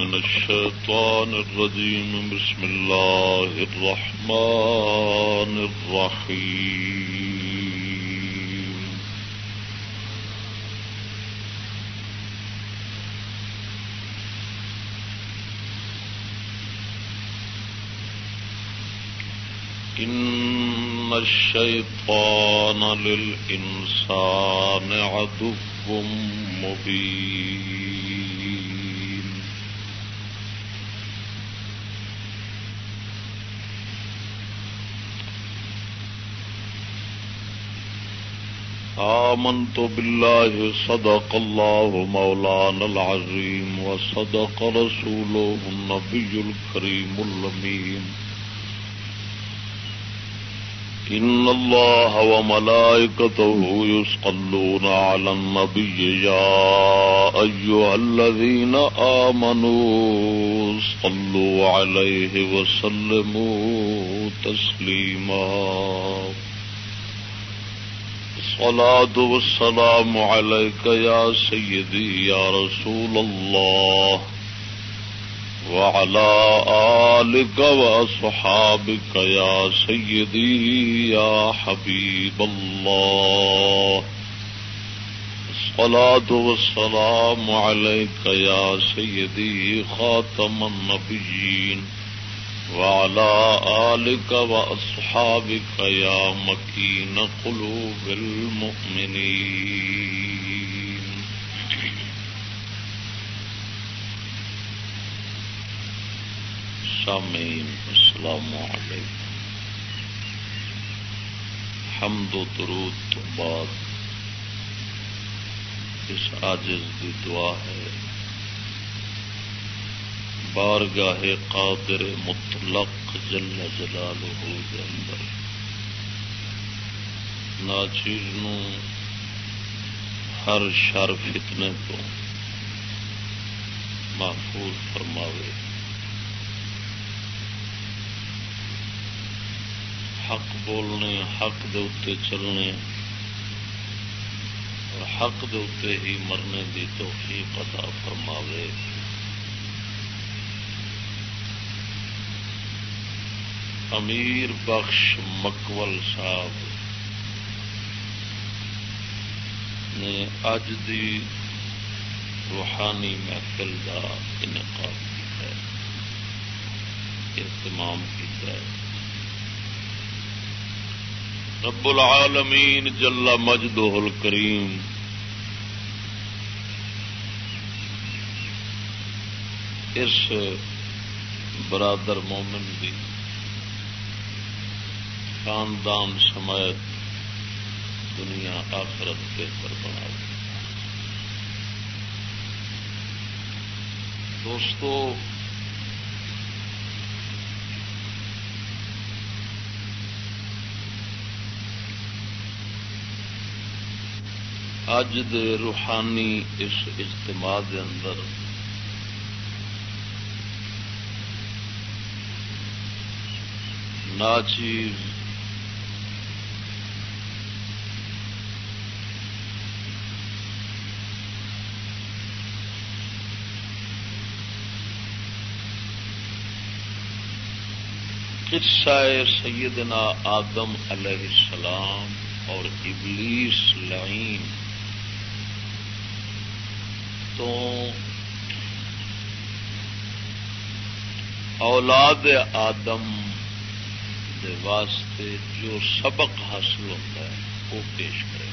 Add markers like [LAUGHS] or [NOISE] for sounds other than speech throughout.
من الشيطان الرجيم. بسم الله الرحمن الرحيم. إن الشيطان للإنسان عدو مبين. آمنت بالله صدق الله مولانا العظيم وصدق رسوله النبي الكريم اللمين إن الله وملائكته يسقلون على النبي يا أيها الذين آمنوا صلوا عليه وسلموا تسليما الصلاة والسلام عليك يا سيدي يا رسول الله وعلى آلك وأصحابك يا سيدي يا حبيب الله الصلاة والسلام عليك يا سيدي خاتم النبيين وعلى آلك وأصحابك يا مكين قلوب المؤمنين. سامعین السلام علیکم حمد و درود تو بعد. اس عاجز کی دعا ہے بارگاہ قادر مطلق جل جلالہ دے اندر۔ ناچیز نو ہر شر فتنے تو محفوظ فرماوے۔ حق بولنے، حق دے اتے چلنے اور حق دے اتے ہی مرنے کی توفیق عطا فرماوے۔ امیر بخش مکول صاحب نے اج دی روحانی محفل کا انعقاد کیا ہے، اہتمام کیا ہے۔ رب العالمین جل مجدہ الکریم اس برادر مومن دی خاندان سمیت دنیا آخرت بہتر بنا دوستو، اج دے روحانی اس اجتماع دے اندر ناچیز قصہ سیدنا آدم علیہ السلام اور ابلیس لعین۔ تو اولاد آدم دے واسطے جو سبق حاصل ہوتا ہے، وہ پیش کرے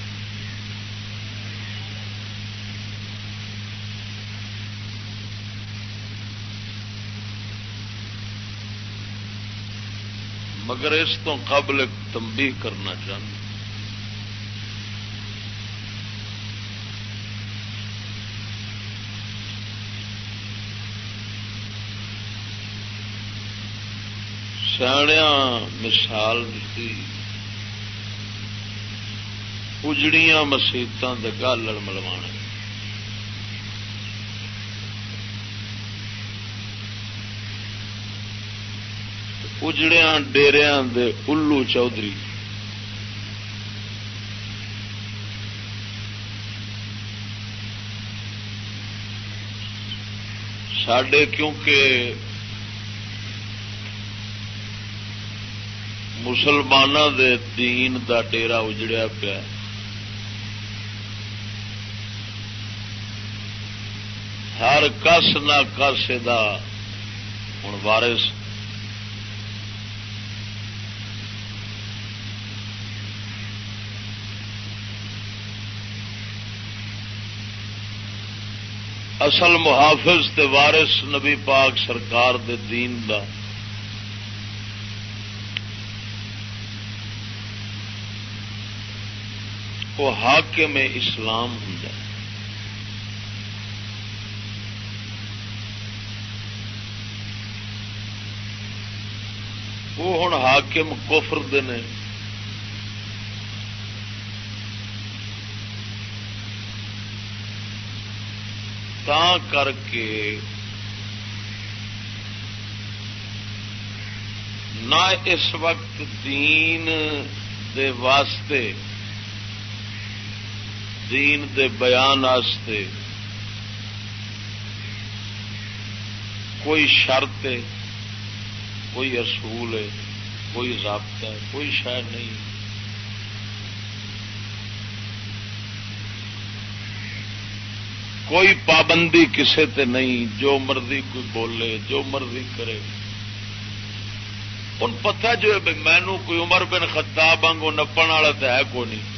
مگر اس تو قبل تنبیہ کرنا چاہتا سیاح مثال دیتی۔ اجڑیاں مسیتوں کے گالڑ ملوا اجڑیا ڈیریا دے الو چودھری۔ سڈے کیونکہ مسلمانوں دے دین دا ڈیرا اجڑیا پیا ہر کس نہ کس ہوں وارس اصل محافظ تے وارث نبی پاک سرکار دے دین دا۔ وہ حاکم اسلام ہوں وہ ہوں حاکم کفر دے نے۔ تا کر کے نہ اس وقت دین دے واسطے دین دے بیان آستے کوئی شرط ہے کوئی اصول ہے کوئی ضابطہ ہے کوئی شاید نہیں کوئی پابندی کسے تے نہیں، جو مرضی کوئی بولے، جو مرضی کرے۔ ان پتہ جو ہے مینو کوئی عمر بن خطاب آنگو نپن والا تو ہے کو نہیں۔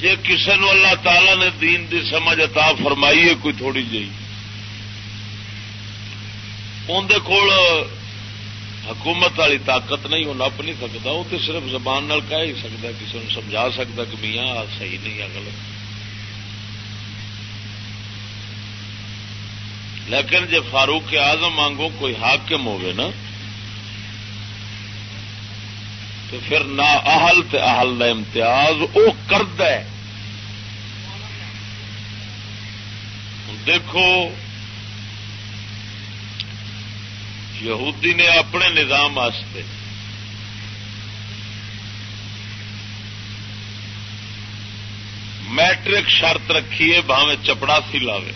جی کسی نو اللہ تعالی نے دین دی سمجھ عطا فرمائی ہے، کوئی تھوڑی جی اندر کول حکومت والی طاقت نہیں، وہ نپ نہیں سکتا، وہ تو صرف زبان نال کہہ ہی سکتا کسی نے سمجھا سکتا کہ میاں صحیح نہیں اگل لیکن جی فاروق آزم مانگو کوئی حاکم ہوگی نا، تو پھر نہ اہل تے اہل کا امتیاز وہ کرد دیکھو یہودی نے اپنے نظام واسطے میٹرک شرط رکھی ہے بھاوے چپڑا سی لاوے۔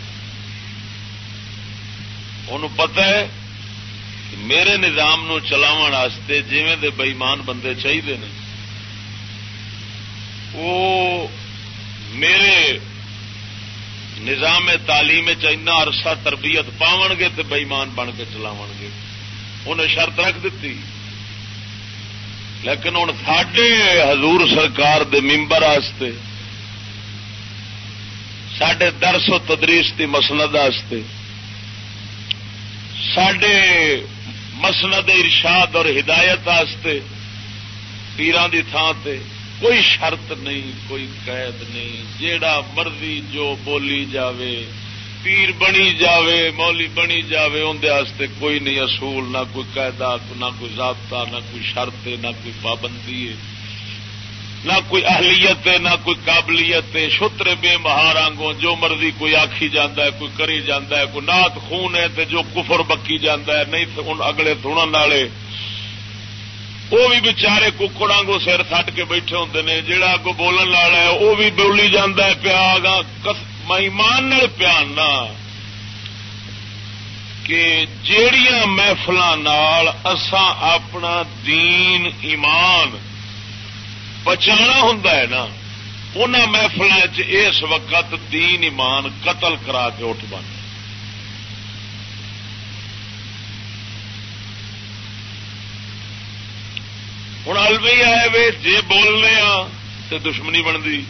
ان پتا ہے کہ میرے نظام نو چلاو جیویں دے بئیمان بندے چاہیے وہ میرے نظام تعلیم چنا عرصہ تربیت پاؤ گے تو بئیمان بن کے چلاو گے۔ انہیں شرط رکھ دیتی لیکن ہوں ساڈے حضور سرکار دے ممبر سڈے درس و تدریس کی مسند سڈے مسند ارشاد اور ہدایت پیران کی تھان سے کوئی شرط نہیں، کوئی قید نہیں، جیڑا مرضی جو بولی جاوے۔ پیر بنی جاوے، مولی بنی جاوے اندر کوئی نہیں اصول، نہ کوئی قاعدہ نہ کوئی ضابطہ، نہ کوئی شرط، نہ کوئی پابندی ہے، نہ کوئی اہلیت ہے، نہ کوئی قابلیت ہے۔ شتر بے مہارانگوں جو مرضی کوئی آخی جانا ہے، کوئی کری جانا ہے، کوئی نات خون ہے تے جو کفر بکی جانا ہے، نہیں اگلے تھوڑا والے وہ بھی بچارے ککڑوں سر سٹ کے بیٹھے ہوں نے جہاں اگو بولن والا ہے، وہ بھی بولی جانا ہے پیا مہمان پیانا کہ جیڑیاں محفل اپنا دین ایمان بچانا ہوں نا ان محفل اس وقت دین ایمان قتل کرا کے اٹھ بن۔ ہوں الوی آئے وے جی بولنے آ تو دشمنی بنتی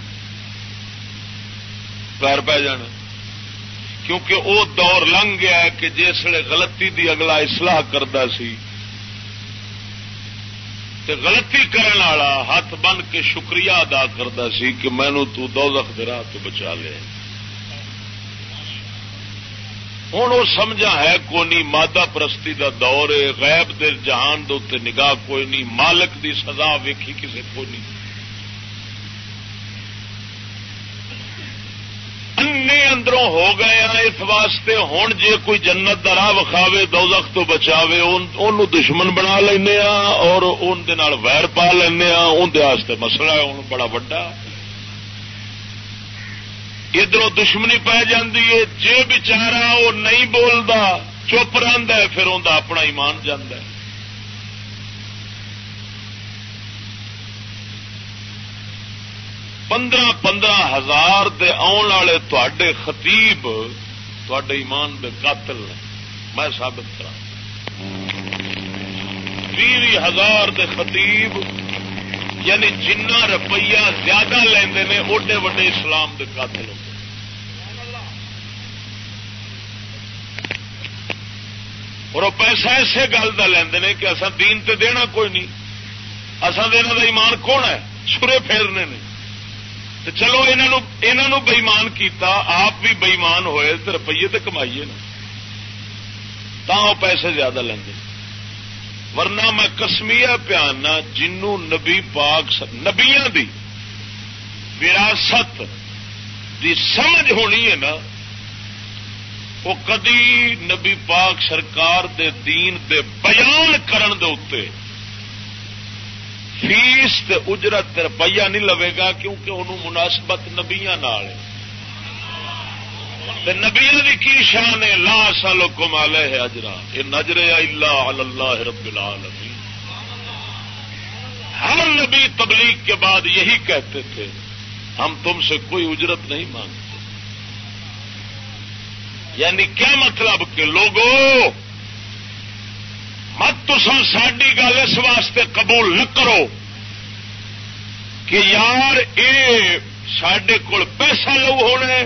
پیر پی جان۔ کیونکہ وہ دور لنگ گیا کہ جسے غلطی دی اگلا اصلاح کرتا سی۔ تے غلطی کرن والا ہاتھ بن کے شکریہ ادا کرتا سی کہ مینو تو دوزخ دے راہ تو بچا لیا۔ ہوں وہ سمجھا ہے کونی مادہ پرستی دا دور ہے، غیب دل جہان دے نگاہ کوئی نہیں، مالک دی سزا ویکھی کسی کو نہیں۔ انے اندروں ہو گئے ہیں، اس واسطے ہوں جی کوئی جنت راہ وکھاوے، دوزخ تو بچاوے ان دشمن بنا لینے لینا اور ان دے نال ویر پا لینا اندر مسئلہ ہے بڑا ادھر دشمنی پی جاتی ہے جی بچارا وہ نہیں بولتا چپ رہا پھر انہیں اپنا ایمان جانا پندرہ پندرہ ہزار دے آن والے تے خطیب تے ایمان دے قاتل میں ثابت کرا بھی ہزار دے خطیب یعنی جنہ روپیہ زیادہ لیندے نے، اوڈے وڈے اسلام دے قاتل ہوتے اور وہ پیسہ اسی گل کا لیندے کہ اصا دین تے دینا کوئی نہیں۔ اصا دینا کا ایمان کون ہے؟ چھرے پھیرنے نے۔ تو چلو انہوں بئیمان کیتا آپ بھی بئیمان ہوئے تو روپیے تو کمائیے نا تا وہ پیسے زیادہ لیں ورنہ میں کسمیا پیانا جنوں نبی پاک نبیا دی وراثت دی سمجھ ہونی ہے نا وہ کدی نبی پاک سرکار دے دین دے بیان کرن دے اتے فیس تے اجرت روپیہ نہیں لوے گا کیونکہ انہوں مناسبت نبیا نبیا کی کی شان ہے؟ لا سالو کمال ہے اجرا۔ یہ نجر اللہ اللہ رب العالمین۔ ہر نبی تبلیغ کے بعد یہی کہتے تھے، ہم تم سے کوئی اجرت نہیں مانگتے۔ یعنی کیا مطلب کہ لوگوں مت تسا ساری گل اس واسطے قبول نہ کرو کہ یار یہ سڈے کول پیسہ لو ہونا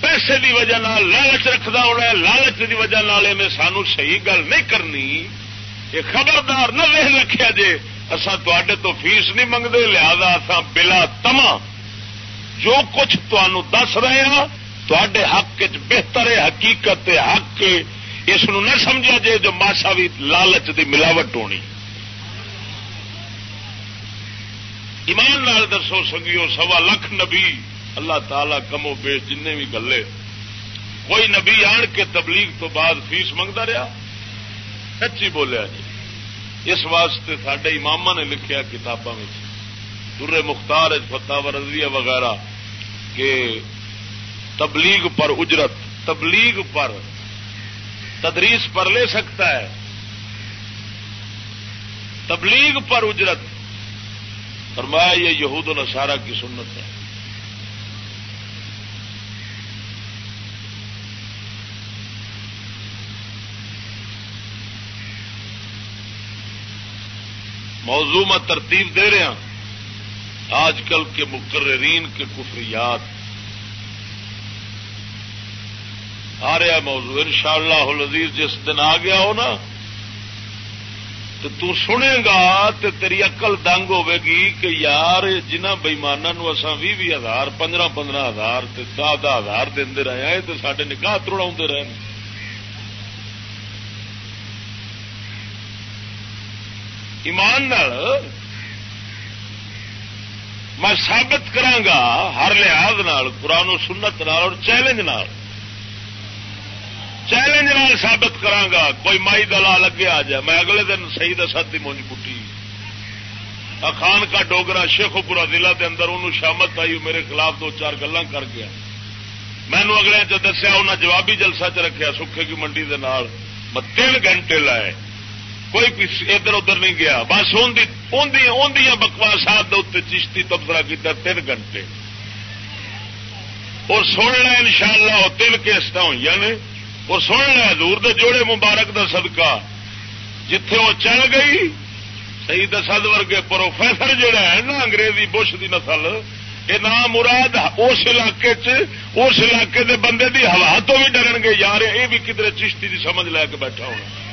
پیسے دی وجہ لالچ رکھدا ہونا لالچ دی وجہ سانو صحیح گل نہیں کرنی۔ یہ خبردار نہ ویس رکھا جے اصا تے تو فیس نہیں منگتے لہذا اصا بلا تما جو کچھ دس رہے ہیں تے حق چ بہتر حقیقت حق اس نہ سمجھا جے جو ماسا بھی لالچ دی ملاوٹ ہونی۔ ایمان نال دسو سنگیو، سوا لکھ نبی اللہ تعالی کمو بیش جن بھی گلے۔ کوئی نبی آن کے تبلیغ تو بعد فیس منگتا رہا؟ سچی بولیا جی۔ اس واسطے سڈے امام نے لکھیا کتابوں میں در مختار فتح رضویہ وغیرہ کہ تبلیغ پر اجرت، تبلیغ پر تدریس پر لے سکتا ہے۔ تبلیغ پر اجرت۔ فرمایا، یہ یہود الشارہ کی سنت ہے۔ موضوع میں ترتیب دے رہا آج کل کے مقررین کے کفریات۔ آ رہا موضوع. ان شاء اللہ جس دن آ گیا ہو نا، تو تو سنے گا تو تیری اقل دنگ ہوے گی کہ یار، جنہ بئیمانوں اصا بھی بھی ہزار، پندرہ پندرہ ہزار دہ دہ ہزار دے رہے ہیں تو سڈے نکاح تروڑا رہے ہیں ایمان میں سابت کرا ہر لحاظ قرآن و سنت نال اور چیلنج نال چیلنج نال ثابت کرا کوئی مائی دلا لگے آ جائے، میں اگلے دن صحیح دسات کی مونج پٹی۔ خان کا ڈوگرا شیخو پورا ضلع کے اندر انہوں شامت آئی میرے خلاف دو چار گلا کر گیا۔ مینو اگلے چ دسیا انہیں جوابی جلسہ چ رکھا سکھے کی منڈی دے نال۔ میں تین گھنٹے لائے۔ کوئی ادھر ادھر نہیں گیا۔ بس بکواسات چشتی تبصرہ کیا تین گھنٹے۔ اور سننا ان شاء اللہ تل کیسٹ ہوئی نے۔ وہ سن لے دور دے جوڑے مبارک دا صدقہ۔ جتھے وہ چل گئی صحیح اسد ورگے پروفیسر جڑا ہے نا، انگریزی بش دی نسل یہ نام مراد اس علاقے اس علاقے دے بندے دی ہوا تو بھی ڈرن گے، یار یہ بھی کدھر چشتی دی سمجھ لے کے بیٹھا ہونا۔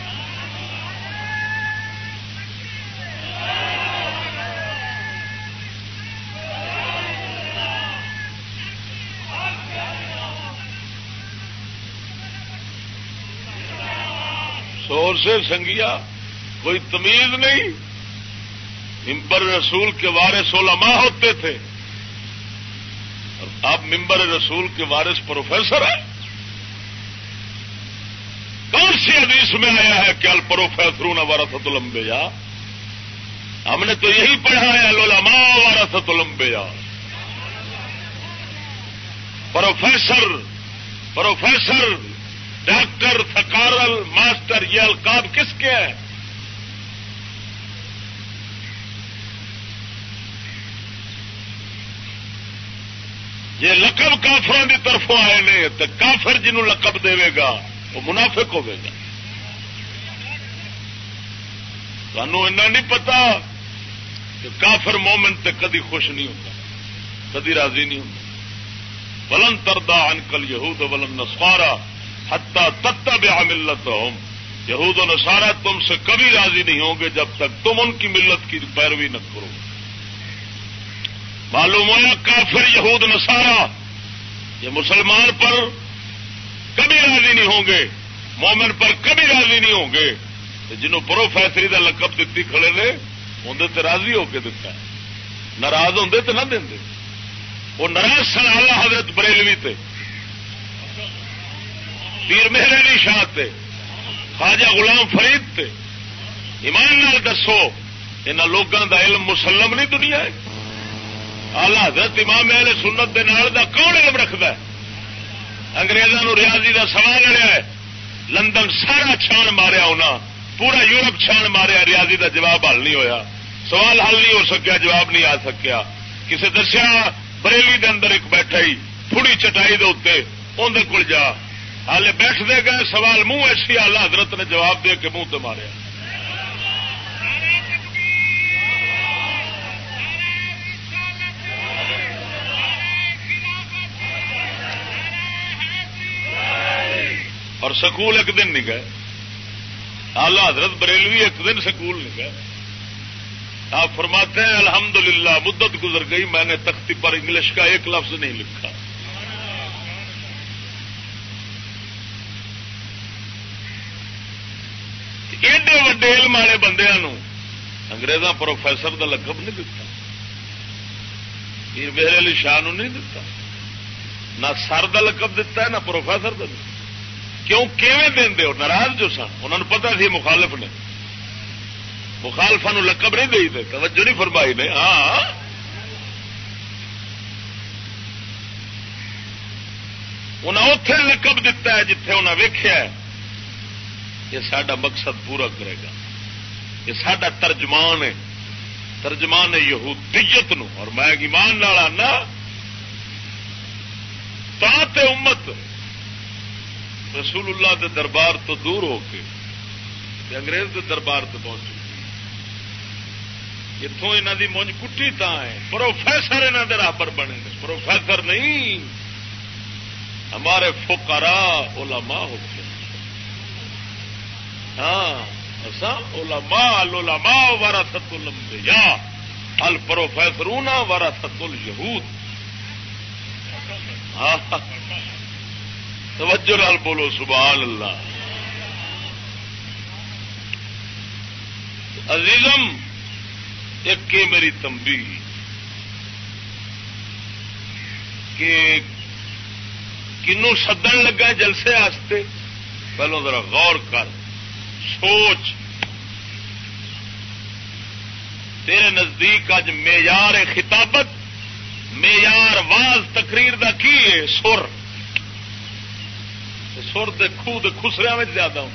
سور سے سنگیا، کوئی تمیز نہیں۔ ممبر رسول کے وارث علماء ہوتے تھے۔ اور اب ممبر رسول کے وارث پروفیسر ہیں۔ کون سی حدیث میں آیا ہے کیا پروفیسر وارثت لمبے ہم نے تو یہی پڑھا ہے علماء وارثت لمبے پروفیسر پروفیسر ڈاکٹر تھکارل ماسٹر یہ القاب کس کے ہیں؟ یہ لقب کافر کی طرفوں آئے نے تو کافر جنہوں لقب دے گا، وہ منافق ہوگا سانو نہیں پتا کہ کافر مومن تے کدی خوش نہیں ہوتا کدی راضی نہیں ہوتا ولن تردا انکل یہود ولن نسوارا ہتا تتا بیا ملت ہوم یہود و نسارا تم سے کبھی راضی نہیں ہوں گے جب تک تم ان کی ملت کی پیروی نہ کرو. معلوم ہوا کافر، یہود نسارا یہ مسلمان پر کبھی راضی نہیں ہوں گے، مومن پر کبھی راضی نہیں ہوں گے جنہوں پروفیسری کا لقب دیتی کھڑے نے اندر راضی ہو کے دتا ناراض ہوں تو نہ دیں وہ ناراض سن اللہ حضرت بریلوی تے۔ پیر میرے علی شاہ تے، خواجہ غلام فرید تے۔ ایمان نال دسو ان لوگوں دا علم مسلم نہیں دنیا ہے۔ آلہ حضرت امام اہل سنت دے نال دا کون علم رکھد اگریزوں ریاضی دا سوال لڑیا ہے۔ لندن سارا چھان ماریا انہاں، پورا یورپ چھان ماریا، ریاضی دا جواب حل نہیں ہویا۔ سوال حل نہیں ہو سکیا، جواب نہیں آ سکیا۔ کسی دسیا، بریلی دے اندر ایک بیٹھا ہی تھوڑی چٹائی دے اتنے اندر کول جا۔ ہالے بیٹھتے گئے، سوال منہ ایسی آلہ حضرت نے جواب دے کے منہ تو ماریا۔ اور سکول ایک دن نہیں گئے۔ آلہ حضرت بریلوی ایک دن سکول نہیں گئے۔ آپ فرماتے ہیں، الحمدللہ، مدت گزر گئی، میں نے تختی پر انگلش کا ایک لفظ نہیں لکھا۔ ایڈے وڈے علم والے بندے اگریزاں پروفیسر کا لقب نہیں دتا میرے علی شاہ نہیں دتا۔ نہ سر کا لقب دتا ہے، نہ پروفیسر کا کیوں؟ کیون دے؟ ناراض جو سن۔ انہوں نے پتا سی مخالف نے۔ مخالفا لقب نہیں دے۔ توجہ نہیں فرمائی نے۔ ہاں۔ انہیں اتے لقب دتا ہے جتھے انہیں ویخیا یہ سڈا مقصد پورا کرے گا۔ یہ سڈا ترجمان ہے۔ ترجمان ہے یہودیت نو۔ اور میں ایمان نال آنا، تا امت رسول اللہ دے دربار تو دور ہو کے انگریز دے دربار تو پہنچ چکی اتوں یہاں کی مونج کٹی تا ہے۔ پروفیسر یہاں کے رابر بنے پروفیسر نہیں، ہمارے فکارا علماء ہوتے ہاں علماء العلماء ورثت الانبیاء، الپروفیسرون ورثت الیہود۔ ہاں۔ توجہ لال بولو، سبحان اللہ۔ عزیزم، ایک میری تمبی کہ کنو سدن لگا جلسے آستے پہلو ذرا غور کر۔ سوچ۔ تیرے نزدیک اج معیار خطابت، معیار واز تقریر دا کی ہے؟ سر۔ سر خود خسریا میں زیادہ ہوں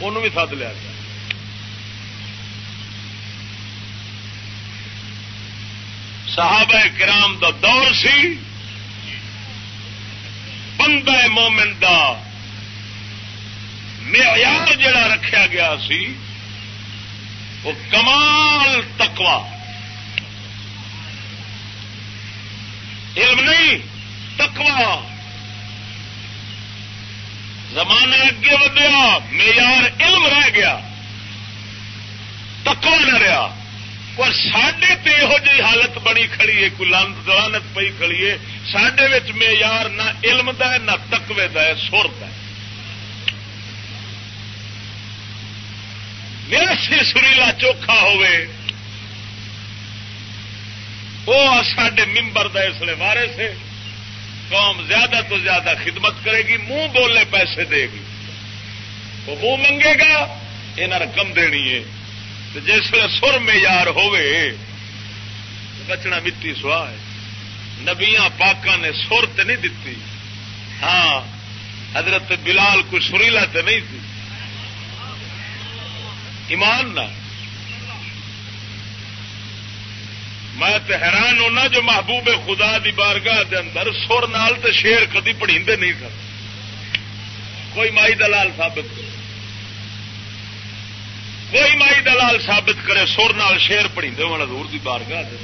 انہوں بھی سد لیا گیا۔ صحابہ کرام دا دور سی۔ بندہ مومن دا معیار جڑا رکھا گیا سی، وہ کمال تکوا علم نہیں تکوا زمانہ اگے ودیا، معیار علم رہ گیا۔ تکوا نہ رہا۔ اور سڈے تو یہو جی حالت بنی کھڑی ہے، کوئی لانت دلانت پی کھڑی ہے سڈے معیار نہ علم دا ہے، نہ تکوے دا ہے سر دا ہے۔ سی سریلا چوکھا ہوے وہ سڈے ممبر دا اس لیے وارے سے قوم زیادہ تو زیادہ خدمت کرے گی، منہ بولے پیسے دے گی۔ وہ منہ منگے گا یہاں رقم دینی ہے۔ جس سر میں یار ہوے بچنا مٹی سوا ہے۔ نبیا پاکا نے سر تو نہیں دتی۔ ہاں حضرت بلال کوئی سریلا تو نہیں تھی ایمان نہ۔ میں تو حیران ہونا جو محبوب خدا دی بارگاہ دے اندر سر نال تے شیر کدی پڑھی نہیں سن۔ کوئی مائی دلال ثابت کرے۔ کوئی مائی دلال ثابت کرے سر نال شیر پڑھی حضور دی بارگاہ دے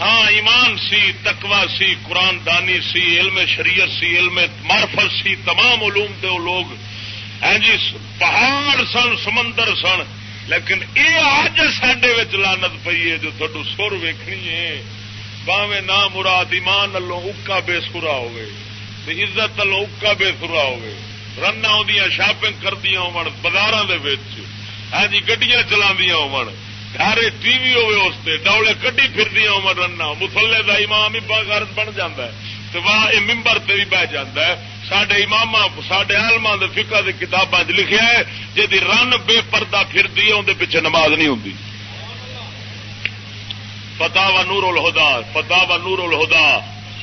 ہاں ایمان سی تکوا سی، قرآن دانی سی، علم شریعت سی، علم مارفت سی، تمام علوم دے لوگ ہیں جی پہاڑ سن، سمندر سن، لیکن یہ اج سڈے لانت پی ہے جو تھوڑا سر ویکنی ہے۔ باوے نہ مراد ایمان لو اکا بے سورا ہوئے عزت لو اکا بے سورا ہوئے رن شاپنگ کردیا ہو بازار ہاں جی گڈیاں چلا ہو گھر ٹی وی ہوئے اس سے ڈولے کڈی پھر ہو رنا مسلے کا امام ہی بن جا ہے ممبر سے بھی بہ جا ہے۔ سڈے امام سڈے آلما فکا کی کتابیں لکھا ہے جی رن بے پردہ پھرتی ہے اندر پیچھے نماز نہیں ہوں پتا و نور الہدا پتا و نور الہدا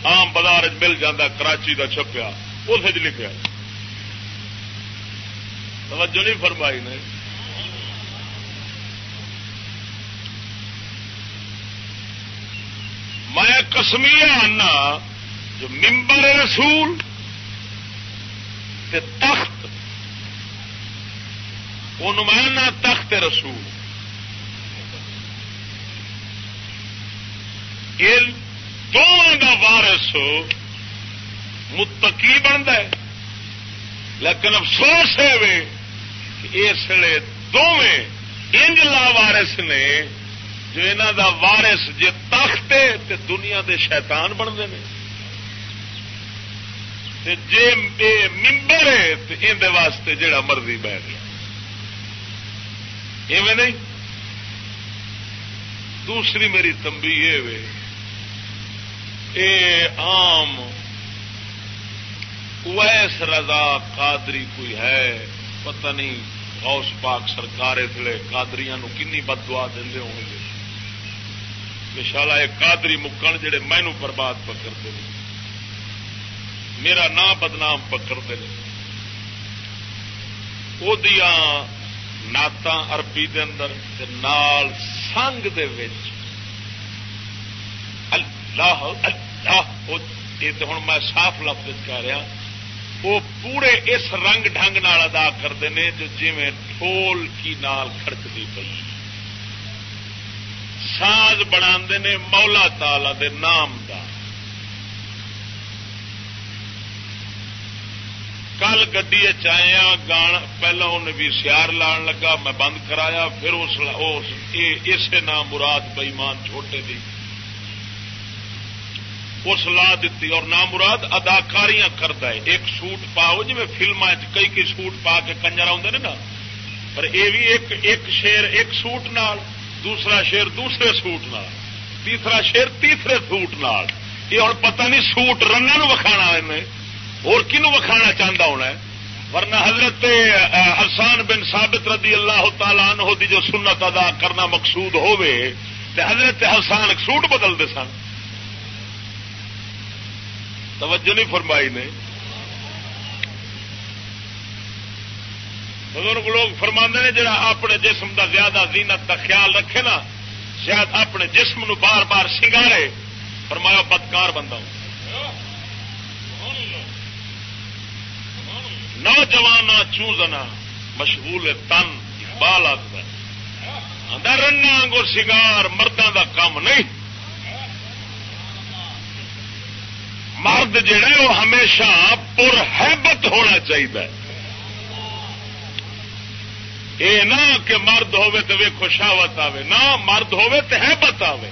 آم بازار مل جاتا کراچی کا چھپیا، اس لکھا توجہ نہیں فرمائی نے۔ میں کسمیا آنا جو ممبر رسول تے تخت وہ تخت رسول دونوں کا وارس متقی بنتا ہے۔ لیکن افسوس ہے اس لیے دونیں انج لا وارس نے جو انہوں دا وارس جی تخت ہے دنیا دے شیطان بنتے ہیں۔ جی ممبر ہے تو اندر واسطے جڑا مرضی بہ گیا ایویں نہیں؟ دوسری میری تمبی یہ اے عام ویس رضا قادری کوئی ہے؟ پتہ نہیں غوث پاک سرکار اسلے قادریاں نو کنی بد دعا دے ہوں گے شالا یہ قادری مکن جڑے مینو برباد پکڑتے ہیں۔ میرا نام بدنام پکڑتے وہ نعت اربی دے اندر نال سنگ دے وچ۔ اللہ اللہ یہ تو ہوں میں صاف لفظ کہہ رہا ہاں۔ وہ پورے اس رنگ ڈھنگ نال ادا کرتے ہیں جو جی ٹھول کی نال کھڑکتی پی ساز بنا مولا تالا دے نام دا۔ کل گڈی چیا ہاں، گان پہلے انہیں بھی سیار لان لگا، میں بند کرایا، پھر اس اسے نام مراد بئیمان چھوٹے دی۔ اس لا دیتی اور نام مراد اداکاریاں کرتا ہے۔ ایک سوٹ پاؤ جی میں فلم کئی کئی سوٹ پا کے کنجر آدھے نا۔ پر یہ بھی ایک ایک شیر ایک سوٹ نال، دوسرا شیر دوسرے سوٹ نال، تیسرا شیر تیسرے سوٹ نال۔ یہ ہوں پتہ نہیں سوٹ رنگ وکھانا اور کنو وکھانا چاہتا ہونا ہے؟ ورنہ حضرت حسان بن ثابت رضی اللہ تعالیٰ عنہ دی جو سنت ادا کرنا مقصود ہوئے تے حضرت حسان سوٹ بدلتے سن۔ توجہ نہیں فرمائی نے؟ بزرگ لوگ فرما نے جڑا اپنے جسم دا زیادہ زینت کا خیال رکھے نا، شاید اپنے جسم نو بار بار سنگارے، فرمایا بدکار بندہ ہوں۔ نوجوان چوزنا مشغول تن اقبال آتا رنا گو سگار مردوں کا کام نہیں۔ مرد جہا وہ ہمیشہ پر ہیبت ہونا چاہیے یہ نہ کہ مرد ہوے تو ویکو شاوت آئے نہ مرد ہوے تو ہیبت آئے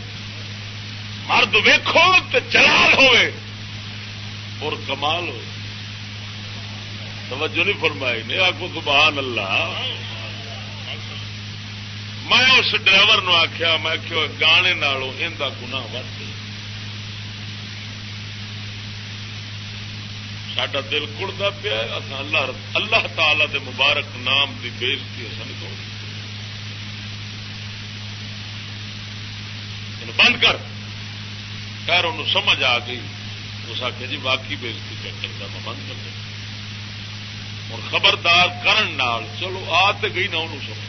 مرد ویکو تو چلال ہوے اور کمال ہوئے۔ توجہ نہیں فرمائی نہیں آگو سبحان اللہ۔ میں اس ڈرائیور نو آخیا میں گانے نالوں ان کا گنا ود سڈا دل کڑتا پیا اللہ اللہ تعالی دے مبارک نام کی بےزتی اصل کو بند کر۔ خیر ان سمجھ آ گئی۔ اس آخیا جی باقی بےزتی چیک کرتا میں بند کر دیا اور خبردار کرن نال، چلو آ تو گئی نہ انہوں سمجھ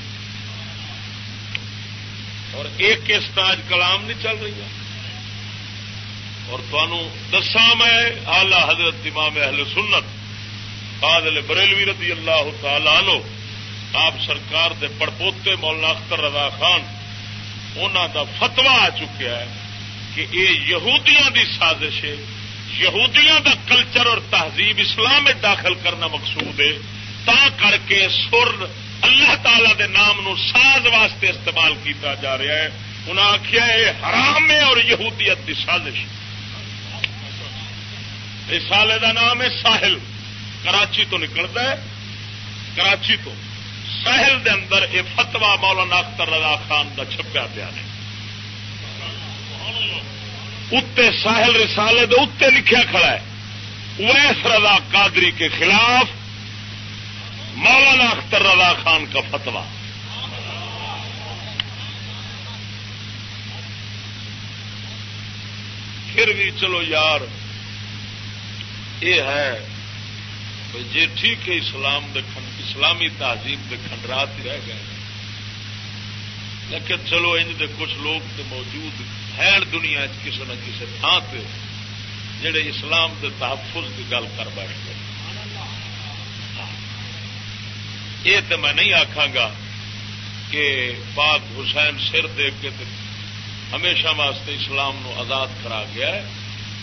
اور ایک اس طرح کلام نہیں چل رہی اور تمہوں دسا میں آلہ حضرت امام اہل سنت فاضل بریلوی رضی اللہ تعالی لو آپ سرکار دے پڑپوتے مولانا اختر رضا خان انہوں دا فتوا آ چکیا ہے کہ یہ یہودیاں دی سازش ہے۔ یہودیاں دا کلچر اور تہذیب اسلام میں داخل کرنا مقصود ہے۔ تا کر کے سر اللہ تعالی دے نام نو ساز واسطے استعمال کیتا جا رہا ہے۔ انہیں آخیا یہ حرام ہے اور یہودیت کی سازش۔ رسالے دا نام ہے ساحل۔ کراچی تو نکلتا ہے۔ کراچی تو۔ ساحل دے اندر یہ فتوا مولانا اختر رضا خان کا چھپیا پیا ہے۔ اتنے ساحل رسالے دے اتنے لکھیا کھڑا ہے۔ ویس رضا قادری کے خلاف مولانا اختر رضا خان کا فتوا پھر بھی چلو یار، یہ ہے جی ٹھیک ہے، اسلام دے اسلامی تہذیب دے کھنڈرات ہی رہ گئے۔ لیکن چلو انج دے کچھ لوگ تو موجود ہیں دنیا کسی نہ کسی تھان پہ جڑے اسلام دے تحفظ کی گل کر بیٹھ گئے یہ تو میں نہیں آخا گا کہ پاک حسین سر دے کے ہمیشہ واسطے اسلام نو آزاد کرا گیا ہے۔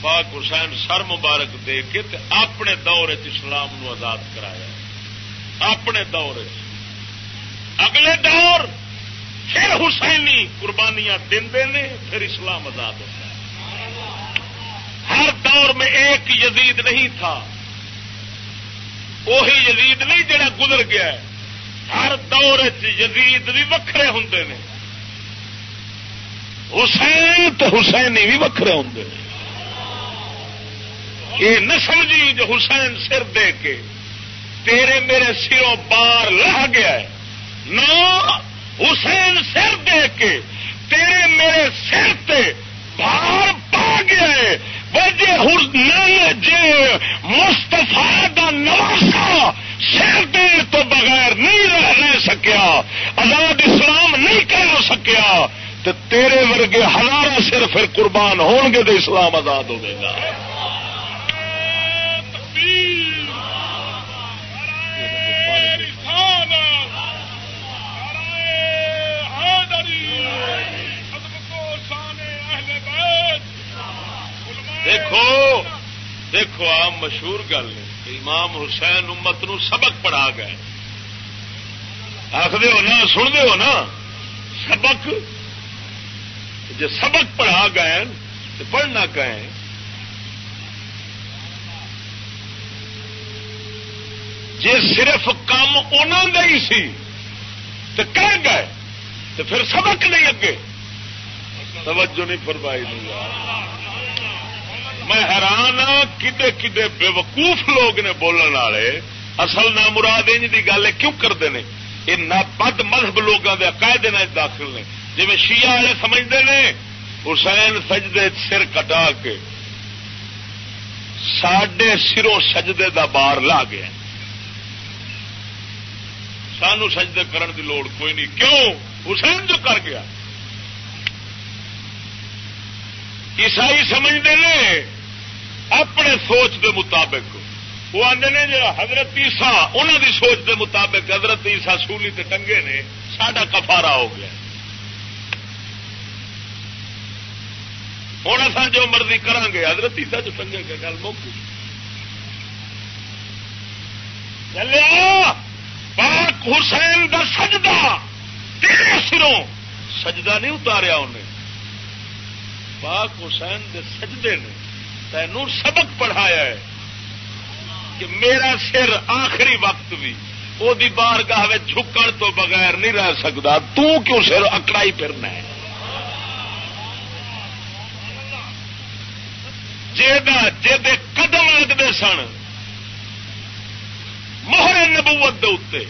پاک حسین سر مبارک دے کے تے اپنے دور اسلام نو آزاد کرایا اپنے دور اگلے دور پھر حسینی قربانیاں دے پھر اسلام آزاد ہوتا ہے۔ ہر دور میں ایک یزید نہیں تھا۔ وہی یزید نہیں جڑا گزر گیا ہے۔ ہر دور یزید بھی وکھرے ہوں نے۔ حسین تو حسینی بھی وکھرے ہوں یہ نہ سمجھی جو حسین سر دے کے تیرے میرے سروں بار لہ گیا ہے۔ نو حسین سر دے کے تیرے میرے سر تے بار پا گیا ہے۔ جی مستفا کا نواسا سر دے تو بغیر نہیں رہ سکیا۔ آزاد اسلام نہیں کر سکیا۔ تو تیرے ورگے ہزارہ سر پھر قربان ہون گے تو اسلام آزاد ہوگا دیکھو دیکھو آپ مشہور گل امام حسین امت نو سبق پڑھا گئے۔ آخر ہو نا، سنتے ہو نا، سبق جی سبق پڑھا گئے تو پڑھنا کہیں جی صرف کام انہوں کا ہی سی تو کر گئے۔ تو پھر سبق نہیں اگے۔ توجہ نہیں فرمائی میں حیران ہاں کدے کدے بے وقوف لوگ نے بولن والے۔ اصل نہ مراد انج کی گل ہے، کیوں کرتے ہیں یہ نہ بد مذہب لوگوں کے عقائد داخل نے۔ جی شیعہ والے سمجھتے ہیں حسین سجدے سر کٹا کے سڈے سروں سجدے دا بار لا گیا۔ سانو سجدے کرن دی لوڑ کوئی نہیں۔ کیوں؟ حسین جو کر گیا۔ عیسائی سمجھتے ہیں اپنے سوچ دے مطابق۔ وہ آدھے نے جا حضرت عیسا انہوں دی سوچ دے مطابق حضرت عیسا سولی تے ٹنگے نے، ساڈا کفارا ہو گیا۔ ہوں اصا جو مرضی کریں گے، حضرت عیسا جو ٹنگے گے، گل موقع چلیا! پاک حسین دا سجدہ، تیرے سروں۔ سجدہ نہیں اتاریا انہیں۔ پاک حسین دے سجدے نے تینوں سبق پڑھایا ہے کہ میرا سر آخری وقت بھی وہ بار گاہ جھکن تو بغیر نہیں رہ سکتا کیوں سر اکڑائی پھرنا ہے؟ جی قدم لگتے سن موہر نبوت دے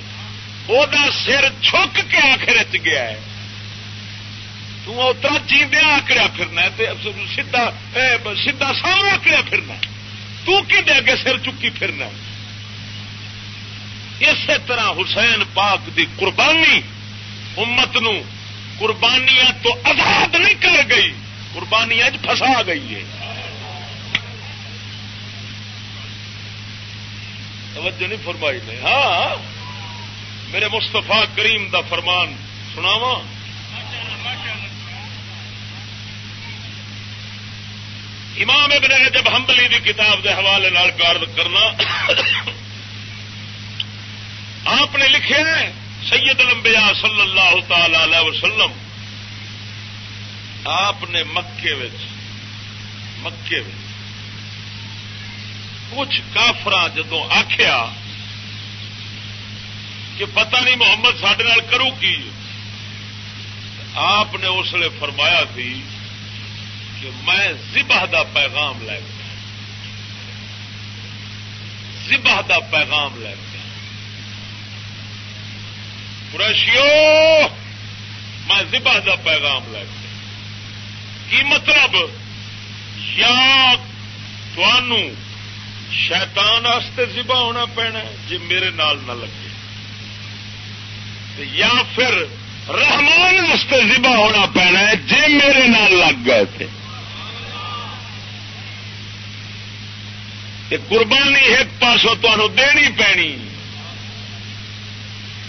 وہ سر چھک کے آخر چ گیا ہے۔ ترا چیندیا آکڑیا پھرنا سیدا سیدا سامنے آکڑیا پھرنا تے اگے سر چکی پھرنا اسی طرح حسین پاک دی قربانی امت نو قربانیاں تو آزاد نہیں کر گئی، قربانیاں پھسا گئی ہے۔ توجہ نہیں فرمائی نے. ہاں میرے مستفا کریم دا فرمان سناواں. امام ابن جب ہمبلی دی کتاب دے حوالے نال پیار کرنا. آپ نے لکھے سید لمبیا صلی اللہ تعالی علیہ وسلم. آپ نے مکے مکے کچھ کافر جدو آخیا کہ پتہ نہیں محمد سڈے کرو کی۔ آپ نے اس لیے فرمایا تھی کہ میں زبہ دا پیغام لے گیا زبہ دا پیغام لے گیا قریشیو، میں زبہ دا پیغام لے گیا کی مطلب؟ یا شیطان واسطے زبا ہونا پینا جی میرے نال نہ لگے۔ یا پھر رحمان واسطے زبا ہونا پینا جی میرے نال لگ گئے تھے۔ قربانی ایک پاسوں تمہوں دینی پینی۔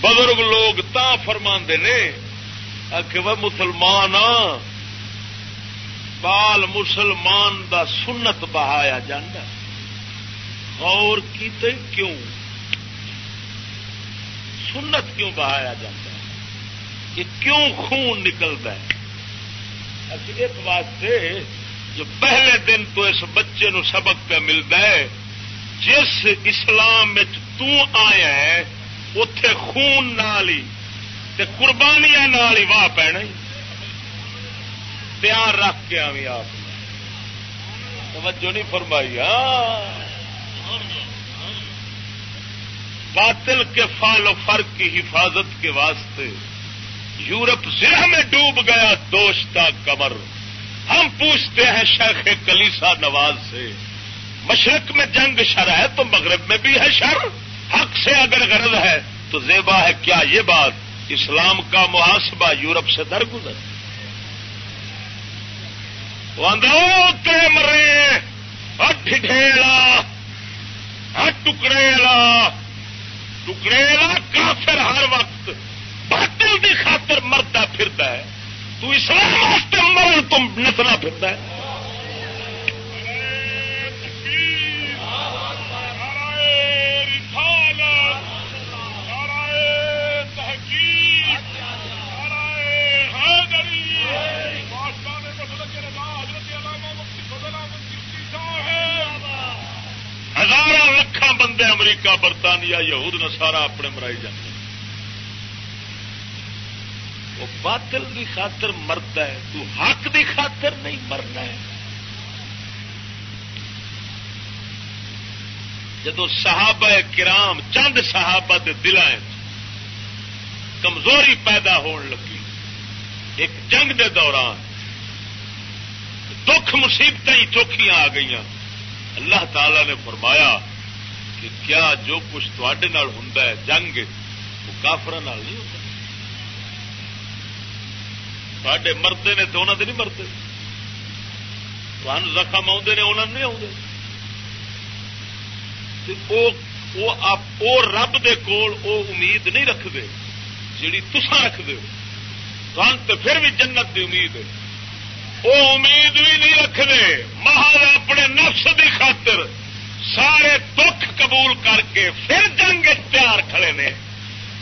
بزرگ لوگ تا فرما نے کہ وہ مسلمان بال مسلمان دا سنت بہایا جا اور کیتے کیوں؟ سنت کیوں بہایا جا کیوں خون نکلتا ہے؟ اس واسطے جو پہلے دن تو اس بچے نو سبق پہ ملتا ہے، جس اسلام آیا ہے اتے خون نال ہی قربانیاں نال ہی واہ پینا پیار رکھ کے آئی آپ۔ توجہ نہیں فرمائی ہاں۔ باطل کے فال و فرق کی حفاظت کے واسطے یورپ ضلع میں ڈوب گیا دوشتا کمر۔ ہم پوچھتے ہیں شیخ کلیسا نواز سے، مشرق میں جنگ شر ہے تو مغرب میں بھی ہے شر؟ حق سے اگر غرض ہے تو زیبا ہے کیا یہ بات؟ اسلام کا محاسبہ یورپ سے درگزر۔ مرے ڈھیلا۔ ہاں ٹکڑےلا ٹکڑےلا کافر ہر وقت باطل کی خاطر مرتا پھرتا ہے۔ تو اسلام واسطے مرن تم نسنا پھرتا ہے۔ ہزار لکھان بندے امریکہ، برطانیہ، یہود نسارا اپنے مرائی جاتے وہ باطل کی خاطر مرتا ہے، تو حق کی خاطر نہیں مرنا ہے۔ جدو صحابہ کرام، چند صحابہ دے دلائیں کمزوری پیدا ہون لگی، ایک جنگ دے دوران دکھ مصیبت ہی چوکھیاں آ گئی اللہ تعالی نے فرمایا کہ کیا جو کچھ تے ہوں جنگ، وہ کافر نہیں ہوتا سڈے مردے نے تو انہوں نے نہیں مرتے زخم آتے نے انہوں نہیں آتے رب دے کول او امید نہیں رکھتے جیڑی تسا رکھتے ہو۔ تو پھر بھی جنت دی امید ہے۔ وہ امید بھی نہیں رکھتے محل اپنے نفس دی خاطر سارے دکھ قبول کر کے پھر جنگ تیار کھڑے نے۔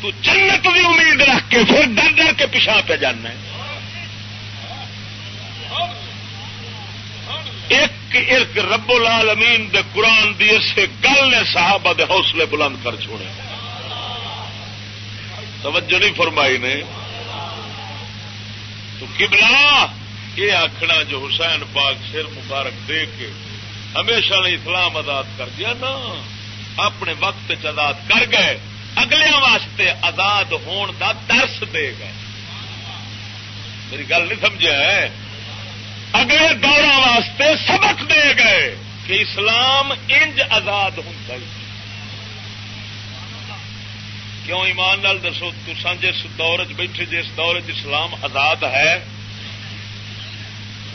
تو جنت بھی امید رکھ کے پھر ڈر ڈر کے پیچھا پہ جانا ایک ایک رب العالمین دے قرآن دی اسے گل نے صحابہ دے حوصلے بلند کر چھوڑے۔ توجہ نہیں فرمائی نے۔ تو کبلا یہ آخنا جو حسین پاک سر مبارک دے کے ہمیشہ نے اسلام آزاد کر دیا نا، اپنے وقت آزاد کر گئے اگلے واسطے آزاد ہون دا درس دے گئے۔ میری گل نہیں سمجھا ہے اگلے دور واسطے سبق دے گئے کہ اسلام انج آزاد ہوں کیوں ایمان نال دسو تسان جس دور چ بیٹھے، جس دور چ اسلام آزاد ہے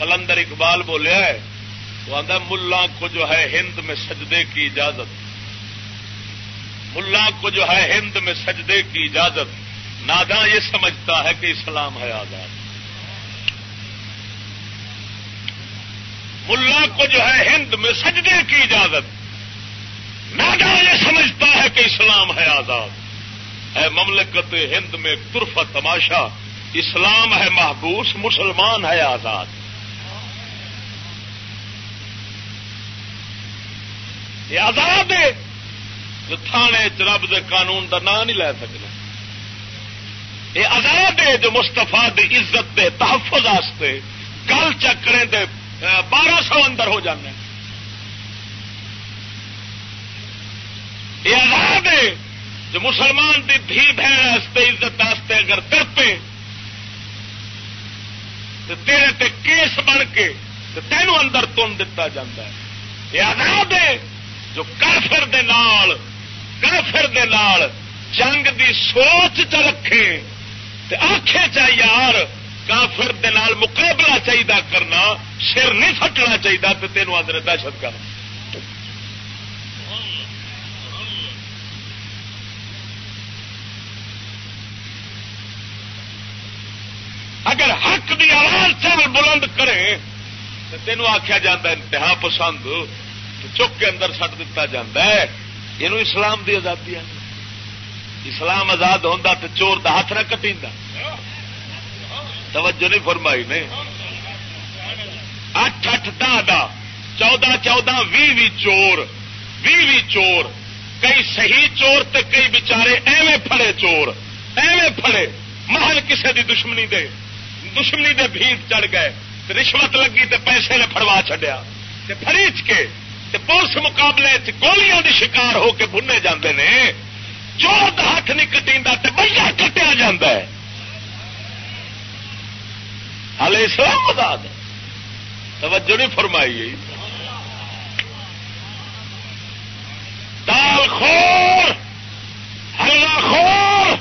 کلندر اقبال بولیا ہے، وہ آدھا ملا کو جو ہے ہند میں سجدے کی اجازت۔ ملا کو جو ہے ہند میں سجدے کی اجازت۔ نادا یہ سمجھتا ہے کہ اسلام ہے آزاد۔ ملا کو جو ہے ہند میں سجدے کی اجازت۔ نادا یہ سمجھتا ہے کہ اسلام ہے آزاد۔ ہے مملکت ہند میں ترف تماشا۔ اسلام ہے محبوس، مسلمان ہے آزاد۔ یہ آزاد ہے جو تھانے رب دے قانون دا نام نہیں لے سکنا۔ یہ آزاد ہے جو مستفا دی عزت دے تحفظ آستے گل چکرے دے بارہ سو اندر ہو جانے یہ آزاد ہے جو مسلمان دی دھی بہن عزت آستے اگر ترپے تو تیرے تے کیس بن کے تینوں اندر تن دتا جاتا ہے۔ یہ آزاد ہے جو کافر دے نال، کافر دے نال جنگ دی سوچ چ رکھے آخے چا یار، کافر دے نال مقابلہ چاہیے کرنا، سر نہیں فٹنا چاہیے تو تینوں آدھے دہشت کر اگر حق دی آواز چل بلند کرے تو تینوں آخیا جا انتہا پسند۔ چک کے اندر سٹ دتا جا یہ اسلام دی آزادی ہے۔ اسلام آزاد ہوتا تو چور دا ہاتھ نہ کٹی توجہ نہیں فرمائی نے۔ اٹھ اٹھ دہ چودہ چودہ بھی بھی چور۔ بھی بھی چور۔ کئی صحیح چور تے کئی بچارے ایویں پھڑے چور۔ ایویں پھڑے۔ محل کسے دی دشمنی دے۔ دشمنی دے بھیت چڑھ گئے۔ رشوت لگی تے پیسے نے فڑوا چڈیا فریچ کے پولیس مقابلے گولیاں دی شکار ہو کے بننے جاندے نے چور ہاتھ نہیں کٹی بڑا کٹیا جا ہال اسلام آزاد توجہ نہیں فرمائی دال خور ہلا خور۔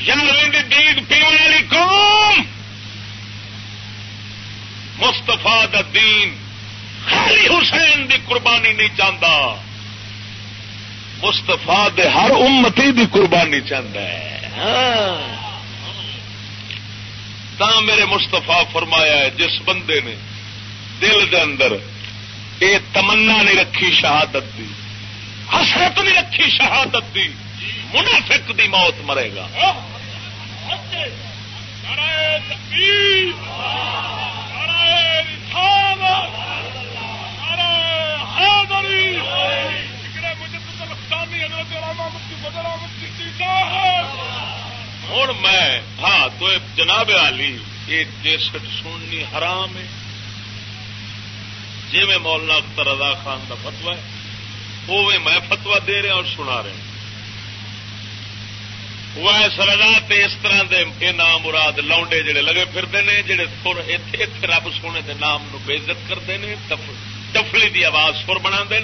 یا دید پینے والی قوم۔ مستفا دین۔ خالی حسین دی قربانی نہیں چاہتا مستفا دے ہر امتی دی قربانی چاہتا ہے۔ ہاں۔ میرے مستفا فرمایا ہے، جس بندے نے دل دے اندر یہ تمنا نہیں رکھی شہادت دی، حسرت نہیں رکھی شہادت دی، منافق دی موت مرے گا۔ ہوں میں ہاں تو جناب علی یہ کیسٹ سننی حرام ہے۔ جی میں مولانا اختر رضا خان کا فتوا ہے وہ میں فتوا دے رہا اور سنا رہا وہ رضا اس طرح دے یہ نام مراد لاؤنڈے جڑے لگے پھرتے ہیں جہے اتے رب سونے کے نام نو بےزت کرتے ہیں ڈفلی دی آواز سر بنا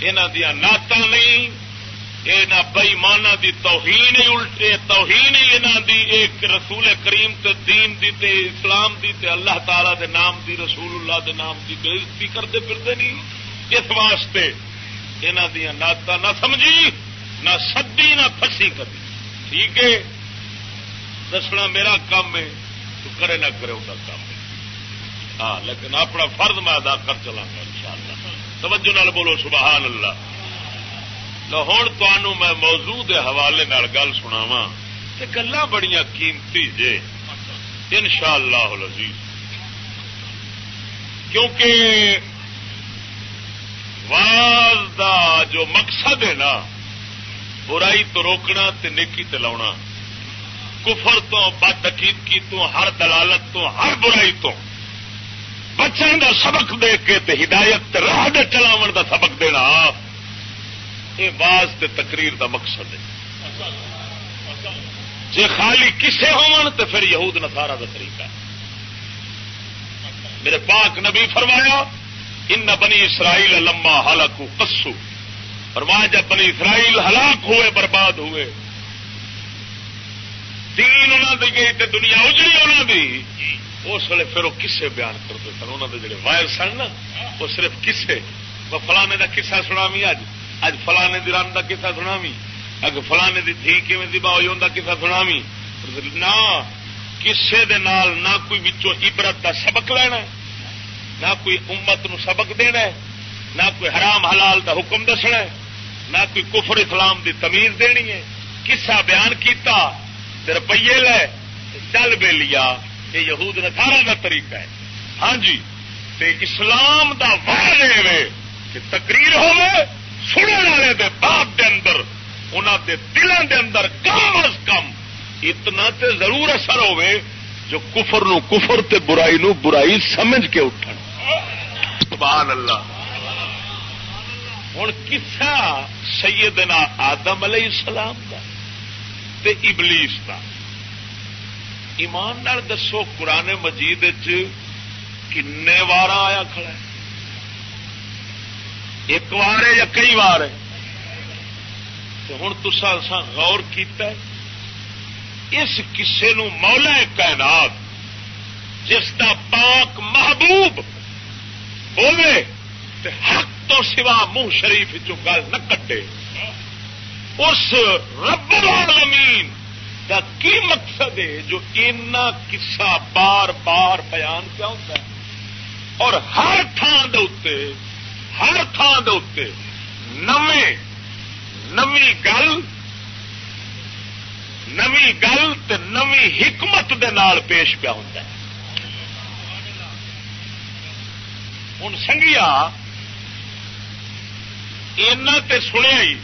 یہاں دیا نعت نہیں یہ بئیمانا دی توہین الٹے توہین یہاں دی۔ ایک رسول کریم تے دین دی تے اسلام دی تے اللہ تعالی دے نام دی، رسول اللہ دے نام دی بےزتی کرتے پھرتے نہیں۔ اس واسطے یہاں دیا نعت نہ سمجھی، نہ سدی، نہ پسی کبھی۔ ٹھیک ہے؟ دسنا میرا کام ہے، تو کرے نہ کرے ان کا کام۔ ہاں لیکن اپنا فرد میں ادا کر چلا گا ان شاء اللہ توجہ نال بولو سبحان اللہ ہوں تمہوں میں موضوع کے حوالے گل سناوا گلا بڑی قیمتی جے۔ ان شاء اللہ کیونکہ واز دا جو مقصد ہے نا، برائی تو روکنا تے نیکی تے لاؤنا۔ کفر تو بدعقیدگی تو، ہر دلالت تو، ہر برائی تو۔ بچوں دا سبق دے کے تے ہدایت تے راہ دے چلاو دا سبق دینا یہ باز تے تقریر دا مقصد ہے۔ جی خالی کسے ہون تو پھر یہود نسارا کا طریقہ ہے۔ میرے پاک نبی فرمایا، ان بنی اسرائیل لما ہلاکو کسو فرمایا، جب بنی اسرائیل ہلاک ہوئے، برباد ہوئے۔ دین انہوں دی گئی تے دنیا اجڑی انہوں دی۔ اس ویلے پھر وہ کسے بیان کرتے سن۔ انہوں نے جڑے وائر سن نا، وہ صرف کسے وہ فلانے کا کسا سناوی اج اج فلانے دی رن کا کسا سناوی اگ فلانے دی تھی کیون دبا ہوئی ان کا کسا سناوی نہ کسے دے نال نہ کوئی بچوں عبرت دا سبق لینا نہ کوئی امت نو سبق دینا نہ کوئی حرام حلال دا حکم دسنا نہ کوئی کفر اسلام دی تمیز دینی ہے۔ کسا بیان کیتا روپیے لے چل بے لیا۔ یہ یہود نسارا کا طریقہ ہے۔ ہاں جی تے اسلام دا واضح کہ تقریر ہوے سننے والے دے باپ دے اندر انہوں دے دلوں دے اندر کم از کم اتنا تے ضرور اثر ہوے جو کفر نو کفر تے برائی نو برائی سمجھ کے اٹھن۔ سبحان اللہ۔ ہوں کسا سیدنا آدم علیہ السلام کا تے ابلیس کا ایمان نال دسو، قرآن مجید کن وار آیا کھڑا ہے؟ ایک وار ہے یا کئی وار ہے؟ ہوں تسا غور کیتا ہے، اس کسے نو مولا کائنات، جس کا پاک محبوب بولے حق تو سوا منہ شریف گل نہ کٹے۔ اس رب العالمین کا کی مقصد ہے جو اینا قصہ بار بار بیان کیا ہوتا ہے؟ اور ہر تھان دے ہر تھان دے نمی نمی گل نمی گل نمی حکمت دے نال پیش پیا ہوتا ہے۔ ہوں سنگیا، اینا تے سنیا ہی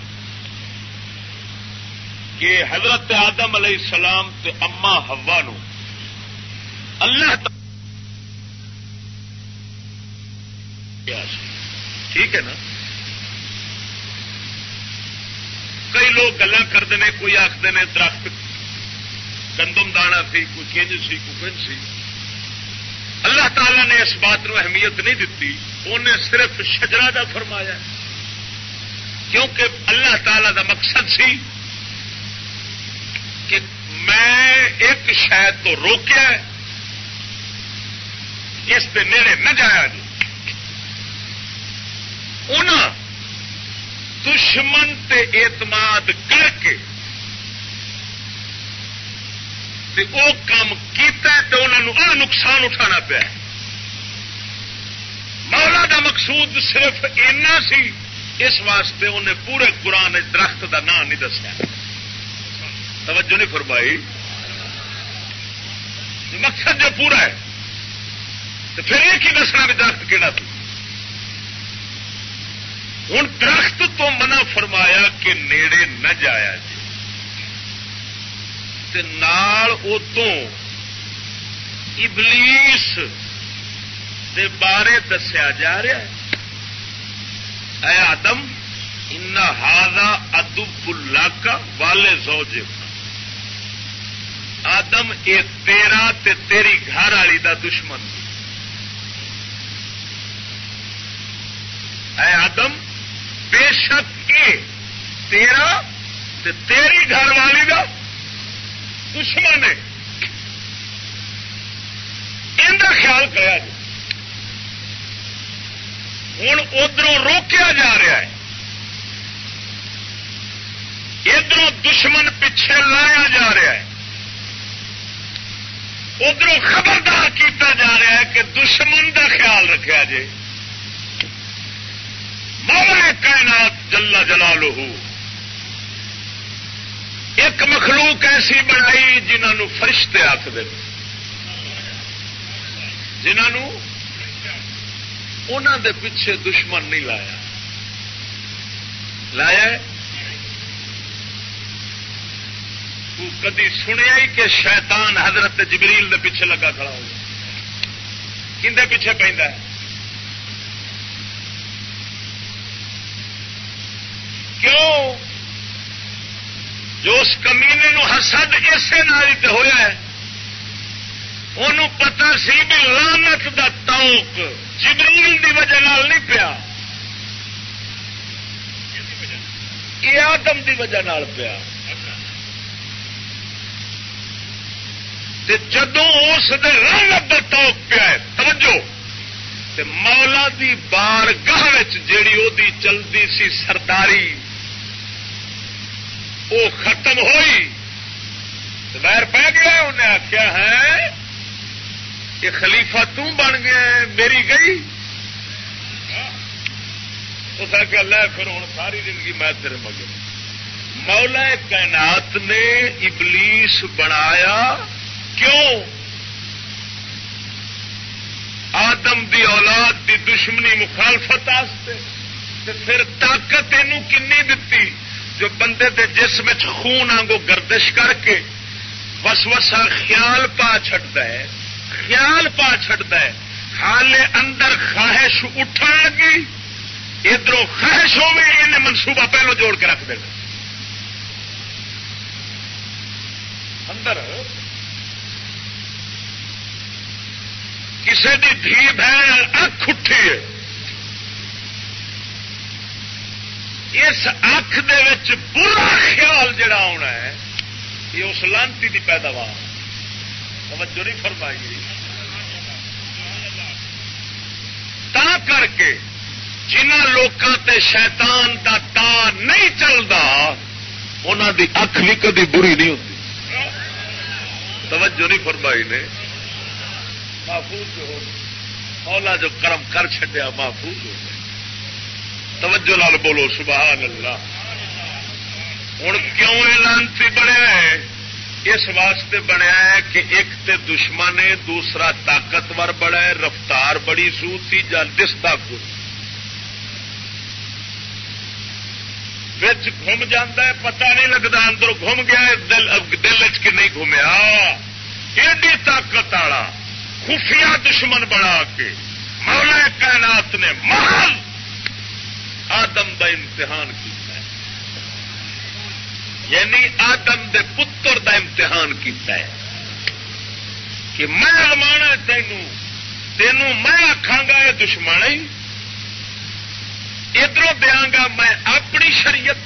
کہ حضرت آدم علیہ السلام تے اما ہوا نو اللہ ٹھیک ہے نا؟ کئی لوگ گلا کرتے ہیں کوئی آخر نے، درخت گندم دانا سی کوئی کنج سی، کوئی کنج سی۔ اللہ تعالی نے اس بات نو اہمیت نہیں دیتی انہیں صرف شجرا کا فرمایا کیونکہ اللہ تعالی دا مقصد سی میں ایک شاید تو روکیا اس کے نیڑے نہ جایا جی ان دشمن تے اعتماد کر کے وہ کام کیتا تو انہوں نے نقصان اٹھانا پیا مولا دا مقصود صرف اینا سی، اس واسطے انہیں پورے قرآن درخت دا نام نہیں دسیا۔ توجہ نہیں فرمائی۔ مقصد جو پورا ہے، تو پھر ایک ہی دسنا بھی درخت کہڑا تھی ہوں درخت تو منع فرمایا کہ نیڑے نہ جایا جی نال ابلیس دے بارے دسیا جا رہا ہے۔ اے آدم ان ہاضا ادب اللہ کا والے زوجے۔ آدم، یہ تیرا تے تیری گھر والی دا دشمن۔ اے آدم، بے شک یہ تیرا تے تیری گھر والی دا دشمن ہے۔ ان کا خیال کرا جی ہوں ادھر روکیا جا رہا ہے۔ ادھر دشمن پیچھے لایا جا رہا ہے۔ ادھر خبردار کیتا جا رہا ہے کہ دشمن کا خیال رکھا جی مولا کائنات جلا جلا لو ایک مخلوق ایسی بنائی جنہوں فرشتے آخر جنہوں انہوں دے پیچھے دشمن نہیں لایا۔ لایا کدی سنیا ہی کہ شیطان حضرت جبریل دے پیچھے لگا کھڑا ہو کھے پیچھے پہ کیوں؟ جو اس کمینے نو حسد اسے نال ہی ہوا ہے انہوں پتا سی بھی لانت دا توک جبریل دی وجہ نال نہیں پیا۔ یہ آدم دی وجہ نال پیا۔ جدو اس لانت دا توک پیا ہے توجہ، تے مولا دی بار گاہ جیڑی وہ چلتی سی سرداری وہ ختم ہوئی ویر پہ گیا، انہیں آخیا ہے کہ خلیفہ تم بن گیا میری گئی۔ اس آخیا لے پھر ہوں ساری زندگی میں تیرے مگر۔ مولا کائنات نے ابلیس بنایا کیوں؟ آدم دی اولاد دی دشمنی مخالفت پھر طاقت یہ کنی دتی جو بندے دے جسم خون آگو گردش کر کے وسوسا خیال پا چڈتا ہے، خیال پا چڈتا ہے۔ حال اندر خواہش اٹھن لگی ادھر خواہش ہوے منصوبہ پہلو جوڑ کے رکھ دینا۔ اندر کسی کی دھی بہن اکھ اٹھی ہے۔ اس اکھ دے برا خیال جڑا آنا ہے، یہ اس لانتی کی پیداوار۔ توجہ نہیں فرمائی۔ تا کر کے جنہ لوگوں تے شیطان دا تا نہیں چلتا انہوں دی اکھ بھی کدی بری نہیں ہوتی توجہ نہیں فرمائی نے۔ محفوظ ہو مولا جو کرم کر چڈیا محفوظ ہو گئے. توجہ لال بولو، سبحان اللہ. ہوں کیوں لانتی بنیا ہے؟ اس واسطے بنیا ہے کہ ایک تے دشمن ہے، دوسرا طاقتور بڑا ہے، رفتار بڑی سو تیجا دستا کو گم جانا ہے پتا نہیں لگتا اندر گم گیا دل دل چ نہیں گھومیا ایڈی طاقت والا. خفیہ دشمن بنا کے مولا کائنات نے محل آدم دا امتحان کیتا ہے۔ یعنی آدم دے پتر دا امتحان کیتا ہے۔ کہ میں المانا تینوں تینوں میں آخا گا یہ دشمن ادھر دیا گا میں اپنی شریعت،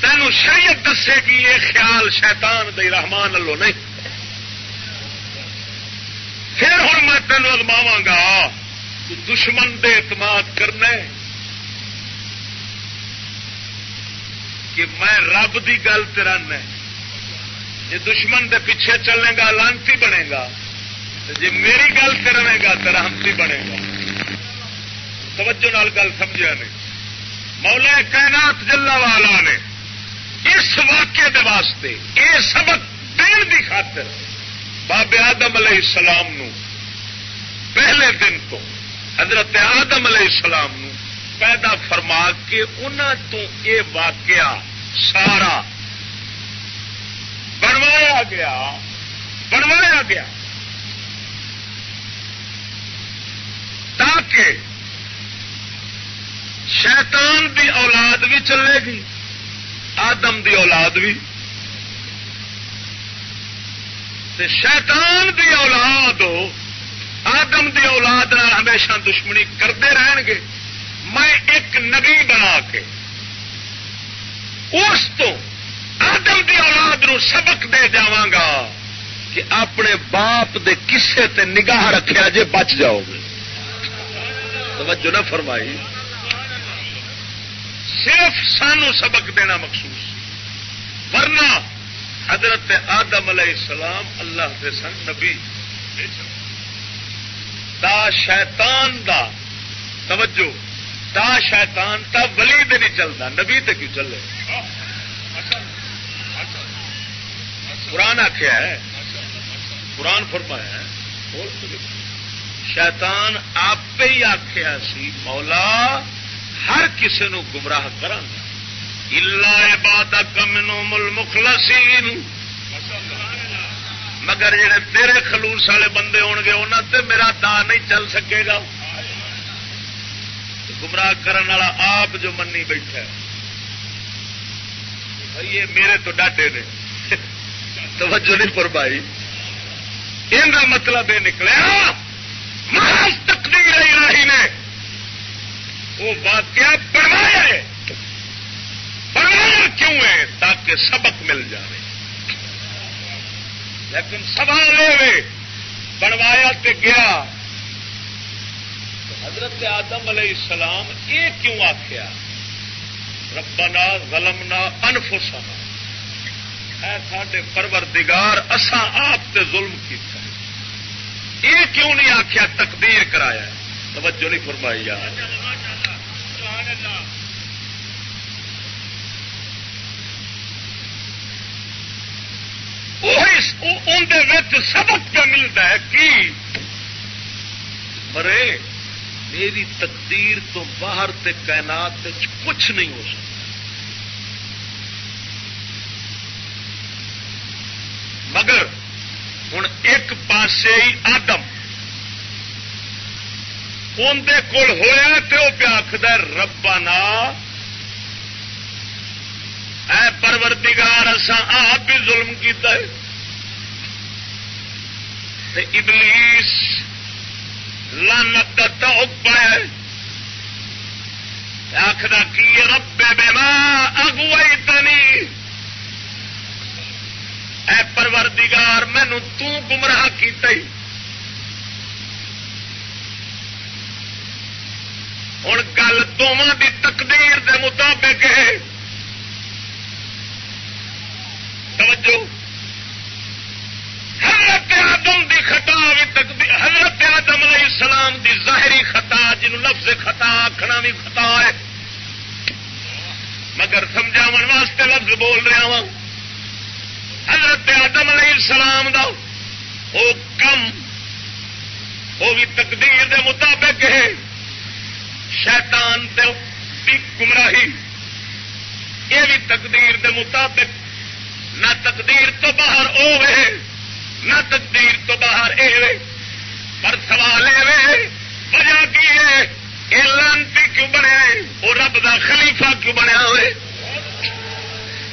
تینوں شریعت دسے گی، یہ خیال شیطان دے رحمان اللہ نہیں۔ پھر ہوں میں تینوں ازماوا گا دشمن دے اعتماد کرنا کہ میں رب کی گل ترنا جی دشمن دے پیچھے چلے گا، لانتی بنے گا۔ جی میری گل کرے گا تو رحمتی بنے گا۔ توجہ نال گل سمجھا نہیں مولا کائنات جلا والا نے اس واقعے دے واسطے یہ سبق دین کی خاطر بابے آدم علیہ السلام نو، پہلے دن تو حضرت آدم علیہ السلام نو پیدا فرما کے تو یہ واقعہ سارا بنوایا گیا بنوایا گیا۔ تاکہ شیطان دی اولاد بھی چلے گی آدم دی اولاد بھی شیطان دی اولاد آدم دی اولاد ہمیشہ دشمنی کرتے رہن گے میں ایک نبی بنا کے اس تو آدم دی اولاد نو سبق دے جا کہ اپنے باپ دے کسے تے نگاہ رکھا جے بچ جاؤ گے۔ توجہ نہ فرمائی۔ صرف سانو سبق دینا مخصوص۔ ورنہ حضرت آدم علیہ السلام اللہ کے سن نبی دا شیطان دا، توجہ، دا شیطان تا ولی دے نہیں چلتا نبی تے کیوں چلے؟ قرآن آخیا ہے، قرآن فرمایا ہے شیطان آپ ہی آخیا سی، مولا ہر کسی نو گمراہ کرا عبادت منهم المخلصین مگر جڑے تیرے خلوص والے بندے ہون گے انہوں تے میرا دا نہیں چل سکے گا۔ گمراہ کرن والا آپ جو منی بیٹھا ہے۔ یہ میرے تو ڈاٹے نے۔ توجہ نہیں فرمائی۔ ان کا مطلب یہ نکلیا محض تقدیر الہی نے۔ وہ واقعہ بنوایا ہے۔ بنوایا کیوں ہے تاکہ سبق مل جائے لیکن سوال یہ بنوایا تے گیا، حضرت آدم علیہ السلام یہ کیوں آخیا ربنا ظلمنا انفسنا۔ اے ساڈے پروردگار، اساں آپ تے ظلم کیتا ہے۔ یہ کیوں نہیں آخیا تقدیر کرایا؟ توجہ نہیں فرمائی یار۔ سبق کیا ملتا ہے؟ کہ مرے، میری تقدیر تو باہر تے کائنات کچھ نہیں ہو سکتا۔ مگر ہوں ایک پاسے ہی آدم اندر کول ہوا تو وہ پیا آخر ربانا اے پروردگار، اساں آپ بھی ظلم کیتا ہے۔ تے ابلیس لانت کا پایا آخر کی رب بما اگوئی تنی اے پروردگار مینو تمراہ کیتا ہی۔ ہوں گل دونوں کی تقدیر دے مطابق ہے۔ توجہ. حضرت آدم دی خطا بھی تقدیر حضرت آدم علیہ السلام دی ظاہری خطا جن لفظ خطا آخنا بھی خطا ہے. مگر سمجھا واسطے لفظ بول رہا وا حضرت آدم علیہ السلام دا وہ کم وہ بھی تقدیر دے مطابق ہے. شیطان دی گمراہی، یہ بھی تقدیر دے مطابق نہ تقدیر تو باہر ہوے نہ تقدیر تو باہر اے پر سوال یہ وجہ کی ہے یہ لانتی کیوں بنیا وہ رب دا خلیفہ کیوں بنیا ہوئے؟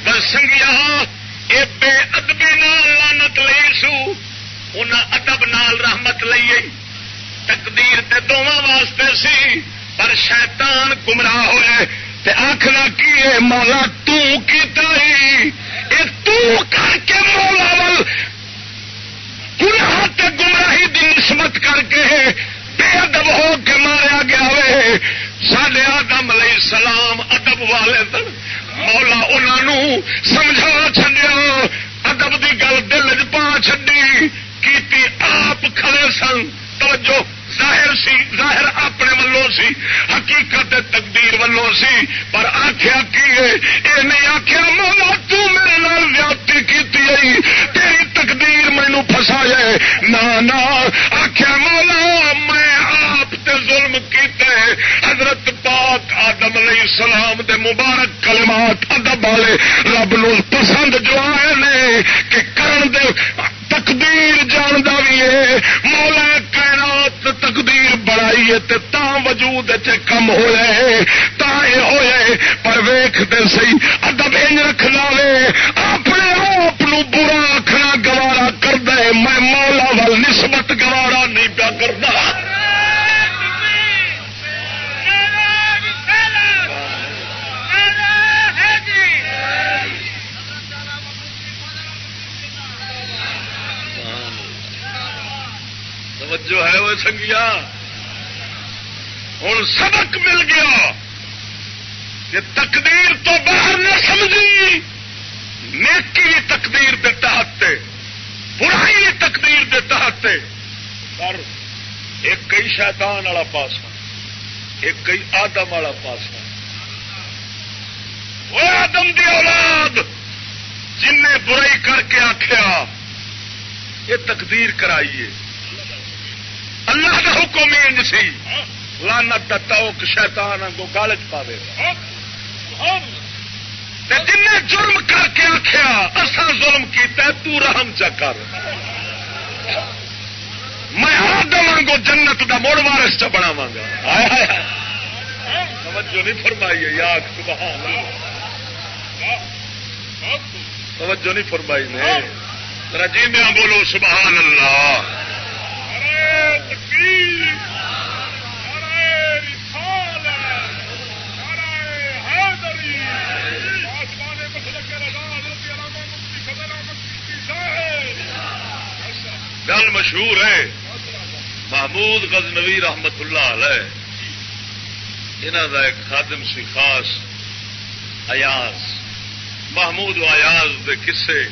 بس سنگیا یہ بے ادبی نال لانت لی سو ان ادب نال رحمت لئی تقدیر تے دونوں واسطے سی، پر شیطان گمراہ ہوئے۔ تے آخر کی ہے مولا تیتا کر کے مولا ول گناہ تے گمراہی دی نسبت کر کے بے ادب ہو کے ماریا گیا وے۔ سڈے آدم علیہ السلام ادب والے دن مولا انہوں سمجھا چڈیا ادب دی گل دل چ پا چڈی کی آپ کھڑے سن۔ توجہ ظاہر سی، ظاہر اپنے ولوں سی، حقیقت تقدیر ولوں سی، پر آخیا کی یہ نہیں آخیا مولا تو میرے نال زیادتی کی تیری تقدیر مینو فسا جائے نہ آخیا مولا، میں آپ تے ظلم کیتے حضرت پاک آدم علیہ السلام دے مبارک کلمات ادب والے رب نو پسند جو آئے نے، کہ کرن دے تقدیر جاندا بھی ہے۔ مولا کائنات تقدیر بڑائی ہے تے تا وجود چ کم ہویا ہے۔ تا اے ہویا ہے۔ پر ویکھ تے صحیح ادب انج رکھ لاوے۔ اپنے آپ برا آخنا گوارا کردا ہے۔ میں مولا ول نسبت گوارا نہیں پیا کردا۔ توجہ ہے وہ سنگیا؟ ہوں سبق مل گیا کہ تقدیر تو باہر نہ سمجھی، نیکی بھی تقدیر دے تحت برائی بھی تقدیر دے تحت پر ایک کئی شیطان والا پاسا ایک کئی آدم والا پاسا وہ آدم دی اولاد جن نے برائی کر کے آخیا یہ تقدیر کرائیے۔ اللہ کا حکم انج سی۔ لانت کا توک شیطان کو گالچ پا دے جن جرم کر کے آخیا اصا ظلم کیتا تو رحم چکر میں آدم کو جنت کا موڑ وارس چ بناوا گا توجہ نہیں فرمائیے یا سبحان توجہ نہیں فرمائی نے رجی میں بولو سبحان اللہ۔ گل مشہور ہے، محمود غزنوی رحمت اللہ علیہ انہوں کا ایک خادم سی خاص ایاز محمود ایاز دے کسے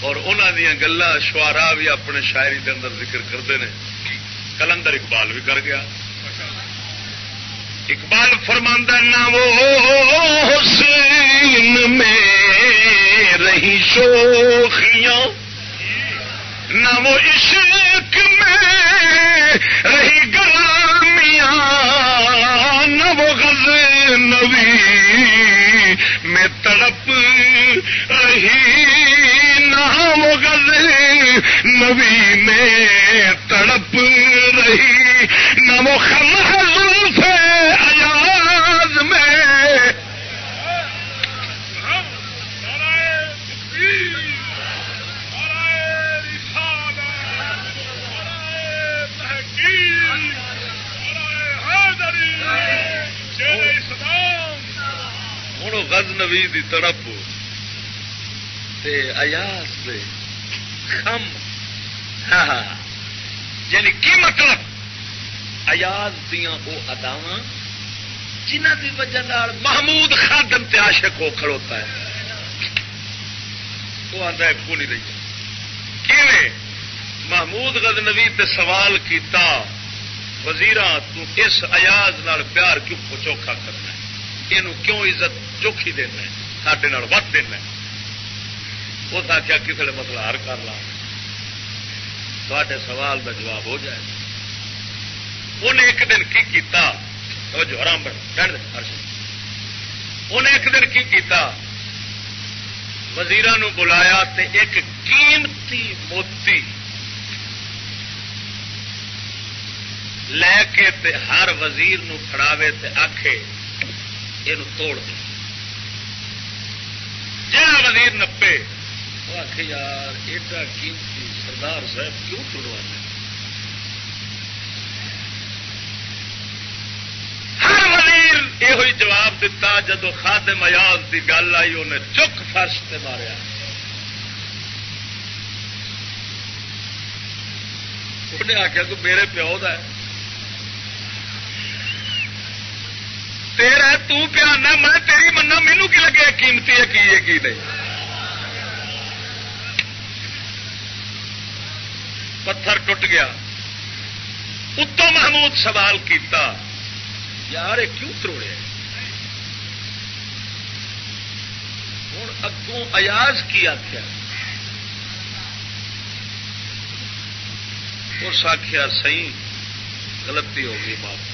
اور انہوں دیا گلا شعرا بھی اپنے شاعری کے اندر ذکر کرتے ہیں کلندر اقبال بھی کر گیا۔ اقبال فرماندہ نہ وہ حسین میں رہی شوخیاں۔ نہ وہ عشق میں رہی گرامیاں نہ وہ غز نبی میں تڑپ رہی، نہ وہ غز نبی میں تڑپ رہی، نہ وہ خم غز دی تڑپ تے ایاس دے خم. ہاں،, ہاں یعنی کی مطلب؟ ایاز دیا وہ اداوا جنہ کی وجہ محمود خادم تے عاشق ہو کھڑوتا ہے۔ وہ آتا ہے کو نہیں رہی؟ کیویں؟ محمود غزنوی تے سوال کیتا وزیر اس ایاز نال پیار کیوں چوکھا کرنا یہ کیوں عزت چوکھی دینا سڈے وت دینا اس آخیا کسی مسئلہ حل کر لا تے سوال کا جواب ہو جائے۔ انہیں ایک دن کی کیتا؟ جو آرام بڑھ انہیں ایک دن کی کیتا؟ وزیر بلایا تے ایک قیمتی موتی لے کے تے ہر وزیر نو کھڑاوے تے آکھے یہ توڑ دے جہاں وزیر نپے وہ آخ یار ایڈا قیمتی سردار صاحب کیوں توڑوا ہر وزیر یہ جواب دیتا جدو خادم ایاز دی گل آئی انہیں چک فرش سے ماریا انہیں آخیا تو میرے پیو ہے تیرا تنا میں تیری منا مینو کی لگے قیمتی ہے کی ہے کی نہیں پتھر ٹوٹ گیا اتو محمود سوال کیتا یار یہ کیوں تروڑے ہوں اگوں ایاز کی آخیا اس آخیا سی غلطی ہو گئی معاف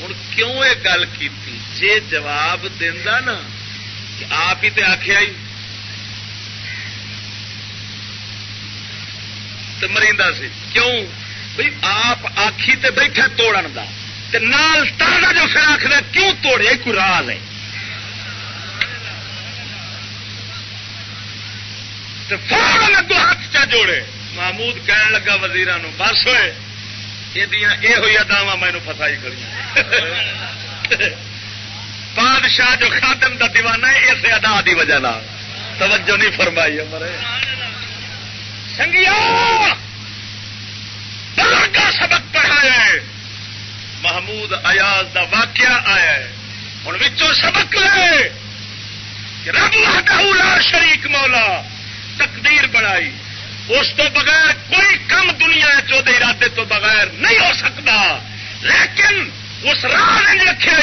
ہوں کیوں یہ گل کی جی جواب دینا نا، کہ آپ ہی آخیا ہی تو مریندہ سی۔ کیوں؟ بھائی آپ آخی تے بیٹھے توڑن دا۔ تے نال تازہ جو پھر آخر کیوں توڑے؟ کوئی راز ہے۔ فوراً اگو ہاتھ چا جوڑے۔ محمود کہن لگا وزیران بس ہوئے۔ یہ ہوئی اداوا مینو فسائی کری بادشاہ جو خاتم کا دیوانہ ہے اس ادا کی وجہ توجہ نہیں فرمائی مرے سنگیا کا سبق پڑھایا محمود ایاز دا واقعہ آیا ہوں سبق لے رب لا شریک مولا تقدیر بڑھائی اس تو بغیر کوئی کم دنیا چودہ ارادے تو بغیر نہیں ہو سکتا۔ لیکن اس راہ نے رکھا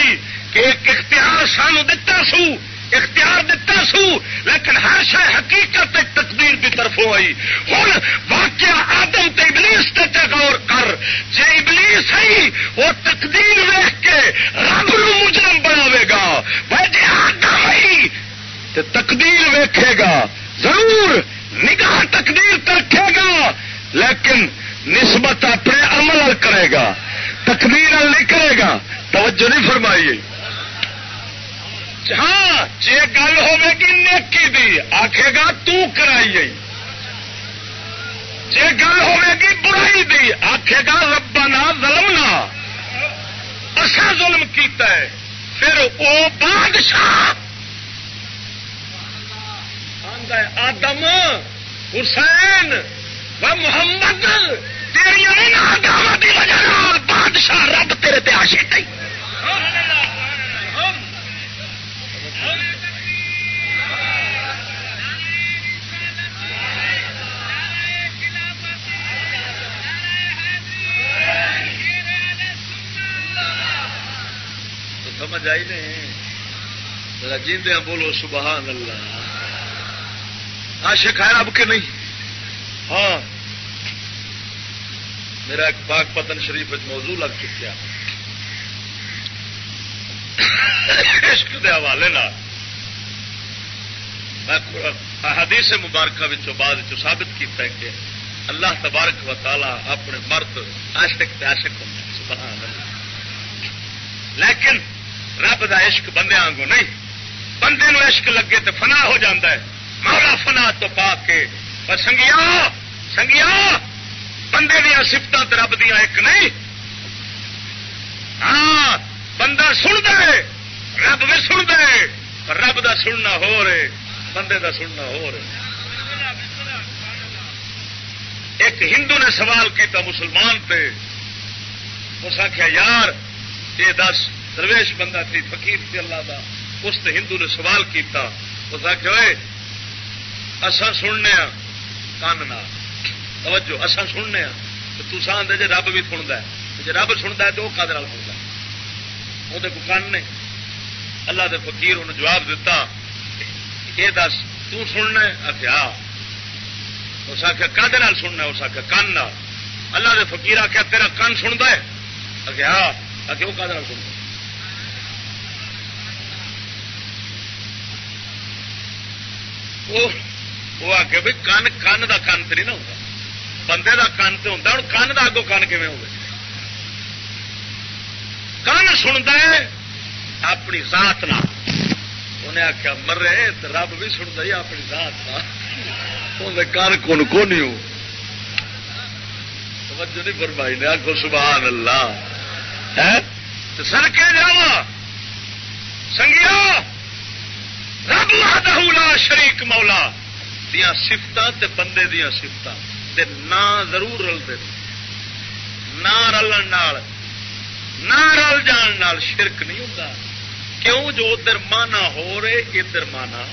کہ ایک اختیار سانو دتا سو، اختیار دتا سو، لیکن ہر شہ حقیقت تقدیر کی طرفوں آئی۔ ہوں واقعہ آدم تے ابلیس تے غور کر۔ جی ابلیس ہے وہ تقدیر ویخ کے رب نو مجرم بناوے گا۔ بھائی جی آدم ہی تقدیر ویکھے گا۔ ضرور نگاہ تقدیر رکھے گا، لیکن نسبت اپنے عمل کرے گا، تقدیر نہیں کرے گا، توجہ نہیں فرمائی ہاں جی گل ہوگی نیکی دی آخے گا ترائی جی گل ہوگی برائی دی آخے گا ربنا ظلمنا۔ اصا ظلم کیتا ہے، پھر وہ بادشاہ آدم، حسین و محمد، تیری وجہ بادشاہ رب تیرے تے عاشق نہیں۔ سمجھ آئی نہیں۔ جیندے بولو، سبحان اللہ۔ عاشق ہے اب کے نہیں۔ ہاں۔ میرا ایک پاک پتن شریف موضوع لگ چکیا۔ عشق کے حوالے میں حدیث مبارکہ بعد ثابت کیتا ہے کہ اللہ تبارک و تعالی اپنے مرد عاشق عاشق ہوں سبحان اللہ۔ لیکن رب دا عشق بندے آنگو نہیں۔ بندے نو عشق لگے تو فنا ہو جاتا ہے۔ مولا فنا تو پا کے۔ سنگیا سنگیا بندے دیا سفت رب دیا ایک نہیں۔ ہاں بندہ سن دے، رب بھی سن دے۔ رب دا سننا ہو رہے، بندے دا سننا ہو رہے۔ ایک ہندو نے سوال کیتا مسلمان پہ اس آخیا یار، یہ دس، درویش بندہ تھی، فقیر تھی، اللہ دا۔ اس ہندو نے سوال کیتا۔ اس آخیا ہوئے اسا سننے ہاں، کان توجہ اسا سننے ہاں۔ تو تصا آدھے جی رب بھی سنتا ہے جی رب سنتا ہے تو وہ کد سنتا وہ کن نے؟ اللہ دے فقیر انہوں جواب دیتا یہ دس تننا آخیا اس آخیا کد سننا اس آخیا کن اللہ دے فقیر آخیا تیرا کن سنتا ہے؟ آخیا آخر وہ کد سنتا وہ آ کے بھی کن کن کا کن تو نہیں نہ ہوتا بندے کا کن تو ہوتا ہوں کن کا اگوں کن کھے ہوگا کن سنتا ہے اپنی ذات نہ انہیں آخیا مرے رب بھی سنتا ہی اپنی ذات کا کن کون کو نہیں ہو۔ توجہ نہیں فرمائی نے آخو سبحان اللہ۔ سر کے جا سنگیا رب لا شریک مولا۔ دیا سفت بندے دیا سفت نہ ضرور رلتے نہ رلن نہ رل جان نال شرک نہیں ہوتا کیوں؟ جو ادھر مانا ہو رہے، ادھر مانا۔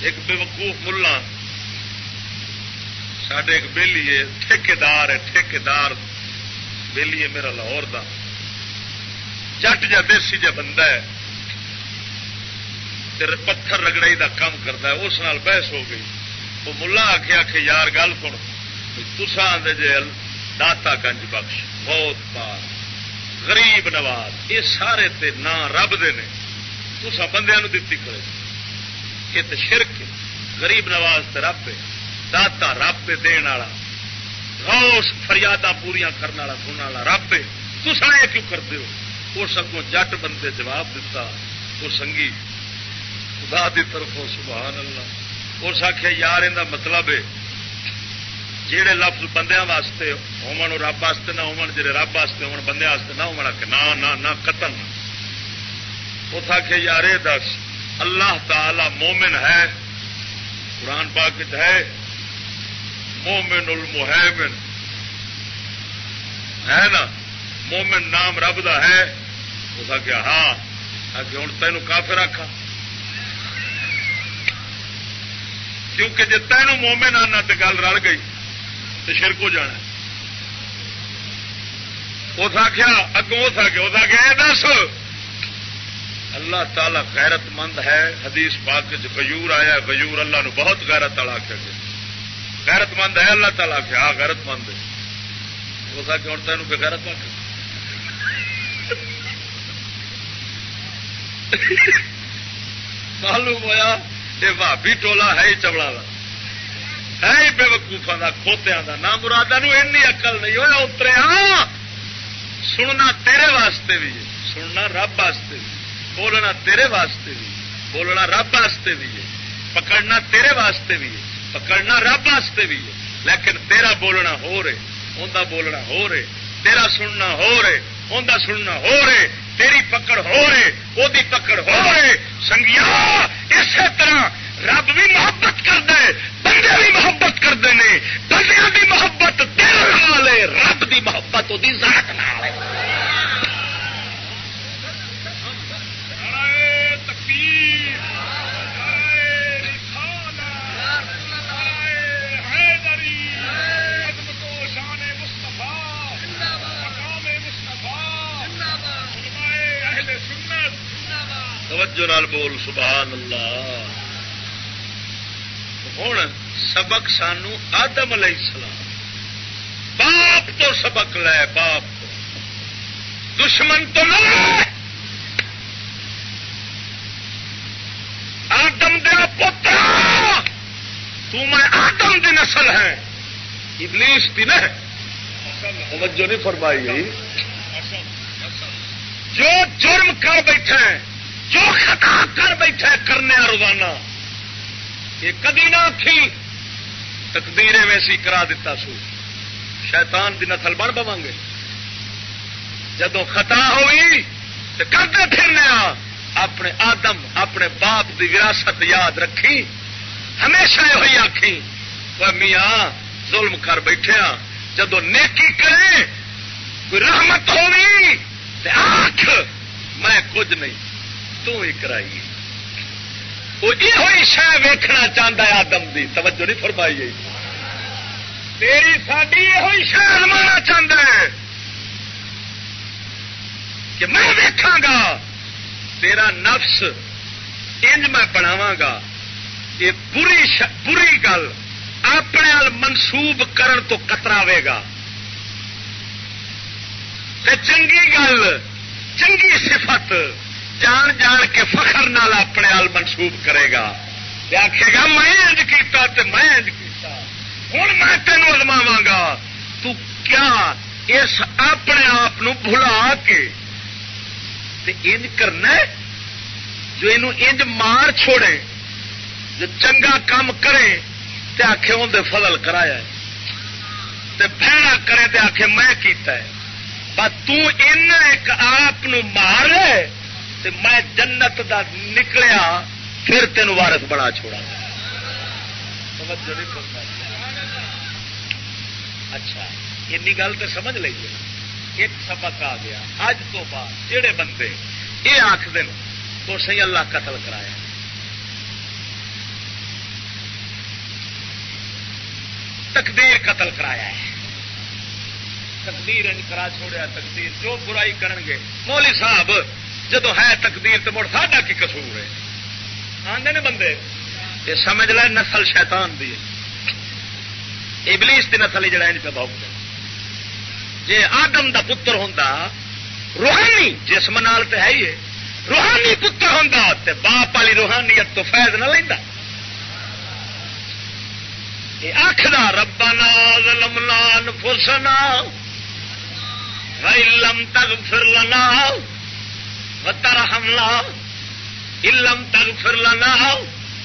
ایک بے وقوف ملا سڈے ایک بہلی ہے ٹھیکار ہے ٹھیکار بہلی ہے میرا لاہور کا جٹ جا دیسی جا بندہ ہے۔ پتھر رگڑائی دا کام کرتا ہے، اس نال بحث ہو گئی۔ وہ ملا آخیا کہ یار گل سن۔ تسا آدھے جی داتا گنج بخش۔ بہت پار غریب نواز۔ یہ سارے تے نا رب دے نے۔ تسا بندیا دتی کرے یہ تو شرک غریب نواز تے رب ہے۔ داتا رب دین والا۔ روس فریادہ پوریا کرنے والا سننے والا رب ہے۔ تسا یہ کیوں کرتے ہو؟ اس اگوں جٹ بندے جواب دیتا وہ سنگھی خدا دی طرف سبحان اللہ۔ اس آخیا یار یہ مطلب ہے جہے لفظ بندیا واسطے ہومن رب واسطے نہ ہومن جہے رب واسطے ہو بندے واسطے نہ ہونا کہ نہ نہ قتل اس آخیا یار دس، اللہ تعالی مومن ہے، قرآن پاک ہے، مومن المحمن ہے نا؟ مومن نام رب دا ہے۔ اس آخیا ہاں ہوں تینوں کافر آخا کیونکہ جی تینوں مومن آنا تو گل رل گئی تو شرک ہو جانا اس آخیا اگوں اس آگے اس آگے دس۔ اللہ تعالی غیرت مند ہے، حدیث پاک غیور آیا، غیور اللہ نو بہت غیرت والا آخیا گیا۔ غیرت مند ہے، اللہ تعالیٰ آخیا ہاں غیرت مند ہے۔ اس آگے ہوں تینوں کہ غیرت آخ معلوم ہوا یہ بھابی ٹولا ہے ہی چبڑا کا ہے ہی بے وقوفا کا کھوتیا کا نہ مرادہ این اقل نہیں۔ ہوا اتریا ہاں۔ سننا تیرے واسطے بھی ہے۔ سننا رب واسطے بھی بولنا تیرے واسطے بھی بولنا رب واسطے بھی ہے۔ پکڑنا تیرے واسطے بھی ہے۔ پکڑنا رب واسطے بھی ہے۔ لیکن تیرا بولنا ہو رہے۔ انہیں بولنا ہو رہے۔ تیرا سننا ہو رہے۔ اندر سننا ہو رہے، تیری پکڑ ہو رہے وہ پکڑ ہو رہے۔ سنگیا، اسی طرح رب بھی محبت کر دے بندے بھی محبت کرتے ہیں بندے کی محبت دل نال رب کی محبت وہ ذات نال توجہ نال بول سبحان اللہ۔ ہوں سبق سانو آدم علیہ السلام۔ باپ تو سبق لے باپ تو۔ دشمن تو لے۔ آدم دیا پوترا میں آدم دی نسل ہے۔ ابلیس دی نہ۔ توجہ نہیں فرمائی۔ جو جرم کر بیٹھا ہے جو خطا کر بیٹھا کرنے روزانہ۔ یہ کدی نہ آخی تقدیر ویسی کرا دیتا سو۔ شیطان دی نسل بن پو گے۔ جدو خطا ہوئی، تو کرتے پھرنے اپنے آدم، اپنے باپ دی وراثت یاد رکھی۔ ہمیشہ یہ آخی وہ میاں، ظلم کر بیٹھے جدو نیکی کرے، کوئی رحمت ہوگی آخ میں کچھ نہیں۔ تو ہی کرائی وہ یہ شہ ویکھنا چاہتا ہے آدم دی۔ توجہ نہیں فرمائی گئی۔ تیری ساری یہ شہ لمانا چاہتا ہے کہ میں ویکھا گا تیرا نفس انج میں بناوا گا یہ بری ش... بری گل اپنے منسوب کرن تو کتراوے گا۔ چنگی گل، چنگی صفت جان جان کے فخر نال اپنے آل منسوب کرے گا۔ آخے گا، میں انج کیتا تے میں انج کیتا۔ ہوں میں تینوں ازماوا گا۔ تو کیا اس اپنے آپ بھلا کے تے انج کرنا جو یہ انج مار چھوڑے، جو چنگا کام کرے، تے آخے اندر فضل کرایا تے بہنا کرے تے آخے میں کیتا ہے۔ بس ایک آپ مار میں جنت دا نکلیا، پھر تین وارس بڑا چھوڑا۔ اچھا این گل تو سمجھ لیجیے ایک سبق آ گیا۔ اج تو بعد جہے بندے یہ آخ دن تو سی اللہ قتل کرایا۔ تقدیر قتل کرایا ہے۔ تقدیر کرا چھوڑیا، تقدیر جو برائی کرن گے مولی صاحب جدو ہے تقدیر تو مڑ ساڈا کی کسور ہے؟ آدھے نے بندے، یہ سمجھ لے نسل شیطان دی ابلیس کی نسل ہی جڑا پہ بہت جی آدم دا پتر ہوں روحانی جسم نال تو ہے ہی روحانی پتر ہوں تو باپ والی روحانیت تو فائد نہ لینا آخر ربنا ظلمنا انفسنا وَإِلَّمْ تَغْفِرْ لَنَا۔ وَتَرْحَمْنَا إِلَّمْ تَغْفِرْ لَنَا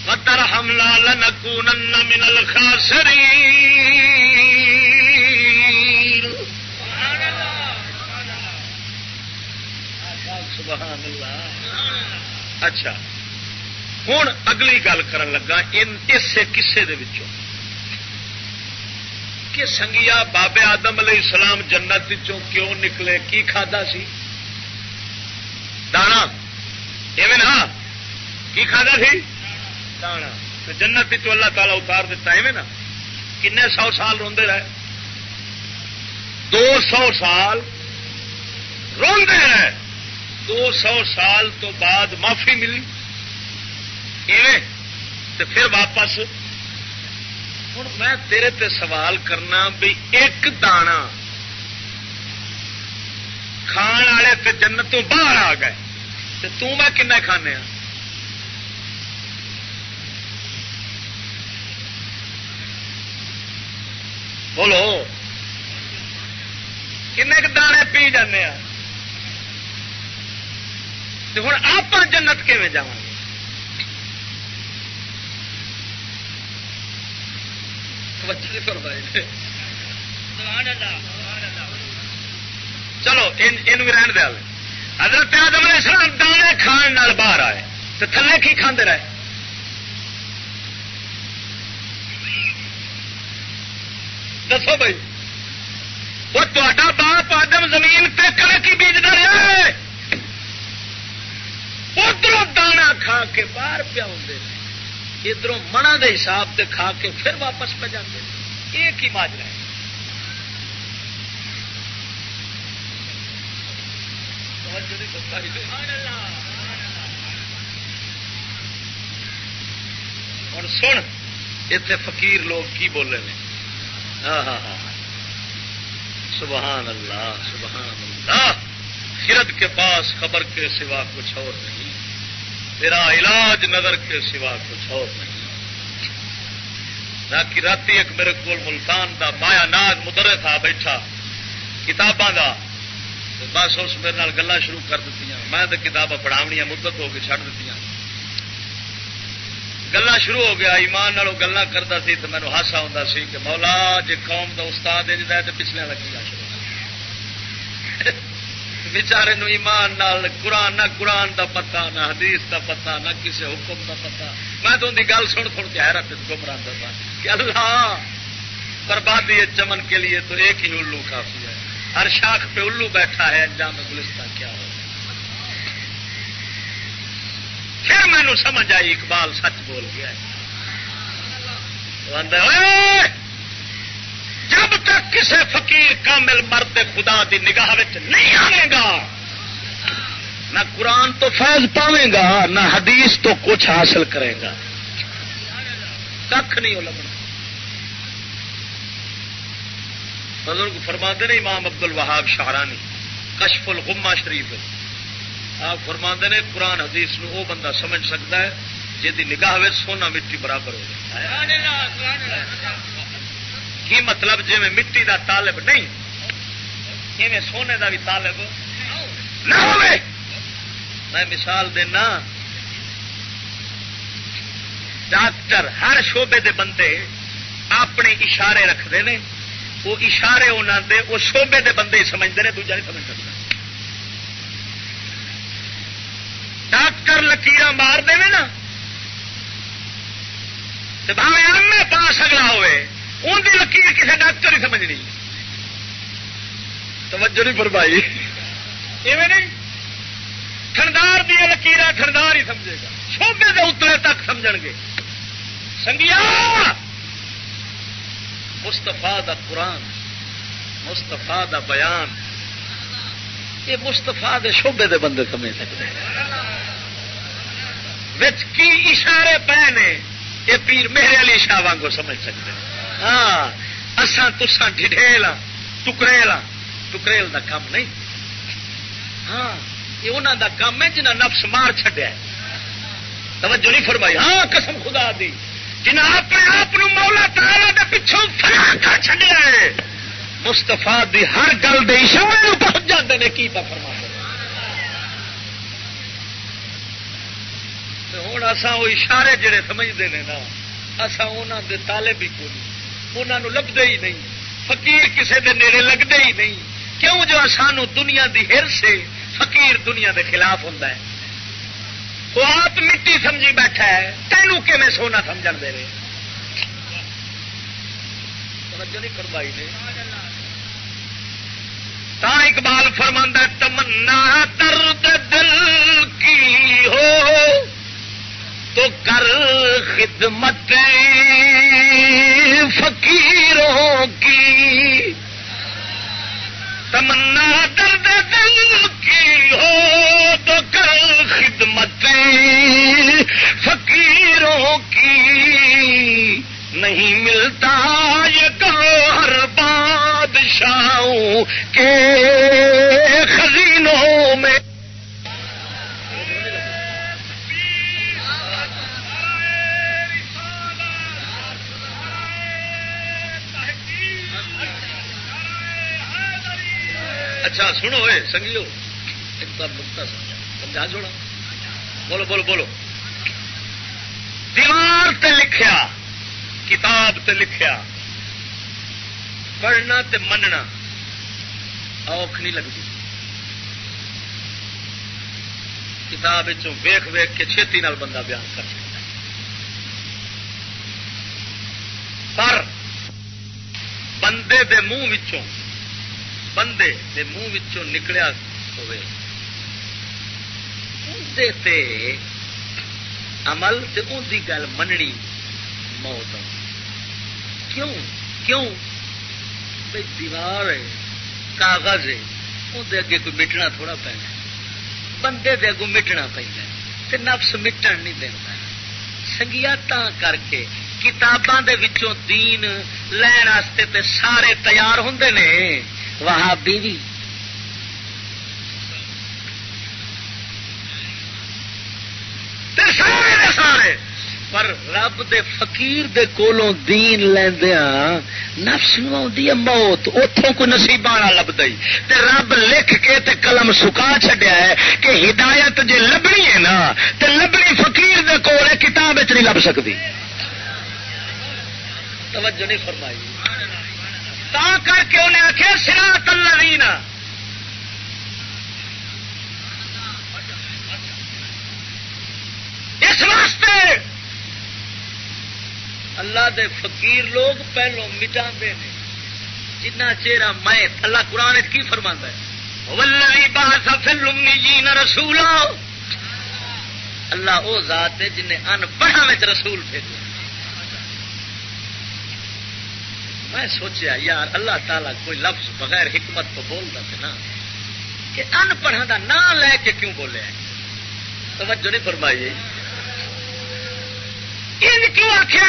وَتَرْحَمْنَا لَنَكُونَنَّ مِنَ الْخَاسِرِينَ. سبحان اللہ. اچھا. ہوں اگلی گل کر لگا اس کسے دے وچوں. کہ سنگیا بابے آدم علیہ السلام جنت چوں کیوں نکلے؟ کی کھادا سی؟ دانا۔ ایویں نا کی کھادا سی؟ دانا۔ تو جنت اللہ تعالی اتار دیتا ایویں نا کن سو سال روندے رہے۔ دو سو سال روندے رہے۔ دو سو سال تو بعد معافی ملی۔ ایویں۔ تو پھر واپس۔ ہوں میں تیرے تے سوال کرنا بھی ایک دانا۔ کھان والے تے جنت تو باہر آ گئے۔ تو میں کن کھانے ہاں؟ بولو۔ کن دانے پی جانے ہوں آپ جنت کیون جا چلو یہ رہن دیا حضرت آدم علیہ السلام دانے کھان باہر آئے تو تھلے کی کھانے رہے؟ دسو بھائی، وہ تا باپ آدم زمین پہ کڑک ہی بیجتا رہا ادھر دانا کھا کے باہر پیا ادھر منا دے حساب سے کھا کے پھر واپس پہ جاتے ایک ہی ماجرا ہے اور سن اتنے فقیر لوگ کی بولے نے؟ ہاں ہاں ہاں۔ سبحان اللہ سبحان اللہ۔ خرد کے پاس خبر کے سوا کچھ اور نہیں۔ تیرا علاج نظر کے سوا کچھ اور نہیں۔ رات ایک میرے کو ملتان دا مایا ناگ مدرے تھا بیٹھا کتاباں دا۔ بس اس میرے گلا شروع کر دیتی میں تو کتابیں پڑھاونیاں مدت ہو کے چڑھ دیتی گلا شروع ہو گیا، ایمان نالوں گلا کرتا سی تو مینو ہاسا ہوں سی کہ مولا جی قوم کا استاد ہے تو پچھلے لگی گا بچارے نو ایمان نال قرآن، نہ قرآن دا پتا نہ حدیث دا پتا نہ کسی حکم دا پتا میں تو ان کی گل سن سن کے حیرت گمراہ تھا کہ اللہ، بربادی چمن کے لیے تو ایک ہی الو کافی۔ ہر شاخ پہ الو بیٹھا ہے انجام گلستان، کیا ہو؟ پھر مینو سمجھ آئی، اقبال سچ بول گیا جب تک کسی فقیر کامل مرد خدا دی نگاہ نہیں آئے گا، نہ قرآن تو فیض پاوے گا، نہ حدیث تو کچھ حاصل کرے گا۔ کھ نہیں لگنا بزرگ فرما نے امام عبد الوہاب شاہرانی، کشف الغمہ شریف آپ فرما نے قرآن حدیث نو وہ بندہ سمجھ سکتا ہے جی نگاہ سونا مٹی برابر ہو جائے۔ کی مطلب جی میں مٹی دا طالب نہیں جی میں سونے دا بھی طالب نہ میں مثال دینا، ڈاکٹر ہر شعبے دے بندے اپنے اشارے رکھتے ہیں۔ وہ اشارے انہوں دے وہ شعبے دے بندے ہی سمجھتے ہیں دوجا نہیں سمجھ سکتا۔ ڈاکٹر لکیر مار دے نا۔ بھاوے ایم پاس اگلا ہوئے ان کی لکیر کسی ڈاکٹر ہی سمجھنی۔ توجہ نہیں فرمائی۔ ایویں نہیں۔ ٹھنڈار دیا لکیر ٹھنڈار ہی سمجھے گا۔ شوبے کے اترے تک سمجھ گے۔ سنگیا! مستفا دا قرآن مستفا دا بیان۔ یہ مستفا دے شوبے دے بندے سمجھ سکتے کی اشارے پے نے یہ پیر میرے علی شاہ وانگو سمجھ سکتے ہاں اسان تسان ڈھیل ٹکریل ٹکریل دا کام نہیں۔ ہاں یہ انہوں دا کام ہے جنہ نفس مار چڈیا توجہ نہیں فرمائی۔ ہاں قسم خدا دی۔ جنہ اپنے آپ مولا تالا دے پچھوں فلا کر چڈیا ہے مستفا دی ہر گل دے اشارے پہنچ جاتے ہیں کی پا فرما ہوں اصا وہ اشارے جڑے سمجھتے ہیں نا اصا انہوں دے تالے بھی کو انہوں لبتے ہی نہیں، فقیر کسے دے نیڑے لگتے ہی نہیں۔ کیوں جو سانو دنیا دی ہر سے فقیر دنیا دے خلاف ہوں وہ آپ مٹی سمجھی بیٹھا ہے، تینوں کہ میں سونا سمجھ دے رہے؟ کروائی نے۔ تا اقبال فرماندہ تمنا درد دل کی ہو، تو کر خدمت فقیروں کی۔ تمنا درد دل کی ہو تو کر خدمت فقیروں کی۔ نہیں ملتا یہ کرو ہر بادشاہوں کے خزینوں میں۔ اچھا سنو اے سنگیو ایک بار نکتا سمجھا۔ سمجھا چھوڑا بولو بولو بولو۔ دیوار تے لکھیا کتاب تے لکھیا۔ پڑھنا تے مننا اوکھ نہیں لگتی۔ کتاب ویخ ویخ کے چھتی نال بندہ بیان کر سکتا پر بندے دے منہ بندے دے منہ وچوں نکلیا ہوئے۔ تے عمل تے ان دی گل مننی موت کیوں؟ کیوں؟ بھائی دیوار ہے، کاغذ ہے اندر اگے کوئی مٹنا تھوڑا پینا بندے دے اگوں مٹنا پہ نفس مٹن نہیں دینا۔ سنگیا تا کر کے کتاباں دے وچوں دین لین واسطے تے سارے تیار ہوں نے۔ وہاں بیوی سارے سارے، پر رب دے فقیر دے کولوں دین لیندیا نفس نو آدھی ہے موت اتوں کو نصیب والا لبدا تے رب لکھ کے تے قلم سکا چھڈیا ہے کہ ہدایت جے لبنی ہے نا، تے لبنی فقیر دے کول ہے، کتاب وچ نہیں لب سکتی توجہ نہیں فرمائی۔ تا کر کے انہیں آخیا سرا تلین اس واسطے اللہ دے فقیر لوگ پہلو مٹا دے جنا چہرہ میں، اللہ قرآن کی فرما ہے؟ رسول اللہ وہ ذات ہے جنہیں ان پڑھا رسول بھیجا میں سوچیا، یار، اللہ تعالیٰ کوئی لفظ بغیر حکمت تو بولتا تھا نا، کہ ان پڑھا کا نام لے کے کیوں بولے؟ توجہ نہیں فرمائی۔ ان کیوں آخیا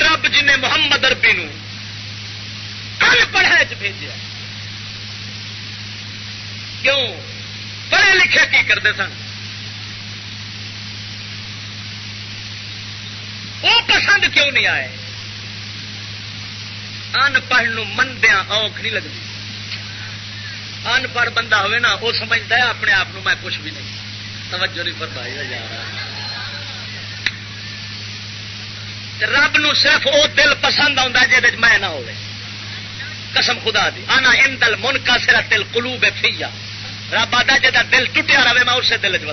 رب جن محمد اربی ان پڑھا بھیجا کیوں؟ پڑھے لکھے کی کرتے سن؟ وہ پسند کیوں نہیں آئے؟ ان پڑھ مندیا اوکھ نہیں لگتی ان پڑھ بندہ ہوئے نا وہ سمجھتا ہے اپنے آپ میں کچھ بھی نہیں توجہ نہیں فرمائی یار رب نو صرف وہ دل پسند آتا جہد میں نہ ہو قسم خدا دی آنا ان دل من کا سرا دل کلو بے فیا رب آتا جا دل ٹوٹیا رہے میں اسے دل چ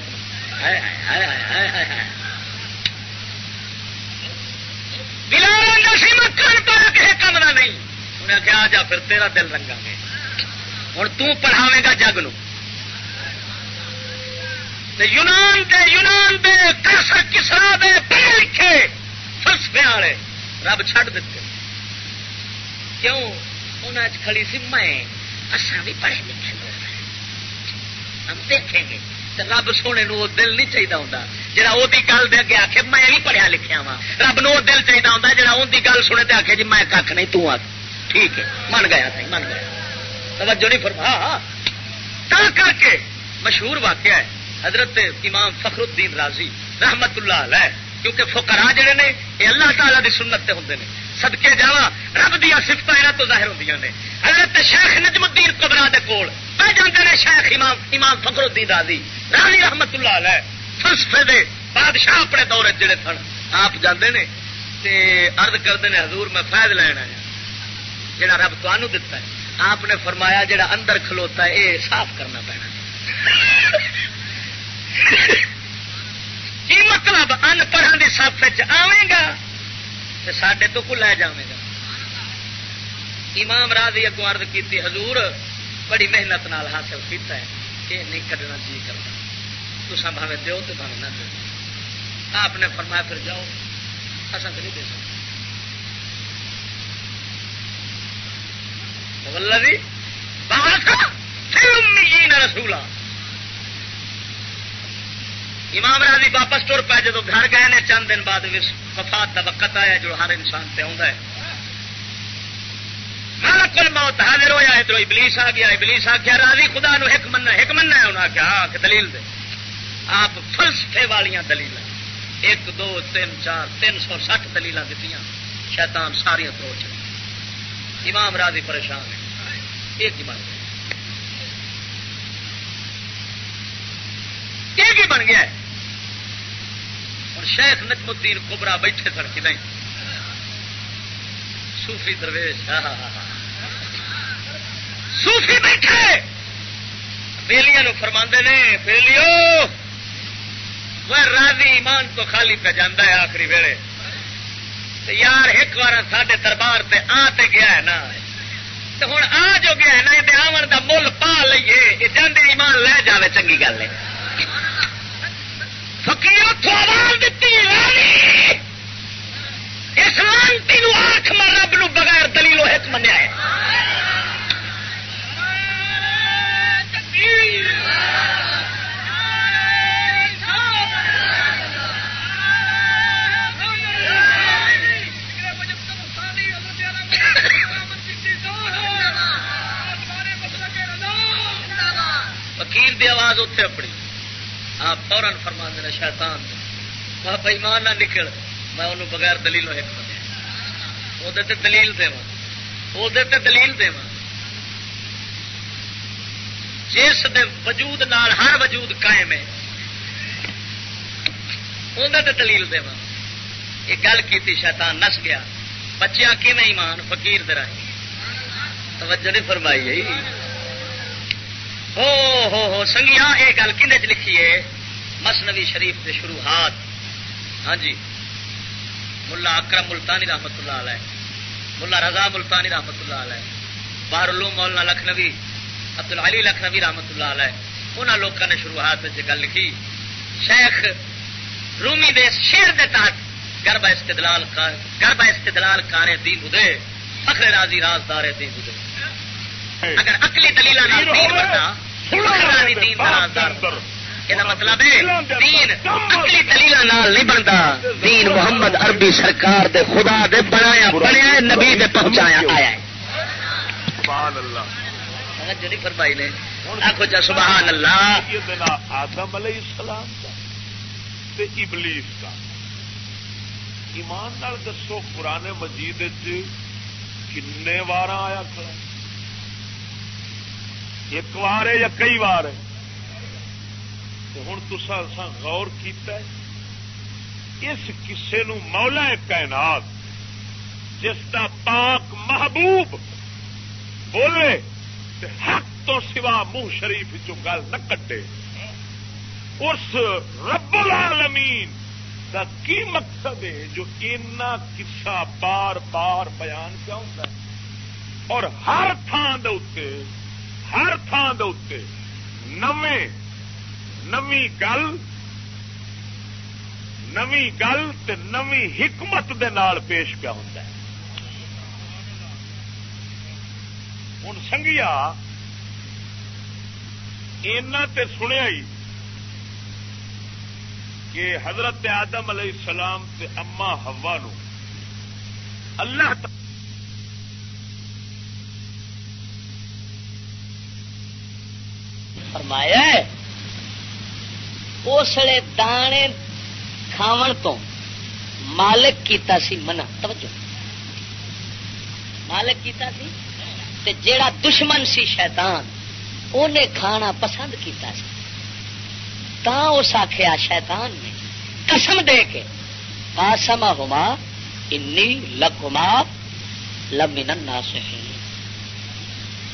بلال آتا سی میں کل پڑا کسی کام کا نہیں۔ انہیں کیا آ جا پھر تیرا دل رنگا گے۔ ہوں تڑھاوے گا جگ نو۔ یونان دے یونان دے کسر کسرا دے پڑھے لکھے فلسفے والے رب چھڈ دیتے۔ کیوں؟ انہیں کھڑی سی میں۔ اصا بھی پڑھے لکھے لوگ ہم دیکھیں گے۔ رب سونے نو وہ دل نہیں چاہیے ہوں جا وہ گل دے اگے آخے میں بھی پڑھیا لکھیا وا رب نو دل چاہیے ہوں جا ان کی گل سنے تو آخے جی میں کھ نہیں، تو آ ٹھیک ہے، من گیا سی من گیا۔ توجہ نہیں فرما۔ ہاں، ہاں۔ تا کر کے مشہور واقعہ ہے، حضرت امام فخر الدین راضی رحمت اللہ علیہ، کیونکہ فکرا جڑے نے، یہ اللہ تعالیٰ کی سنت ہوں نے۔ سدکے جا رب دیا سفت یہاں تو ظاہر ہوں نے۔ حضرت شیخ نجم الدین کبرا دے کول۔ پہ جاتے ہیں شیخ امام امام فخر الدین راضی راضی رحمت اللہ علیہ، فلسفے دے بادشاہ اپنے دور جڑے سن۔ آپ جانے نے تے عرض کرتے ہیں حضور میں فائد لینا ہے جڑا رب تمہوں دتا ہے۔ آپ نے فرمایا، جڑا اندر کھلوتا ہے یہ صاف کرنا پینا۔ [LAUGHS] کی مطلب؟ ان پڑھا کی سف آئے گا؟ تو سڈے تو کو لے جائے گا؟ امام راضی اگو عرض کی حضور بڑی محنت نال حاصل کیتا ہے کہ نہیں کھڈنا جی کرتا۔ تو بھاوے دو تو بھاوے نہ دو آپ نے فرمایا پھر جاؤ اصل تو نہیں دے سکتے۔ جی رسولا۔ امام راضی واپس تر پائے جب گھر گئے نے، چند دن بعد وفات کا وقت آیا جو ہر انسان پہ آتا ہے۔ کل موت، حاضر ہویا ادھر ابلیس آ گیا، ابلیس آ گیا راضی خدا نو ایک من ایک منا ہے، انہاں آخیا ہاں، کہ دلیل دے۔ آپ فلسفے والیا دلیل ایک، دو، تین، چار، تین سو سٹھ دلیل دیتی شیتان ساری تو امام راضی پریشان ہے۔ یہ بن گیا۔ کی بن گیا ہے؟ شیخ نجم الدین کوبرا بیٹھے سن کی نہیں؟ صوفی درویش ہاں، ہاں، ہاں، صوفی بیٹھے۔ بیلیاں فرما نے بیلیو وہ راضی ایمان تو خالی پہ جانا ہے آخری ویلے۔ یار، ایک بار سڈے دربار سے آ گیا ہے نا۔ تو ہوں آ جو گیا ہے نا یہ آمن کا مل پا لیے یہ جانے ایمان لے جائے چنگی گل ہے۔ فکیر آواز دیتی اس لانتی آخ میں رب نو بغیر دلیل ہت منیا ہے۔ فقیر دی آواز اتے اپنی۔ آپ فورن فرما دینا، شیطان میں بھائی مان نہ نکل، میں انہوں بغیر دلیل ایک بنیا وہ دلیل دے وہ دلیل دے جس دے وجود نال ہر وجود قائم ہے اندر دلیل دے یہ گل کی شیطان نس گیا۔ بچیا کیون ایمان؟ فقیر دراہ توجہ نہیں فرمائی ہو ہو ہو سنگیا یہ گل چ لکھی ہے؟ مسنوی شریف کے شروعات۔ ہاں جی ملا اکرم ملتانی رحمت اللہ علیہ ملا رضا ملتانی رحمت اللہ علیہ باہر مولانا لکھنوی عبد العلی لکھنوی رحمت اللہ علیہ انہوں لوگوں نے شروعات گل لکھی۔ شیخ رومی دے شیر دے تحت گربا استدلال گربا استدلال کارے دی بدے فخر راضی رازدار دی بدے اگر اکلی دلیل بنتا مطلب اکلی دلیل نہیں بنتا۔ دین محمد عربی سرکار دے خدا دے بنایا بنیا نبی دے پہنچایا آیا فرمائی نے۔ آخو جا سبحان اللہ۔ آدم علیہ السلام کا ابلیس کا ایمان نال دسو پرانے مجید کنے وار آیا کھڑا ایک وار ہے یا کئی وار ہے؟ ہوں تسا غور کیتا ہے، اس کسے نو مولا کائنات، جس کا پاک محبوب بولے حق تو سوا منہ شریف چ گل نہ کٹے۔ اس رب العالمین کا کی مقصد ہے جو اینا قصہ بار بار بیان کیا ہوتا ہے؟ اور ہر تھان دے ہر تھان دے نویں نمی گل نمی گل تے نمی حکمت دے نال پیش پیا ہوتا ہے۔ ہوں سنگیا، اینا تے سنیا ہی کہ حضرت آدم علیہ السلام تے اما ہوا نو اللہ تعالی فرمایا اسلے دانے کھاون تو مالک کیتا سی منع۔ توجہ۔ مالک کیتا سی؟ تے جیڑا دشمن سی شیطان انہیں کھانا پسند کیتا سی۔ تا اس آخیا شیطان نے قسم دے کے آسما ہوما انی لکما لمن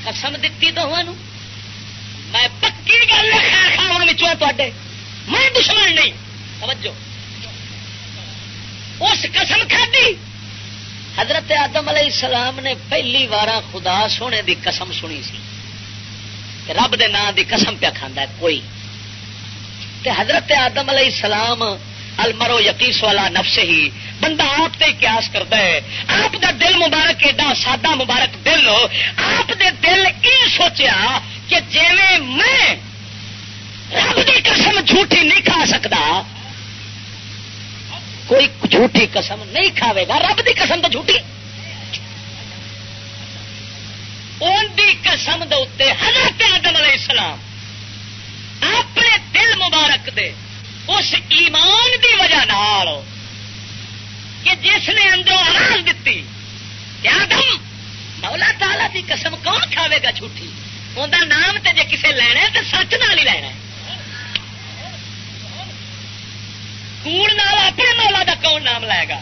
قسم دیتی تو ہوا میں پکی گل خیر خاوا تے میں دشمن نہیں۔ توجہ۔ اس قسم کھدی حضرت آدم علیہ السلام نے پہلی بار خدا سونے دی قسم سنی سی۔ رب دے نام دی قسم پیا کھانا ہے، کوئی۔ تے حضرت آدم علیہ السلام المرو یقیس والا نفس ہی بندہ آپ تے قیاس کرتا ہے۔ آپ دا دل مبارک، ایڈا سادہ مبارک دل۔ آپ دے دل یہ سوچیا کہ جی میں رب کی قسم جھوٹی نہیں کھا سکتا کوئی جھوٹی قسم نہیں کھاوے گا، رب کی قسم تو جھوٹی ان کی قسم دے حضرت آدم علیہ السلام اپنے دل مبارک دے اس ایمان دی وجہ نال کہ جس نے اندروں آواز دیتی آدم، مولا تالا کی قسم کون کھاوے گا جھوٹھی اندر نام تے جے کسے لینا تو سچ نال ہی لینا کوڑ نال اپنے مولا کا کون نام لائے گا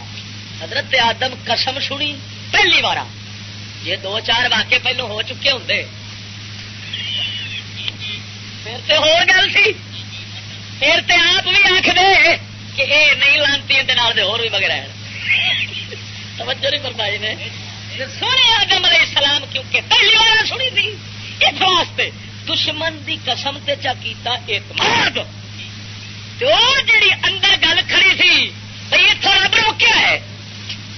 حضرت آدم قسم سنی پہلی بار یہ دو چار واقع پہلو ہو چکے ہوں پھر تو ہو گل سی پھر تو آپ بھی آخ دے کہ یہ نہیں لانتی ہو بھی مگر توجہ نہیں فرمائی نے سونے آدم علیہ السلام کیونکہ پہلی بار سنی تھی اس واسطے دشمن دی قسم تے چا کیتا اعتماد جڑی اندر گل کھڑی تھی بھائی اتوں رب روکیا ہے۔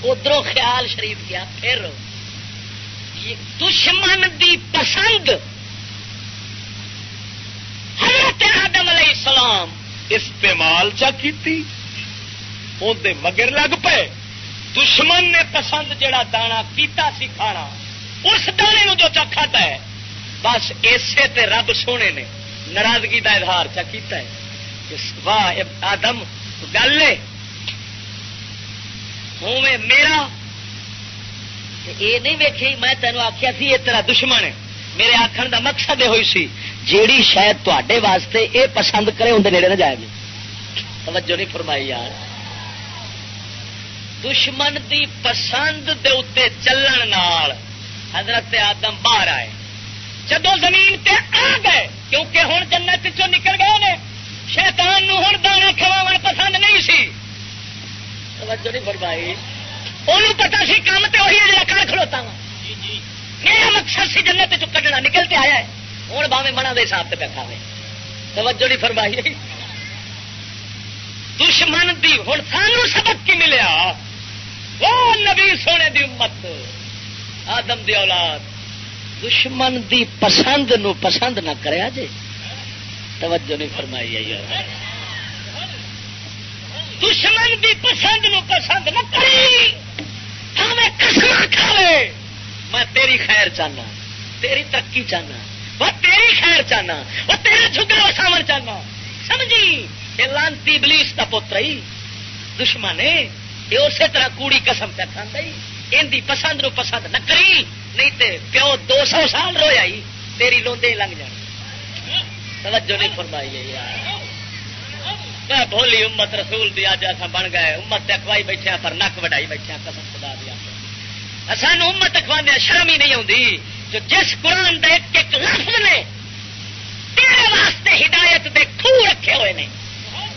ادھر خیال شریف کیا، پھر دشمن دی پسند حضرت آدم علیہ السلام۔ استعمال چا کیتی؟ مگر لگ پے۔ دشمن نے پسند جڑا دانا کیتا سی کھانا، اس دانے نو جو چا کھاتا ہے بس اسے تے رب سونے نے ناراضگی کا اظہار چا کیتا ہے واہ آدم، گل ہوں میرا یہ نہیں ویکھی، میں تینوں آخیا سی یہ تیرا دشمن ہے۔ میرے آخر دا مقصد یہ ہوئی سی، جیڑی شاید تے واسطے اے پسند کرے اندر نیڑے نہ جائے۔ گی توجہ نہیں فرمائی یار۔ دشمن دی پسند دے اتنے چلن نال حضرت آدم باہر آئے۔ جدو زمین تے آ گئے کیونکہ ہوں جنت چو نکل گئے نے شیطان نو ہوں دانا کھوا پسند نہیں سی۔ انہوں پتا سی کام تو وہی ہے جا کھڑوتا وا۔ میرا مقصد سی جنت چ کٹنا نکلتے آیا ہے۔ ہوں باوے منا دے حساب سے پہ کھاوے۔ توجہ نہیں فرمائی۔ دشمن دی ہوں سانو سبق کی ملیا۔ وہ نبی سونے دی امت آدم دی اولاد۔ دشمن دی پسند نو پسند نہ کرے جی توجہ نہیں فرمائی ہے دشمن دی پسند نو پسند نہ کری ہمیں کسم کھاوے۔ میں تیری خیر چاہنا۔ تیری ترقی چاہنا۔ وہ تیری خیر چاہنا۔ وہ تیرا جھگا وساو چاہنا۔ سمجھی؟ یہ لانتی بلیس کا پوتر ہی۔ دشمن ہے۔ یہ اسی طرح کوڑی قسم پہ کھانا ان کی پسند نو پسند نہ کری۔ نہیں تے پیو دو سو سال رویا ہی تیری لوندے لنگ جان توجہ نہیں فرمائی ہے یار۔ بولی امت رسول دی اج اصا بن گئے، امت اخوائی بیٹھے پر نک وڈائی بیٹھے قسم خدا دیا سانو امت اخوا شرم ہی نہیں آتی جو جس قرآن دے ایک ایک لفظ نے تیرے واسطے ہدایت دے خو رکھے ہوئے نے،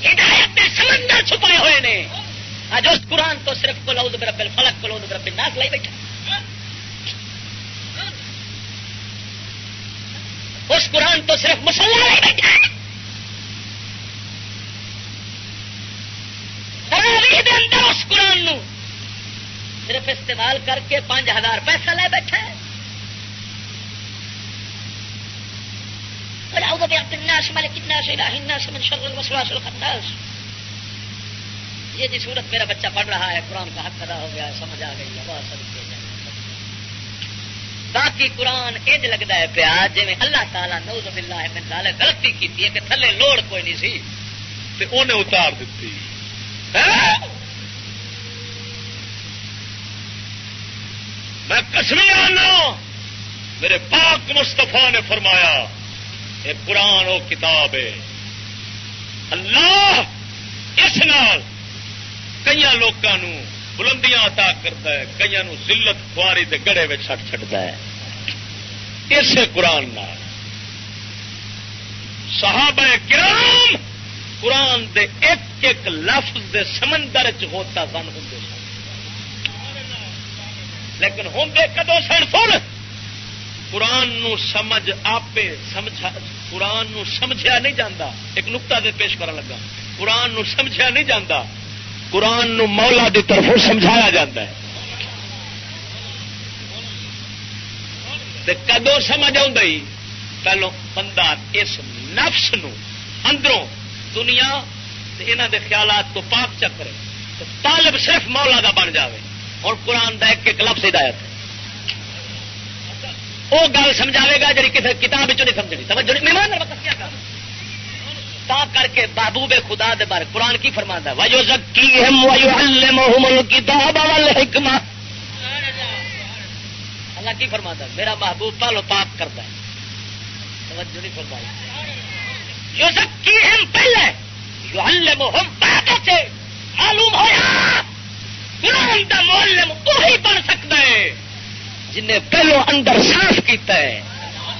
ہدایت دے سمندر چھپائے ہوئے نے۔ اج اس قرآن تو صرف کلو برب فلک کلو برب ناس لائی بیٹھا۔ اس قرآن تو صرف مسلح لائی بیٹھا اندر اس قرآن نو صرف استعمال کر کے پانچ ہزار پیسہ لے بیٹھا ہے یہ جی صورت میرا بچہ پڑھ رہا ہے، قرآن کا حق ادا ہو گیا، سمجھ آ گئی ہے بہت ساری باقی قرآن اج لگتا ہے پیا جی اللہ تعالیٰ نوز بلا ہے میں غلطی کی کہ تھلے لوڑ کوئی نہیں سی۔ انہیں اتار دیتی میں کسمی آنا میرے پاک مستفا نے فرمایا یہ قرآن وہ کتاب ہے۔ اللہ اس نال کئی لوگوں بلندیاں عطا کرتا ہے کئی ذلت خواری کے گڑے میں چھٹ چڑتا ہے۔ اسے قرآن نال۔ صحابہ کرام قرآن دے ایک ایک لفظ دے سمندر چ ہوتا سن ہوں لیکن ہوں کدو سن سن؟ قرآن نو سمجھ آپ سمجھا قرآن نو سمجھا نہیں جاتا ایک نقطہ دے پیش کر لگا۔ قرآن نو سمجھا نہیں جاتا قرآن نو مولا دی طرف سمجھایا جاتا ہے۔ کدو سمجھ آ پہلو بندہ اس نفس نو اندروں دنیا یہاں دے خیالات کو پاک چکرے طالب صرف مولا دا بن جاوے۔ اور قرآن کا ایک لفظ ہدایت وہ گل سمجھاوے گا جی کسی کتاب نہیں سمجھنی۔ توجہ مہمان تا کر کے بابو بے خدا دے بارے قرآن کی فرما ہے وجو زکی کتاب اللہ کی فرما ہے، میرا محبوب پالو پاک کرتا ہے۔ توجہ نہیں فرمائی۔ جو زکی ہم پہلے معلوم ہوا قرآن کا معلم وہی بن سکتا ہے جنہیں پہلو اندر صاف کیتا ہے،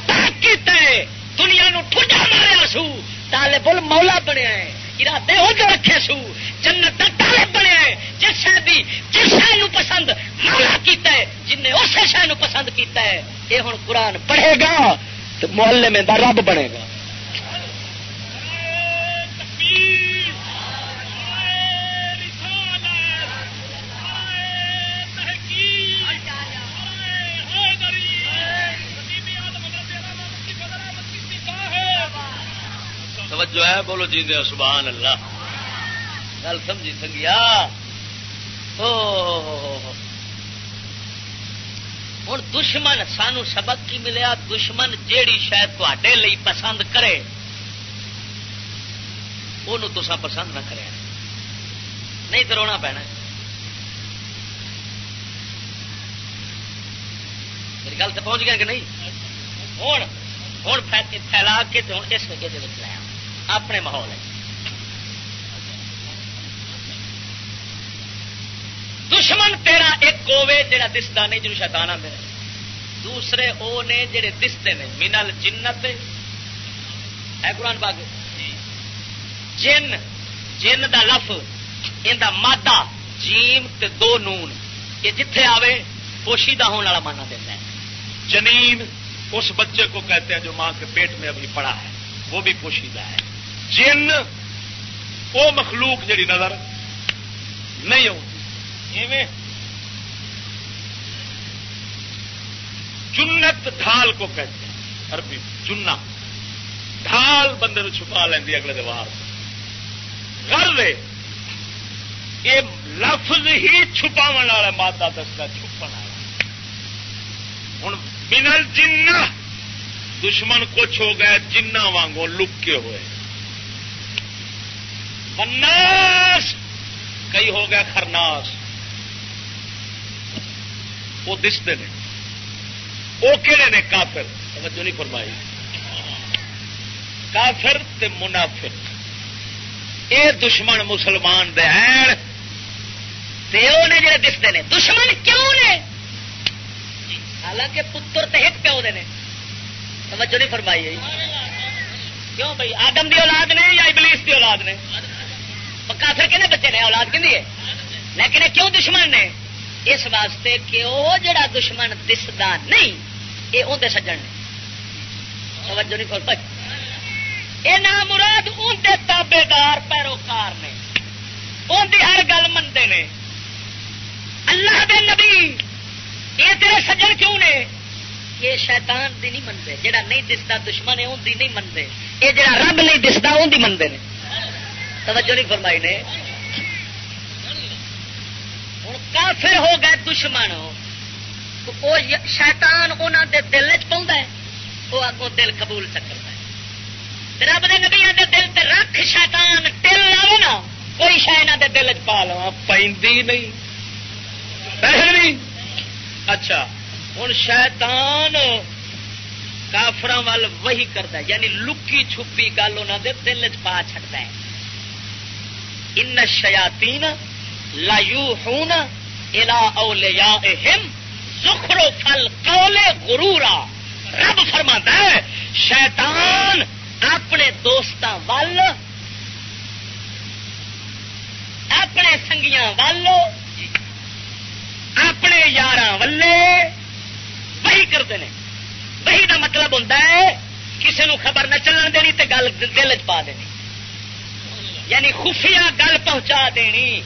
پاک کیتا ہے۔ دنیا نو ٹھڈا ماریا سو طالب المولا بنیا ہے، ارادے ہو جو رکھے سو، جنت کا طالب بنیا ہے، جس شہ بھی جس شہ پسند مولا کیتا ہے، جن نے اس شہ پسند کیتا ہے، یہ ہوں قرآن پڑھے گا تو محلے میں رب بنے گا۔ توجہ ہے، بولو جی دیا سبحان اللہ۔ گل سمجھی، سنگیا۔ ہوں دشمن سانو سبق کی ملیا، دشمن جیڑی شاید تے پسند کرے وہ تسا پسند نہ کرے۔ نہیں تو رونا پینا۔ میری گل تو پہنچ گیا کہ نہیں؟ ہوں ہوں پھیلا کے ہوں اس وجہ سے لایا۔ اپنے ماحول دشمن تیرا ایک ہوے جا دستا نہیں جنوب شیتان آتے دوسرے وہ نے جڑے دستے نے منل جنت۔ ہے قرآن باغ جن جن دا لف ان مادہ جیم تے دو نون۔ یہ جتھے آوے پوشیدہ ہونے والا مانا دینا ہے۔ جنین اس بچے کو کہتے ہیں جو ماں کے پیٹ میں ابھی پڑا ہے وہ بھی پوشیدہ ہے۔ جن وہ مخلوق جڑی نظر نہیں ہوتی۔ چنت ڈھال کو کہتے ہیں، عربی چننا ڈھال بندے کو چھپا لینی اگلے دیوار کر دے یہ لفظ ہی چھپا والا مادہ دستا چھپن والا۔ ہوں بنل جن دشمن کچھ ہو گئے، جنہ وانگو لکے ہوئے۔ بناس کئی ہو گیا خرناس وہ دستے نے۔ وہ کہڑے نے؟ کافر۔ توجہ نہیں فرمائی۔ کافر تے منافر۔ اے دشمن مسلمان دے ہیں۔ نے جڑے دستے نے۔ دشمن کیوں نے؟ حالانکہ پتر تے ایک پیو دے نے۔ توجہ نہیں فرمائی۔ کیوں بھائی؟ آدم دی اولاد نے یا ابلیس دی اولاد نے؟ کافر کہنے بچے نے؟ اولاد کہ لیکن کیوں دشمن نے؟ اس واسطے کہ وہ جڑا دشمن دستا نہیں یہ اندر سجن نے۔ توجہ نہیں کر یہ نام مراد اندر تابے دار پیروکار نے۔ اندی ہر گل منتے نے۔ اللہ دے نبی یہ تیرے سجن کیوں نے؟ یہ شیطان دی نہیں منتے جڑا نہیں دستا دشمن ہے ان نہیں منتے یہ جڑا رب نہیں دستا ان منتے ہیں توجہ نہیں فرمائی نے۔ ہوں کافر ہو گئے، دشمن وہ شیطان انہوں دے دل چ پاؤں وہ اگوں دل قبول چکرتا ہے۔ رب دے نبی دے دل تے رکھ شیطان ٹل لاو نا۔ کوئی شہ دے دل چ پا لوا پی نہیں۔ اچھا ہوں شیطان کافر وال وہی کرتا یعنی لکی چھپی گل انہوں دے دل چ پا چڑتا ہے۔ ان شیاتی لایو ہوں الا اولیا زخرو فل کولے گرورا رب فرما ہے، شیطان اپنے دوستوں وال، اپنے سنگیاں والو اپنے یار ولے وہی کرتے ہیں۔ وہی کا مطلب ہوتا ہے کسی نو خبر نہ چلن دینی تے گل دل چ پا دینی۔ یعنی خفیہ گل پہنچا دینی،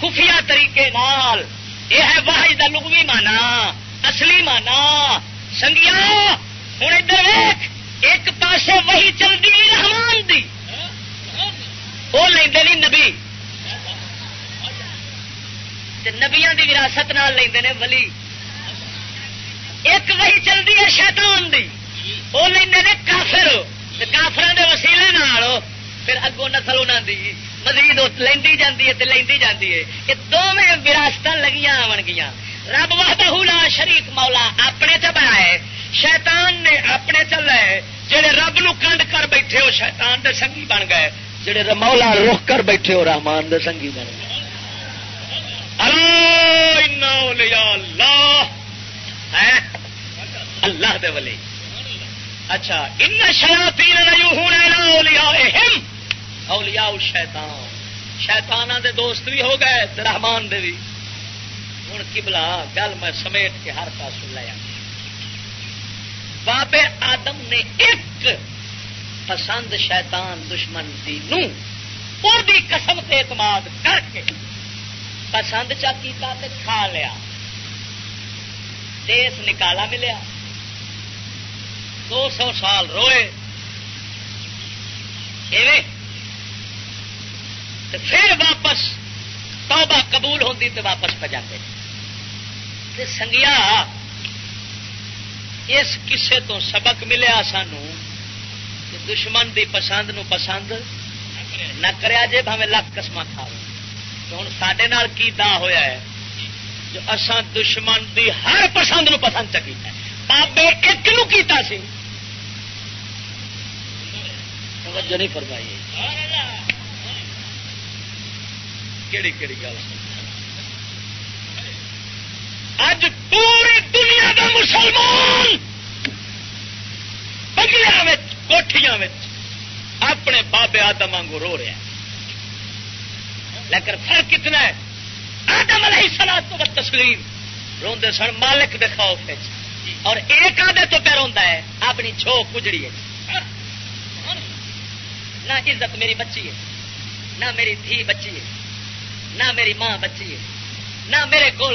خفیہ طریقے نال۔ یہ ہے واحد کا لغوی مانا اصلی مانا سنگیا ہوں ادھر ویخ ایک پاسے وہی چلتی رحمان دی۔ وہ لے نبی۔ نبیا کی وراثت لے ولی۔ ایک وہی چلتی ہے شیطان دی۔ وہ لے کافر۔ کافر کے وسیلے پھر اگوں نسل انہوں دی، مزید لینی جاتی ہے لینی جاتی ہے۔ یہ دونوں وراثت لگیاں آن گیا رب لا شریف مولا، اپنے چ بنائے۔ شیطان نے اپنے چلے جہے رب نو کنڈ کر بیٹھے وہ شیطان دے سنگی بن گئے۔ جڑے رمولا رخ کر بیٹھے ہو رحمان دے سنگی بن گئے۔ اللہ اللہ۔ دے ولی۔ اچھا ان شیاطین اولیاء اولیاء شیطان شیطانہ دے دوست بھی ہو گئے رحمان دے بھی. ہوں کبلا گل میں سمیٹ کے ہر پاس لیا بابے آدم نے ایک پسند شیطان دشمن دی نو دی قسم سے اعتماد کر کے پسند چا کیتا تے کھا لیا. دیس نکالا ملیا. دو سو سال روئے. پھر واپس توبہ قبول ہوتی تو واپس پہ جاتے سنگیا، اس کسے تو سبق ملیا سانو کہ دشمن دی پسند نو پسند نہ کریا جے بھاوے لکھ قسم کھا ہوں سڈے کی دا ہویا ہے؟ جو اسان دشمن دی ہر پسند نو پسند چکی ہے۔ بابے، ایک نو کیتا سی۔ توجہ نہیں فرمائی۔ کیڑی کیڑی گل؟ اج پوری دنیا کا مسلمان بگلیا کوٹیاں اپنے بابے آدم وگو رو رہا لیکن فرق کتنا ہے؟ آدم علیہ سلا تو تسلیم، روندے سن مالک دے خوف اور ایک آدھے تو پہ روا ہے، اپنی چھو کجڑی ہے۔ نہ عزت میری بچی ہے، نہ میری دھی بچی ہے۔ نہ میری ماں بچی ہے، نہ میرے کول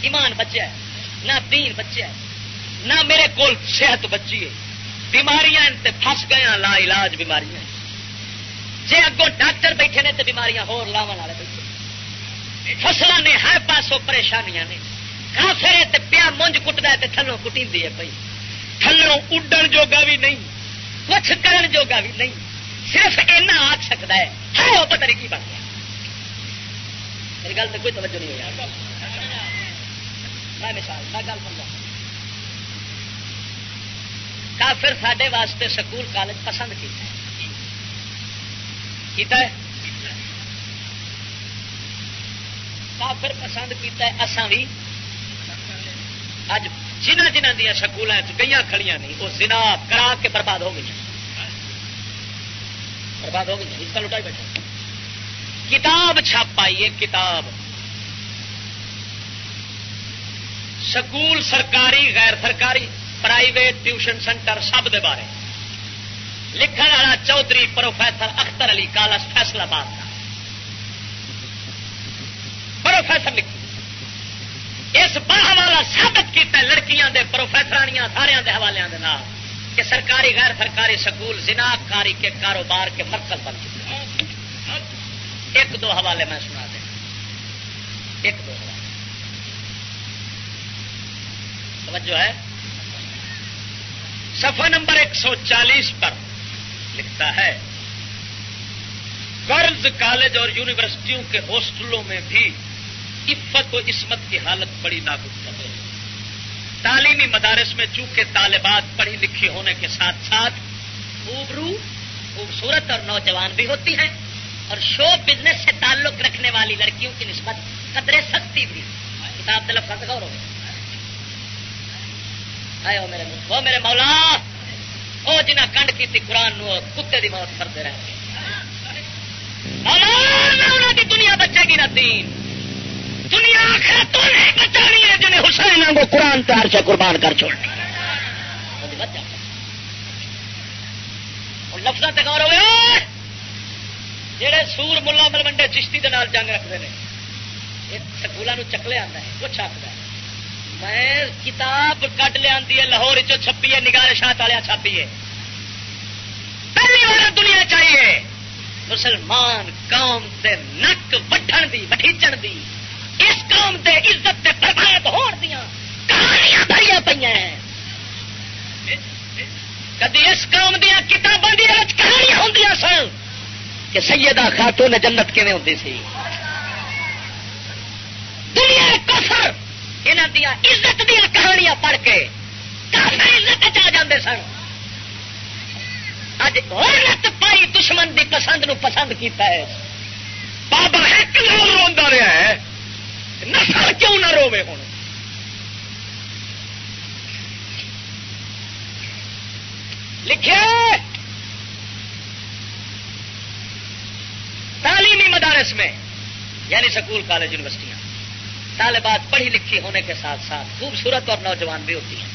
ایمان بچیا ہے، نہ دین بچیا ہے، نہ میرے کول صحت بچی ہے۔ بیماریاں پھس گیا لا علاج بیماریاں جی اگوں ڈاکٹر بیٹھے نے تو بیماریاں ہور لاو والے بیٹھے۔ فصلوں نے ہر پاسوں پریشانیاں نے۔ کافر پیا مونج کٹتا ہے تھلوں کٹی ہے پی تھلوں اڈن جوگا بھی نہیں کچھ کرن جوگا بھی نہیں۔ صرف اینا آخ سکتا ہے۔ ہے وہ پتہ نہیں کی بن گیا۔ میری گل تو کوئی توجہ نہیں ہوئی میں مثال، میں گل سمجھا۔ کافر سڈے واسطے سکول، کالج پسند کیتا ہے۔ کیتا ہے؟ کافر پسند کیتا ہے، اساں بھی اج جنہ جنہ دیا سکول گئی کھڑی نہیں وہ سنا کرا کے برباد ہو گئی برباد ہو گئی اس کا لٹائی بیٹھا کتاب چھاپائی ہے کتاب۔ سکول سرکاری، غیر سرکاری، پرائیویٹ ٹیوشن سینٹر سب دے بارے۔ لکھن والا چودھری پروفیسر اختر علی کالس فیصلہ باد کا پروفیسر لکھی۔ اس باہ والا سابت کیا لڑکیاں دے، پروفیسرانیاں سارے دے حوالے دے نام کہ سرکاری، غیر سرکاری سکول زنا کاری کے کاروبار کے مرکز بن چکے ایک دو حوالے میں سنا دیں۔ ایک دو حوالے۔ توجہ ہے۔ سفا نمبر ایک سو چالیس پر لکھتا ہے، گرلز کالج اور یونیورسٹیوں کے ہاسٹلوں میں بھی عفت و عصمت کی حالت بڑی ناگفت ہے تعلیمی مدارس میں چونکہ طالبات پڑھی لکھی ہونے کے ساتھ ساتھ، خوبرو، خوبصورت اور نوجوان بھی ہوتی ہیں۔ اور شو بزنس سے تعلق رکھنے والی لڑکیوں کی نسبت قدرے سستی بھی کتاب دلف کا غور ہو میرے وہ میرے مولا وہ جنہ کنڈ کی تھی قرآن نو کتے دی موت کرتے رہے۔ کی دنیا بچے گی نہ تین دنیا تو نہیں بچانی ہے، جنہیں حسین کو قرآن تیار سے قربان کر چھوڑنی لفظ تک اور ہوئے جہے سور ملا ملوڈے چشتی کے نال جنگ رکھتے ہیں سکولوں چکلے آتا ہے، کچھ آخر میں کتاب کٹ لیا لاہور چھپی ہے، نگار شاہ تالیا چھاپی ہے۔ پہلی بار دنیا چاہیے مسلمان قوم سے نک وٹن دی وٹیچن دی، اس قوم سے عزت سے پربھاوت ہو کہانیاں بھری پہ کدی اس قوم دیا کتابوں کی کہانیاں ہوں سن؟ کہ سیدہ خاتون جنت کیون ہوتی سی؟ دنیا کفر یہاں دیا عزت دیا کہانیاں پڑھ کے کافر عزت آ جاندے سن۔ اج عورت پائی دشمن دی پسند نو پسند کیتا ہے۔ بابا ایک نال رو رہا ہے۔ نسل کیوں نہ روے ہوں لکھے تعلیمی مدارس میں یعنی سکول، کالج، یونیورسٹیاں۔ طالبات پڑھی لکھی ہونے کے ساتھ ساتھ خوبصورت اور نوجوان بھی ہوتی ہیں۔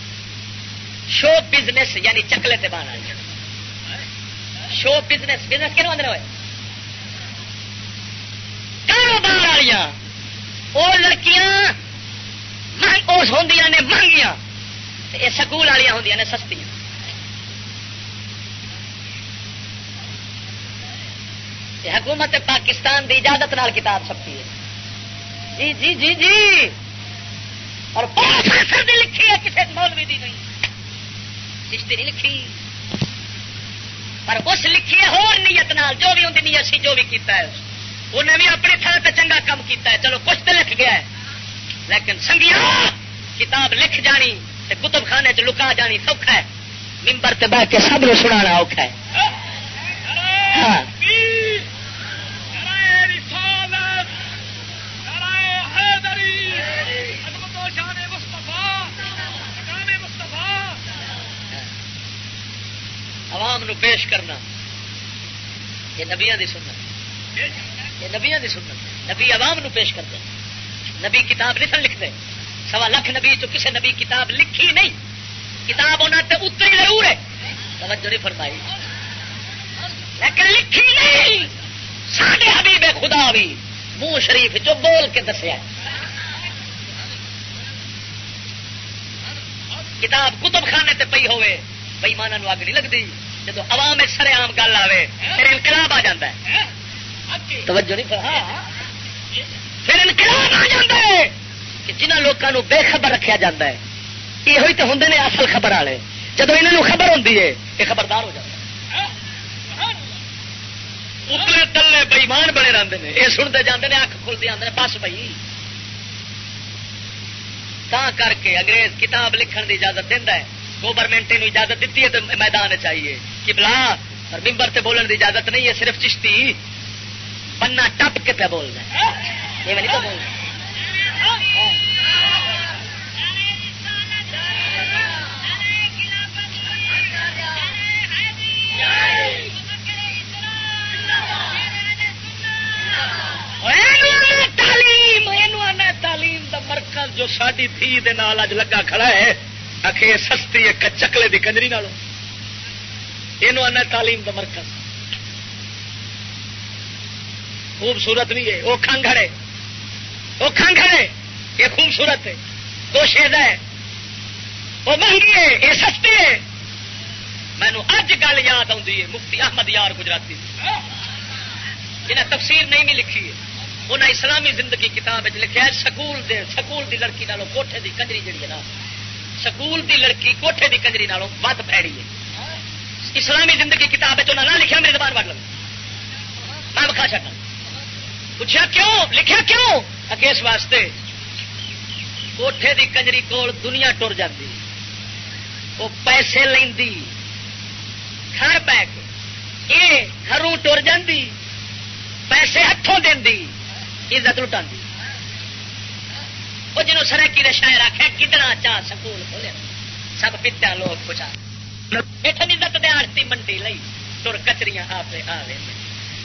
شو بزنس یعنی چکلے سے بانا شو بزنس بزنس کہنے آدھے ہوئے؟ کاروبار والی وہ لڑکیاں ہوں نے مہنگیاں۔ یہ سکول والی ہوں نے سستیاں۔ حکومت پاکستان کی اجازت نال کتاب چھپتی ہے۔ جی جی جی جی۔ اور پروفیسر دی لکھی ہے کسی مولوی دی نہیں۔ چشتی نہیں لکھی۔ پر اس لکھی ہے ہو نیت نال، جو بھی ان نیت سی، جو بھی کیتا ہے۔ انہیں بھی اپنی تھان سے چنگا کام کیتا ہے۔ چلو، کچھ تو لکھ گیا ہے۔ لیکن سنگیا کتاب لکھ جانی تے کتب خانے چ لکا جانی سوکھا ہے۔ ممبر سے بہ کے سب سنا اوکھا ہے۔ ہاں۔ عوام نو پیش کرنا، یہ نبیا کی سنت۔ یہ نبیا کی سنت۔ نبی عوام نو پیش کرتے نبی کتاب نہیں لکھتے۔ سوا لکھ نبی تو کسی نبی کتاب لکھی نہیں۔ کتاب انہوں نے اتری ضرور ہے۔ توجہ نہیں فرمائی۔ لیکن لکھی نہیں۔ سارے حبیب خدا بھی۔ منہ شریف جو بول کے دسیا کتاب کتب خانے تے پی ہوئے بئی مانا اگ نہیں لگتی جب عوام سر آم گل آئے پھر انقلاب آ جا توجہ نہیں پھر انقلاب آ جا کہ جنہ لوگوں بے خبر رکھا جا ہے یہ تو ہوں نے اصل خبر والے۔ جب یہاں خبر ہوتی ہے، یہ خبردار ہو جاتا اتنے تلے بئیمان بنے رہتے ہیں یہ سنتے جاتے ہیں اک کھلتے آتے ہیں بس بھائی تا کر کے انگریز کتاب لکھن کی اجازت دینا ہے۔ گورنمنٹ نے اجازت دیتی ہے تو میدان چاہیے کہ بلا اور ممبر سے بولنے کی اجازت نہیں ہے، صرف چشتی۔ بننا ٹپ کے پہ بولنا یہ نہیں تو بولنا۔ ہاں۔ تعلیم دا مرکز جو ساری تھی اج لگا کھڑا ہے۔ آخے سستی ہے چکلے دی کنجری نالوں۔ یہ آنا تعلیم دا مرکز۔ خوبصورت بھی ہے وہ کھانگڑے وہ کھانگڑے یہ خوبصورت ہے۔ وہ شید ہے۔ وہ مہنگی ہے، یہ سستی ہے۔ مینو اج گل یاد آتی ہے، مفتی احمد یار گجراتی۔ جنہیں تفسیر نہیں بھی لکھی ہے، انہیں اسلامی زندگی کتاب لکھا ہے، سکول دے، سکول دی لڑکی نالوں کوٹھے دی کنجری جڑی ہے نا، سکول دی لڑکی کوٹھے دی کنجری نالوں ود پیڑی ہے۔ اسلامی زندگی کتاب نہ لکھا میری زبان بڑھ لگ میں بکھا سکا پوچھا کیوں؟ لکھا کیوں؟ اگے اس واسطے کوٹھے دی کنجری کول دنیا ٹر جاتی وہ پیسے لینی گھر پہ یہ گھروں ٹر جاتی پیسے ہاتھوں دینی، عزت لٹا وہ جنوب سرکی نے شاید آخیا کتنا چاہ سکول کھولے؟ سب پتا لوگ پوچھا۔ عزت دے آرتی منڈی لئی، تر کچری آپ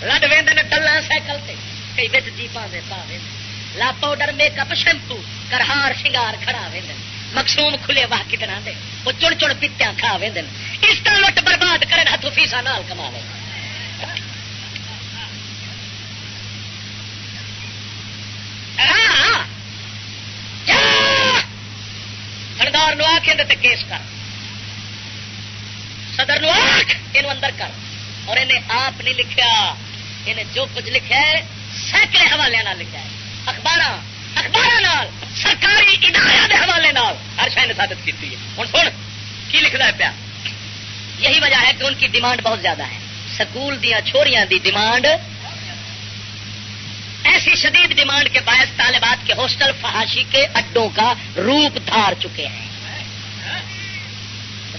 لڈ وے ٹلا سائیکل سے کئی بچ جی پا پا لا پاؤڈر، میک اپ، شیمپو، کرہار، شنگار کھڑا وے مقصوم کھلے واہ کتنا دے۔ وہ چڑ چڑ پیتیاں کھا وے اس طرح لٹ برباد کرے ہاتھوں فیسا نال کما لے۔ سردار نو آخ کیس کر۔ صدر نو آخ یہ اندر کر۔ اور انہیں آپ نہیں لکھا انہیں جو کچھ لکھا ہے، سینکڑے حوالے لکھا ہے۔ اخبار اخبار سرکاری ادارے کے حوالے ہر شاید نے ثابت کی ہوں سن، کی لکھنا ہے پیا؟ یہی وجہ ہے کہ ان کی ڈیمانڈ بہت زیادہ ہے۔ سکول دیا چھوڑیاں دی ڈیمانڈ ایسی شدید ڈیمانڈ کے باعث طالبات کے ہاسٹل فحاشی کے اڈوں کا روپ دھار چکے ہیں۔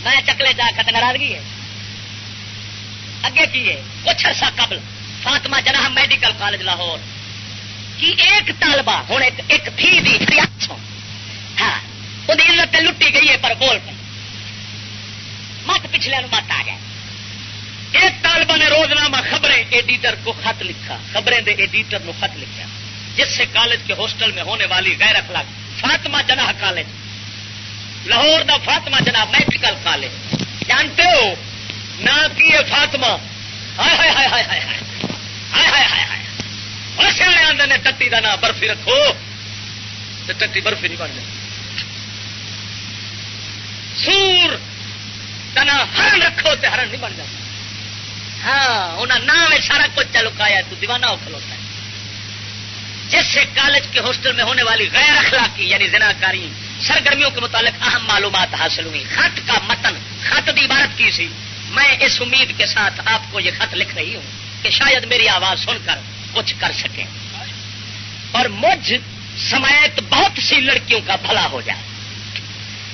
میں چکلے جا کر ناراضگی ہے۔ اگے کی ہے؟ کچھ عرصہ قبل فاطمہ جناح میڈیکل کالج لاہور۔ کی ایک طالبہ، ہوں ایک تھی دی ہاں وہ عزت لٹی گئی ہے پر بول پہ۔ مت پچھلے مت آ جائے۔ ایک طالبہ نے روزنامہ خبریں ایڈیٹر کو خط لکھا، خبریں دے ایڈیٹر کو خط لکھا۔ جس سے کالج کے ہاسٹل میں ہونے والی غیر اخلاق، فاطمہ جناح کالج۔ لاہور دا فاطمہ جناح میڈیکل کالج۔ جانتے ہو؟ نہ کی فاطمہ؟ سیاح آدھے نے ٹٹی کا نام برفی رکھو۔ تو ٹٹی برفی نہیں بن جائے سور کا نام ہرن رکھو تو ہرن نہیں بن جاتا ہاں انہیں نام سارا کچھ چلکایا تو دیوانہ ہو کھلوتا ہے۔ جس سے کالج کے ہاسٹل میں ہونے والی غیر اخلاقی یعنی زناکاری، سرگرمیوں کے متعلق اہم معلومات حاصل ہوئی خط کا متن، خط دی عبارت کی سی۔ میں اس امید کے ساتھ آپ کو یہ خط لکھ رہی ہوں کہ شاید میری آواز سن کر کچھ کر سکیں۔ اور مجھ سمیت بہت سی لڑکیوں کا بھلا ہو جائے۔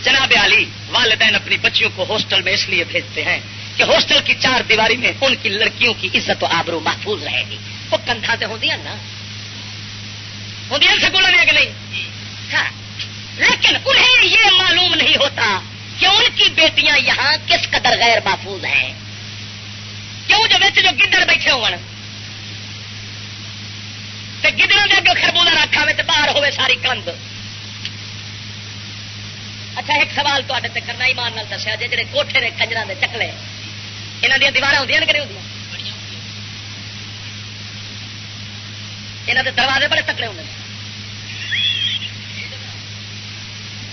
جناب علی، والدین اپنی بچیوں کو ہاسٹل میں اس لیے بھیجتے ہیں کہ ہاسٹل کی چار دیواری میں ان کی لڑکیوں کی عزت و آبرو محفوظ رہے گی۔ وہ کندھا سے ہوتی نا۔ ہوتی سکول میں کہ نہیں؟ ہاں۔ لیکن انہیں یہ معلوم نہیں ہوتا کہ ان کی بیٹیاں یہاں کس قدر غیر محفوظ ہیں۔ کیوں؟ جو بچے جو گدڑ بیٹھے ہو گدڑوں کے اگے خربوزہ رکھا میں باہر ہوئے ساری کند اچھا ایک سوال تے کرنا ہی مان دسیا جی جڑے کوٹھے نے کنجر کے چکلے۔ یہاں دیا دیوار ہوں کہ نہیں ہوں یہاں کے دروازے بڑے تکڑے ہوں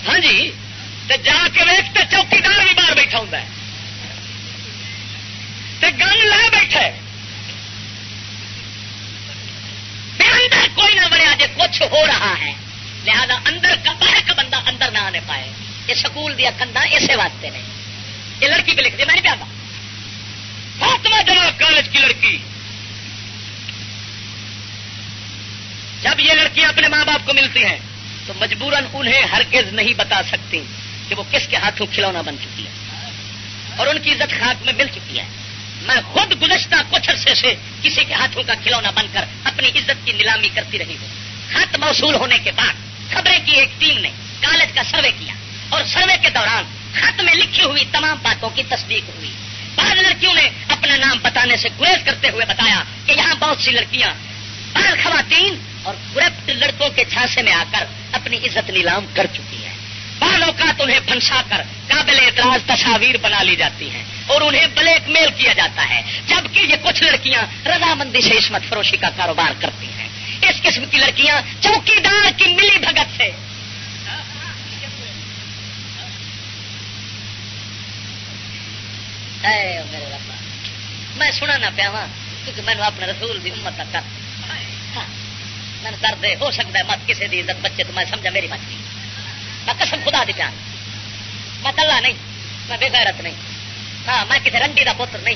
ہاں جی جا کے ویک چوکی دار بھی باہر بیٹھا ہوں گن لے بیٹھے اندر کوئی نہ بڑھیا جی کچھ ہو رہا ہے۔ لہذا اندر کا باہر کا بندہ اندر نہ آنے پائے۔ یہ سکول دیا کندھا اسے واسطے نے۔ یہ لڑکی پہ لکھ دی میں نہیں پیادا فاطمہ جناب کالج کی لڑکی۔ جب یہ لڑکی اپنے ماں باپ کو ملتی ہیں، تو مجبوراً انہیں ہرگز نہیں بتا سکتی کہ وہ کس کے ہاتھوں کھلونا بن چکی ہے اور ان کی عزت خاک میں مل چکی ہے۔ میں خود گزشتہ کچھ عرصے سے کسی کے ہاتھوں کا کھلونا بن کر اپنی عزت کی نیلامی کرتی رہی ہوں۔ خط موصول ہونے کے بعد خبریں کی ایک ٹیم نے کالج کا سروے کیا اور سروے کے دوران خط میں لکھی ہوئی تمام باتوں کی تصدیق ہوئی۔ بعض لڑکیوں نے اپنا نام بتانے سے گریز کرتے ہوئے بتایا کہ یہاں بہت سی لڑکیاں بعض خواتین اور گرپٹ لڑکوں کے چھانسے میں آ کر اپنی عزت نیلام کر چکی ہے بعض اوقات انہیں پھنسا کر قابل اعتراض تصاویر بنا لی جاتی ہیں اور انہیں بلیک میل کیا جاتا ہے، جبکہ یہ کچھ لڑکیاں رضامندی سے عصمت فروشی کا کاروبار کرتی ہیں۔ اس قسم کی لڑکیاں چوکی دار کی ملی بھگت سے اے میرے ربا میں سنا نہ پیا کیونکہ مینو اپنے رسول کی امت تک ہاں، میں درد ہو سکتا ہے مت کسی کی عزت بچے تو میں سمجھا میری مت نہیں میں قسم خدا دی پیان میں کلا نہیں میں بے غیرت نہیں. ہاں میں کسی رنڈی کا پتر نہیں.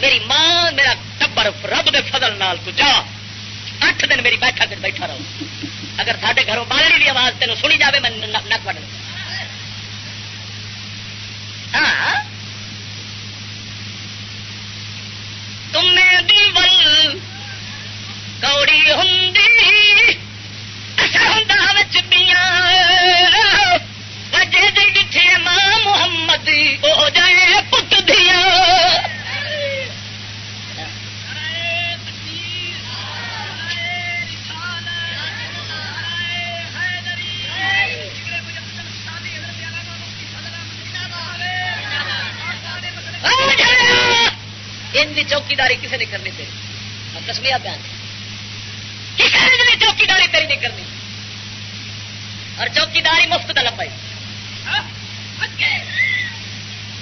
میری ماں میرا ٹبر رب دے فضل نال تو جا. اٹھ دن میری بیٹھا کر بیٹھا رہو. اگر سارے گھروں بالڑی کی آواز تین سنی جائے میں نک بڑھ ہاں تم دیول کوڑی ہوں ہوں وجے ڈٹھے ماں محمد ہو جائے پت دیا ان کی چوکیداری کسی نے کرنی تیری؟ کسمیا بیان کسی نے چوکیداری تیری نہیں کرنی۔ اور چوکیداری مفت کا لمبائی۔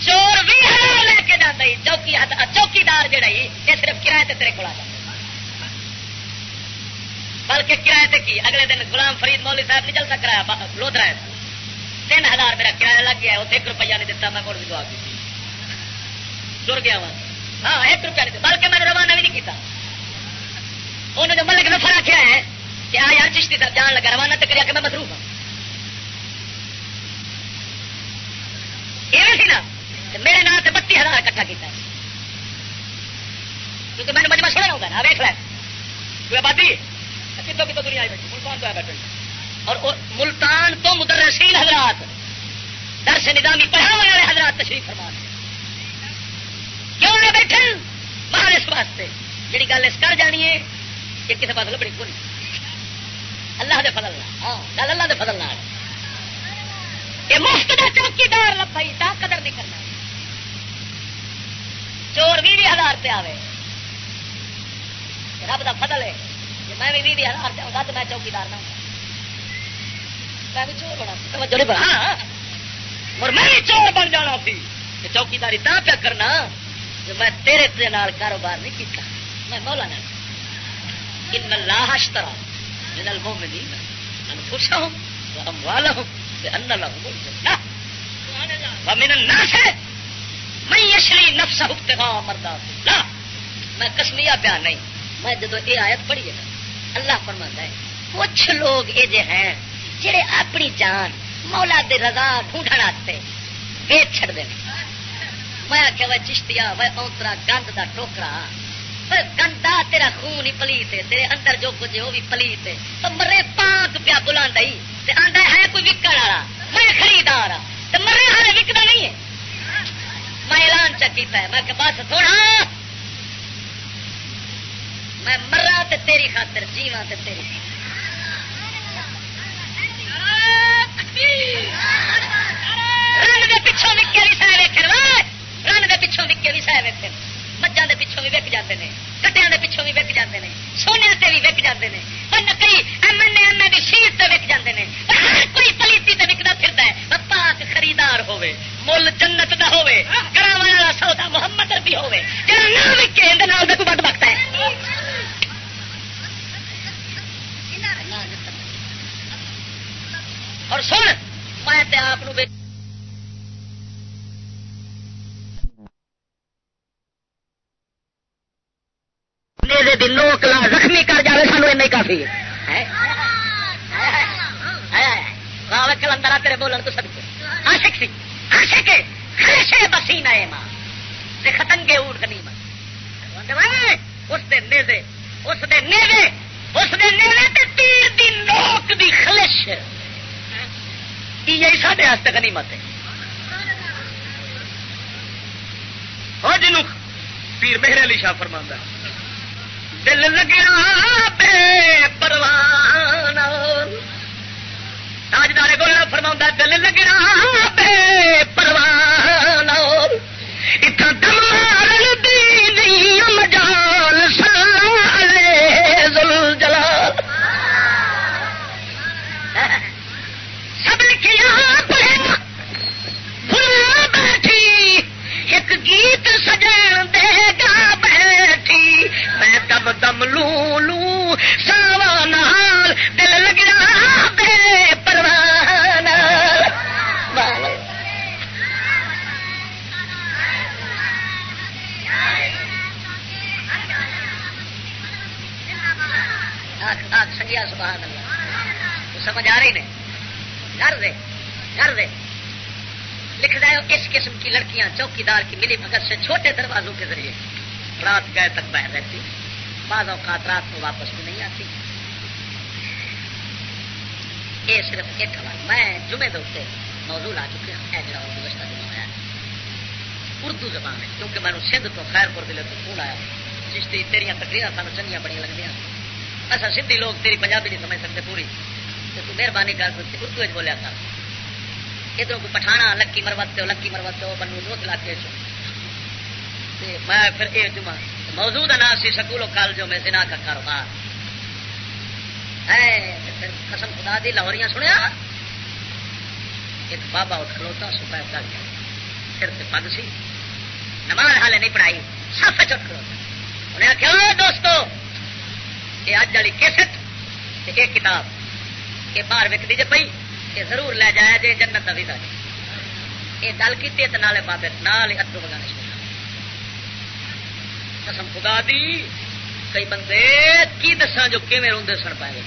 چور بھی ہزار لے کے جاتا چوکی چوکیدار جہا یہ صرف کرایہ تیرے کو بلکہ کرایہ کی؟ اگلے دن غلام فرید مولی صاحب نہیں چلتا کرایہ لودرا تین ہزار میرا کرایہ لگ گیا وہ ایک روپیہ نہیں دتا میں مڑ بھی دعا کی تر گیا وہاں۔ ہاں ایک روپیہ نہیں بلکہ میں نے روانہ بھی نہیں کیا انہوں نے ملک نفر آخیا ہے کہ آ یار، چشتی تک جان لگا، روانہ تو کریا کہ میں مصروف ہوں یہ سی نا میرے نام سے بتی ہزار کٹھا کیا کیونکہ میں نے مجمع سنا ہوگا نا ویٹ لے۔ آبادی کتوں کتوں دنیا بیٹھی ملتان تو ہے بیٹھے؟ اور ملتان تو مدرسین حضرات، درس نظامی پڑھا والے حضرات تشریف فرما کیوں نہ بیٹھے باہر اس واسطے۔ جی گل اس کر جانی ہے کہ کسی پاس لبڑی کو اللہ دے فضل ہاں گل اللہ دے فضل یہ مفت کا چوکی دار لبائی تا قدر نہیں کرنا۔ چور بھی ہزار پہ آئے رب کا فضل ہے۔ جی میں بھی بھی ہزار پہ آؤں تو میں چوکی دار نہ میں بھی چور بنا جو بنا اور میں بھی چور بن جانا سی۔ چوکیداری تا پیا کرنا۔ جو میں تیرے نال کاروبار نہیں کیتا، میں مولا نہ ان اللہ اشترا من المؤمنین انفسهم واموالهم بان لهم الجنہ۔ ومن الناس، من يشري نفسه ابتغاء مرضات الله میں کسمیا پیا نہیں، میں جدو یہ آیت پڑھی ہے اللہ فرماتا ہے، کچھ لوگ یہ جے ہیں جڑے اپنی جان مولا دے رضا ڈھونڈن آتے ویچ چھڑ دیں میں آخیا وہ چشتیا وہ اوترا گند دا ٹوکرا۔ گندا تیرا خون ہی پلیت ہے، تیرے اندر جو کچھ ہے وہ بھی پلیت ہے۔ تو مرے پاک پیا بلا آندا ہے کوئی وکن والا۔ میں خریدار ہوں تو مرے ہر وکدا نہیں ہے۔ میں اعلان چکیتا ہے، میں کہ بس تھوڑا میں مرا تے تیری خاطر جیوا تے تیری رن دے پچھوں وکے بھی سہ رن دے پچھوں وکے بھی سہ ویکن مجھا دے پچھوں بھی وک جاتے ہیں کٹیا دے پچھوں بھی وک جاتے ہیں سونے سے بھی وک جاتے ہیں پر نکئی ایم این ایم اے شیت سے وک جاتے ہیں ہر کوئی پلیتی سے وکتا پھرتا ہے پاک خریدار ہوے مل جنت دا ہوے کرا والا سودا محمد بھی ہوے جہاں نہ وکے اندر نال کوئی بد وقت ہے۔ اور سن، میں آپ دی نوک لا زخمی کر جائے سانو این کافی کلندر تیرے بولن تو سب آشک سی آشک خرشے بسی نئے ماں۔ ختنگے اونٹ نہیں اس دے نیزے، اس دے نیزے، اس دے نیزے تے تیر دی نوک دی خلش۔ یہ سارے ہاتھ گنی مت ہے جنوب، پیر مہر علی شاہ فرماندہ دل لگیا بے پروان۔ تاجدار گولا فرما دل لگیا بے پروان۔ اتنا دم دم لو لو ساوا نال دل لگا بے پروان سنگیا، سبحان اللہ۔ سمجھ آ رہی نے؟ گھر دے گھر دے۔ لکھ رہے ہو اس قسم کی لڑکیاں، چوکیدار کی ملی بھگت سے چھوٹے دروازوں کے ذریعے۔ رات گئے تک باہر رہتی۔ بعض اوقات رات کو واپس بھی نہیں آتی۔ یہ صرف ایک حوالہ میں جمعے دے موضوع آ چکے ہیں جڑا گزشتہ دن ہوا اردو زبان ہے، کیونکہ میں سندھ تو خیر پور دلے تو فون آیا چشتی تیریا تقریر سانو چنگیا بڑی لگتی اچھا سندھی لوگ تیری پنجابی نہیں سمجھ سکتے پوری۔ تو مہربانی کر اردو بولیا کر۔ ادھر کو پٹھانا لکی مروت ہو لکی مروت ہو بنو دو علاقے میں پھر یہ جمعہ موجود نام سی سکولوں کالجوں میں زنا کا کاروبار۔ قسم خدا دی، لاہوریاں سنیا؟ ایک بابا اٹھ کھلوتا سپا کر گیا۔ سر سے پگ سی۔ نماز حالے نہیں پڑھائی سب چٹ کھلوتا۔ انہیں آخیا دوستو یہ اج والی کیسٹ یہ کتاب یہ باہر وکتی جی پی یہ ضرور لے جایا جی جنت ابھی تک یہ گل کی نالے بابے نال اتو بگانے قسم خدا دی، کئی بندے کی دسا جو کیون روندے سن پائے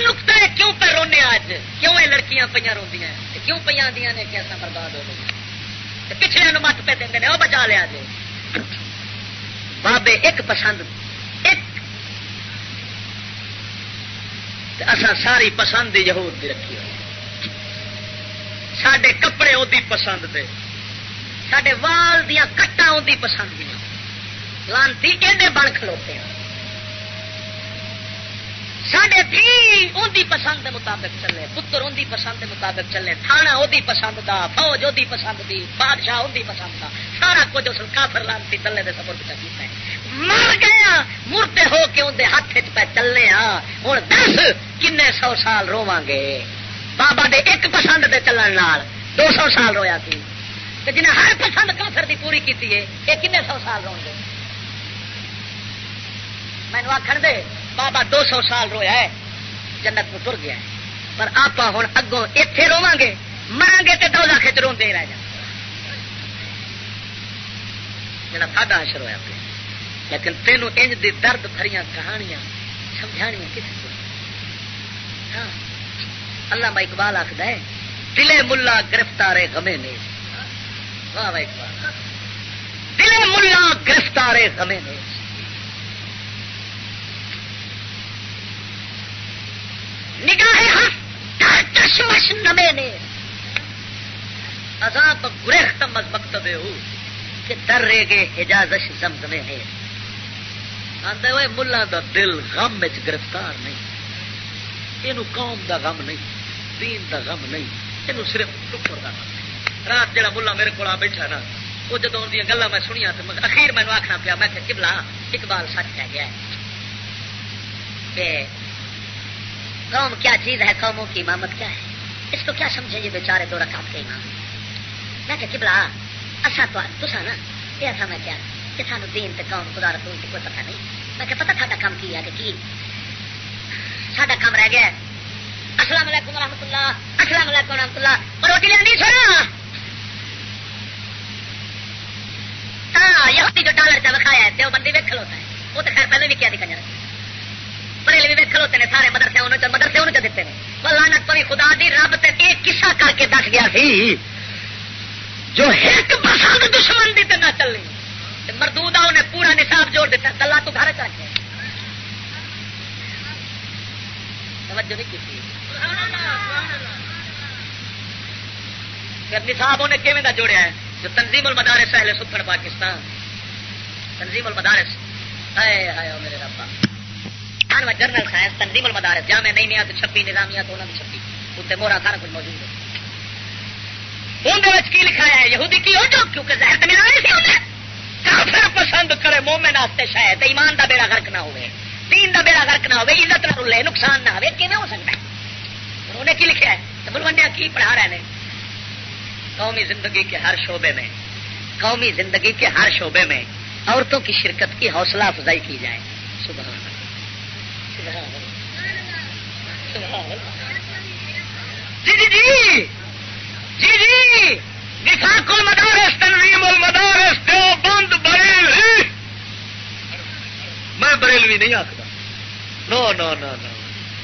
نقطۂ کیوں پہ رونے آج؟ کیوں یہ لڑکیاں پہ روی کیوں پہ آدی نے کہ اصل برباد ہو گئی پچھلے مت پہ دیں وہ بچا لیا جی بابے، ایک پسند، ایک۔ اصا ساری پسند یہود دی رکھی سڈے کپڑے ادی پسند دے۔ سڈے وال دیا کٹا ادی پسند دیا لانتی ایڈے بن کھلوتے ہیں۔ سڈے بھی اندی پسند کے مطابق چلے، پتر اندی پسند کے مطابق چلے تھانا وہی پسند دا، فوج وہی پسند دی، بادشاہ اندی پسند دا، سارا کچھ اس کافر لانتی تلے دے سبر پچا کیتا ہے۔ مر گیا ہاں، مردے ہو کے اندر ہاتھ پہ چلے ہاں۔ ہوں دس کن سو سال رواں گے۔ بابا دے ایک پسند دے چلن نال۔ دو سو سال رویا تھی جنہیں ہر پسند کافر دی پوری کی ہے، یہ کن سو سال رو گے مینو آخر دے، بابا دو سو سال رویا ہے، جنت میں تر گیا ہے۔ پر آپ ہوں اگوں اتے رواں گے مرا گے تو دو لاکھ روندے رہ جا جا ساڈا اشر ہوا پہ لیکن تینوں انج دی درد بھریاں کہانیاں، سمجھانیاں کسی اللہ میں اقبال آخد ہے، دلے ملا گرفتار غمے نے۔ واہ اقبال۔ دلے ملا گرفتار غمے نے۔ نگاہ چشمش نمے نے۔ عذاب گریختم از مکتبے ہو کہ در رے گے حجازش زمزمے ہے آدھے ہوئے ملا دا دل غم میں گرفتار نہیں۔ یہ قوم دا غم نہیں۔ دین دا غم نہیں یہ صرف ٹکر دا غم رات جڑا ملا میرے کو بیٹھا نا وہ جدو دیا گلا میں سنیا تو اخیر مینو آخنا پیا، میں کہ کبلا اقبال سچ کہہ گیا ہے کہ قوم کیا چیز ہے، قوموں کی امامت کیا ہے؟ اس کو کیا سمجھے یہ بیچارے دو رکعت کے امام؟ میں کہ کبلا اچھا تو تسا نا یہ ایسا میں کیا کہ سانو دین تے قوم خدا رسول کی کوئی پتہ نہیں۔ میں کہ پتہ ساڈا کام کی ہے کہ کی؟ ساڈا کام رہ گیا ہے۔ السلام علیکم ورحمۃ اللہ السلام علیکم ورحمۃ اللہ روٹی لینی سونا ہاں یہ جو ڈالر چا بکھایا ہے وہ بندی ویک کھلوتا ہے وہ تو خیر پہلے بھی کیا دی کنجر بریل بھی ویک کھلوتے ہیں سارے مدرسے انہوں مدرسے انہوں چ دیتے ہیں وہ لانت پوی خدا دی رب تے ایک قصہ کر کے دس گیا سی جو ایک پسند دشمن دی نہ چلنی مردودا انہیں پورا نصاب جوڑ دیتا کلا تو گھر چ توجہ نہیں کی نصاب انہیں کیون کا جوڑیا ہے؟ جو تنظیم المدارس ہے سکھڑ پاکستان۔ تنظیم المدارس۔ ہائے ہائے میرے ربا جنرل سائنس تنظیم المدارس۔ جہاں میں نہیں نیا تو چھپی نظامیہ تو انہوں نے چھپی۔ اتنے مورا سارا کچھ موجود ہے۔ اندر کی لکھایا ہے؟ یہودی کی ہو جو؟ کیونکہ زہر تو ملا نہیں سی کافر پسند کرے مومن آستے شاید۔ ایمان دا بیڑا غرق نہ ہوئے۔ دین دا بیڑا غرق نہ ہوئے، عزت نہ رلے، نقصان نہ ہوئے کیون ہو سکتا ہے؟ انہوں نے کی لکھا ہے؟ تو بلوڈیا کی پڑھا رہے ہیں؟ قومی زندگی کے ہر شعبے میں، قومی زندگی کے ہر شعبے میں عورتوں کی شرکت کی حوصلہ افزائی کی جائے۔ سبحان جی جی جی۔ جی جی۔ وفاق المدارس تنظیم المدارس دو بند بریل۔ میں بریلوی نہیں آخر نو نو نو نو۔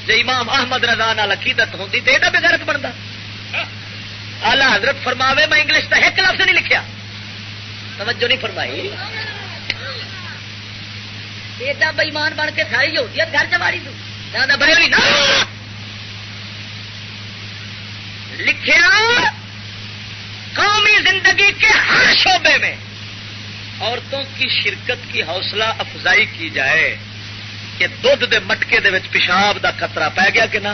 جی امام احمد رضا نال عقیدت ہوتی تو یہ بغیرت بنتا آلہ حضرت فرماوے، میں انگلش کا ایک لفظ نہیں لکھیا۔ توجہ نہیں فرمائی۔ ایڈا بئیمان بن کے ساری ہوتی ہے گھر چواڑی تو بریلی لکھیا، قومی زندگی کے ہر شعبے میں عورتوں کی شرکت کی حوصلہ افزائی کی جائے۔ کہ دھد دے مٹکے دے وچ پیشاب دا خطرہ پی گیا کہ نہ؟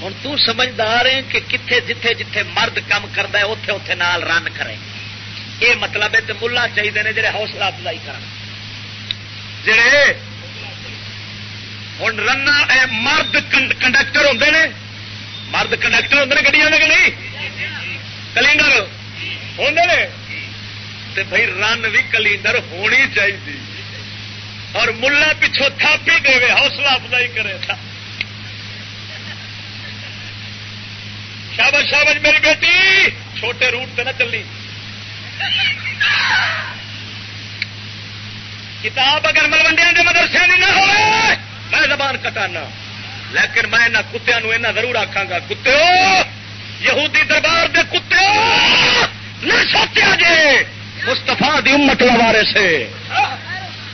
ہوں تمجھدار ہے کہ کتنے جتھے جتھے مرد کام کرتا ہے اتے اتے نال رن کرے۔ یہ مطلب ہے تو ملا چاہیے نے جڑے حوصلہ افزائی کر جڑے ہوں رن مرد کنڈکٹر ہوں نے۔ مرد کنڈکٹر ہوں نے گڈیا کہ نہیں؟ کلینڈر ہوں تو بھائی رن بھی کلینڈر ہونی چاہیے اور ملا پچھو تھاپی دے حوصلہ افزائی کرے تھا۔ شابش شابش میری بیٹی، چھوٹے روٹ پہ نہ چلی۔ کتاب اگر ملوڈیا کے مدرسے میں نہ ہو میں زبان کٹانا۔ لیکن میں نہ کتیا ضرور آخا گا کتے یہودی دربار دے کتے نہ سوچا جے مستفا دی امت لوارے سے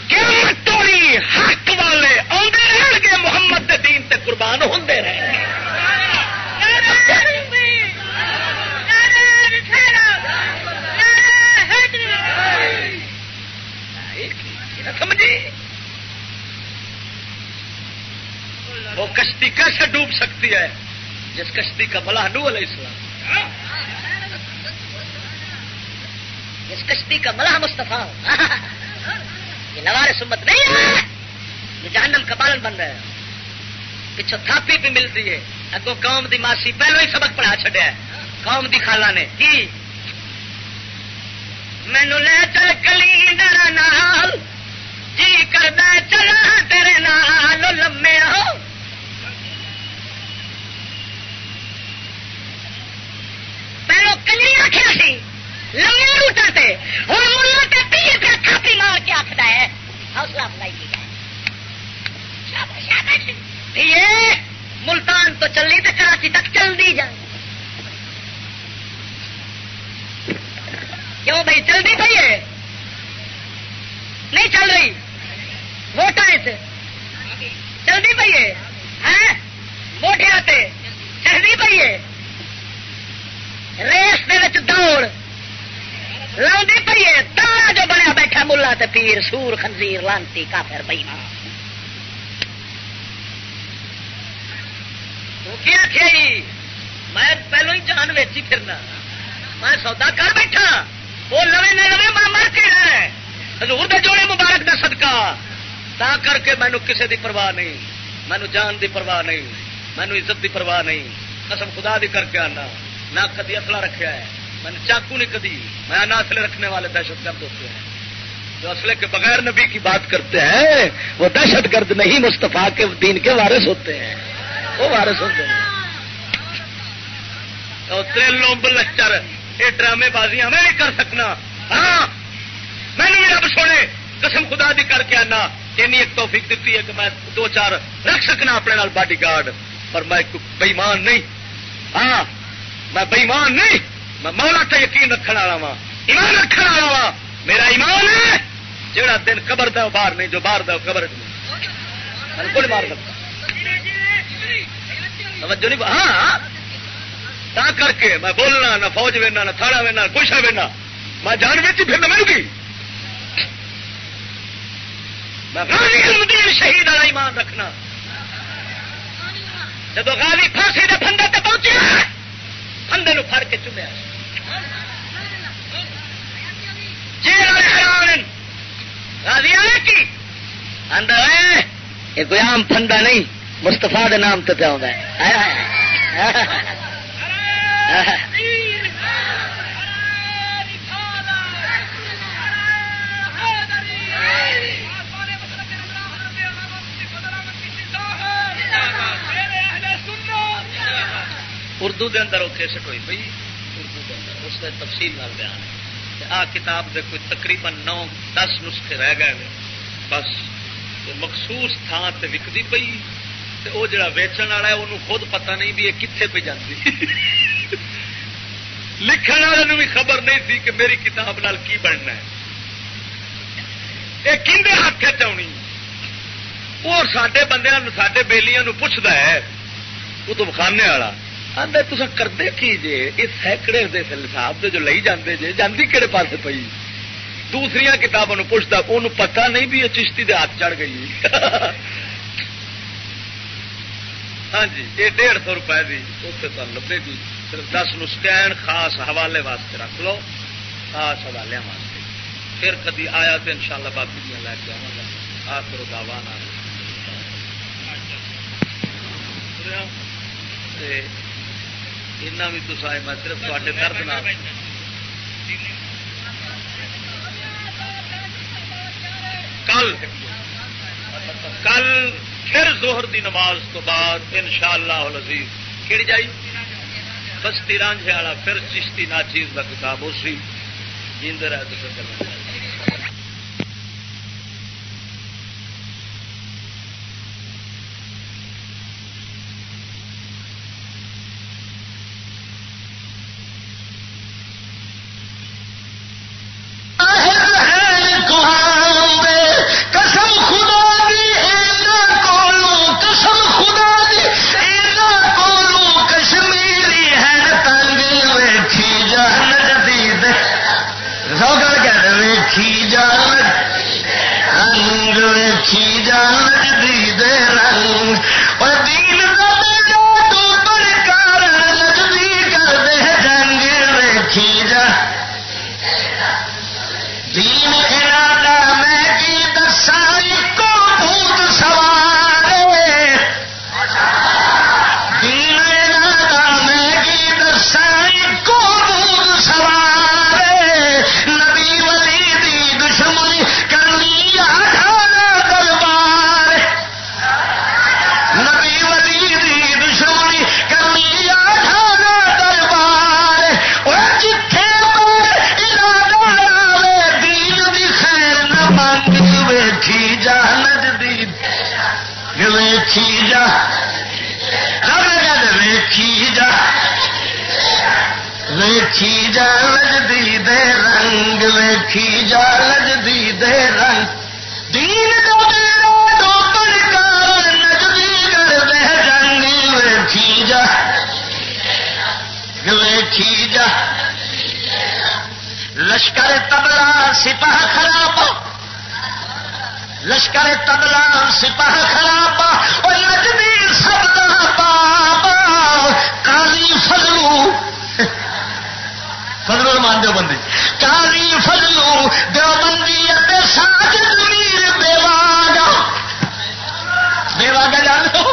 قیامت توڑی حق والے آدھے رہن گے، محمد دے دین تے قربان ہوں رہے سمجھی وہ کشتی کیسے ڈوب سکتی ہے؟ جس کشتی کا بلا نو علیہ السلام۔ جس کشتی کا ملا مستفا یہ نوار سمت نہیں ہے۔ یہ جہنم کا بالن بن رہا ہے۔ پچھو تھاپی بھی ملتی ہے۔ اگو قوم دی ماسی پہلو ہی سبق پڑھا چڈیا قوم دی خالہ نے۔ کی؟ مینو لے چل کلی ڈرا نال۔ جی کردہ چلا تیرے نال لمے ہو پہلو کلی آخیا سی لمے روٹا سے ہوں ملا آخر ہے۔ حوصلہ افزائی کی جائے۔ ملتان تو چلی تو کراچی تک چل دی جائے۔ کیوں بھائی چلتی پی ہے؟ نہیں چل رہی۔ ووٹ سے چلتی پی ہے؟ ووٹ آتے چلتی پی ہے۔ ریس دوڑ۔ لاؤنی پی ہے، تلا جو بنیا بیٹھا ملا تے پیر، سور خنزیر، لانتی، کافر بئی ماں کیا تھی جی؟ میں پہلو ہی جان ویچی پھرنا۔ میں سودا کر بیٹھا۔ وہ لوے نہ لوے ماں مر کے ہے حضور دے جوڑے مبارک دا صدقہ۔ تا کر کے مینو کسے دی پرواہ نہیں۔ مینو جان دی پرواہ نہیں۔ مینو عزت دی پرواہ نہیں۔ قسم خدا دی کر کے آنا۔ نہ کدی اصلا رکھا ہے۔ میں نے چاقو نہیں کدی۔ میں نہ اصلے رکھنے والے دہشت گرد ہوتے ہیں۔ جو اسلحے کے بغیر نبی کی بات کرتے ہیں، وہ دہشت گرد نہیں مستفا کے دین کے وارث ہوتے ہیں۔ وہ وارث ہوتے ہیں۔ لومب لچر یہ ڈرامے بازیاں، میں نہیں کر سکنا۔ ہاں میں نہیں، رب سونے، قسم خدا دی کر کے آنا۔ این ایک توفیق دیتی ہے کہ میں دو چار رکھ سکنا اپنے نال باڈی گارڈ، پر میں بےمان نہیں۔ ہاں میں بےمان نہیں۔ میں مولا تو یقین رکھنے والا وا ایمان رکھنے والا وا میرا ایمان ہے جہاں دن قبر دا باہر نہیں، جو باہر دا قبر بالکل مار سکتا توجہ نہیں ہاں،, ہاں تا کر کے میں بولنا، نہ فوج وینا، نہ تھاڑا وینا، نہ کچھ وینا۔ میں جان بچی پھر مل گئی میں شہید والا ایمان رکھنا۔ جب غازی پھانسی کے پھندے تے پہنچے، پھندے نو پھڑ کے چومیا۔ کی؟ یہ کوئی آم پھندا نہیں مستفا نام تو پیا اردو دے اندر وہ کیسٹ ہوئی پی اردو دے اندر، اس نے تفصیل بیان۔ ہے آ کتاب دے کوئی تقریباً نو، دس نسخے رہ گئے بس مخصوص تھان سے وکتی پی وہ جڑا ویچن والا ہے انہوں خود پتہ نہیں بھی یہ کتنے پہ جاتی لکھن والے بھی خبر نہیں تھی کہ میری کتاب نال کی بننا ہے۔ یہ کھے ہاتھ چنی وہ سڈے بندے سڈے بےلیاں پوچھتا ہے کتب خانے والا۔ آدھے تصا کرتے کی جے؟ یہ سینکڑے حساب سے جو لئی جاندے جے جاندی کہڑے پاس پی دوسری کتابوں پوچھتا انہوں پتا نہیں بھی یہ چشتی دے ہاتھ چڑھ گئی۔ ہاں جی یہ ڈیڑھ سو روپئے کی اتنے تمہیں لبے گی صرف دس نو سکین خاص حوالے واسطے رکھ لو خاص حوالے واسطے۔ پھر کدی آیا تو ان شاء اللہ باقی دیا لے کے آؤں گا۔ آخر دعوا نہ بھی تو آئے میں صرف تے درد نہ کل کل پھر زہر دی نماز تو بعد ان شاء اللہ لذیذ کہڑی جائی بستی رانجھے والا پھر چشتی ناچیز کا کتاب اسی جیندے رہے تو پھر جا لجدی دے رنگ ویکھی جا لجدی دے رنگ دین دو دو پرکار نجدی کر دے جنگ ویکھی جا ویکھی جا لشکر تبلا سپاہ خراب لشکر تبلا سپاہ خراب اور نجدی سب پاپا کالی فضلو فضل مان بندی کالی فضلو دو بندی ساجد میر بیواگا بیواگا جان دو۔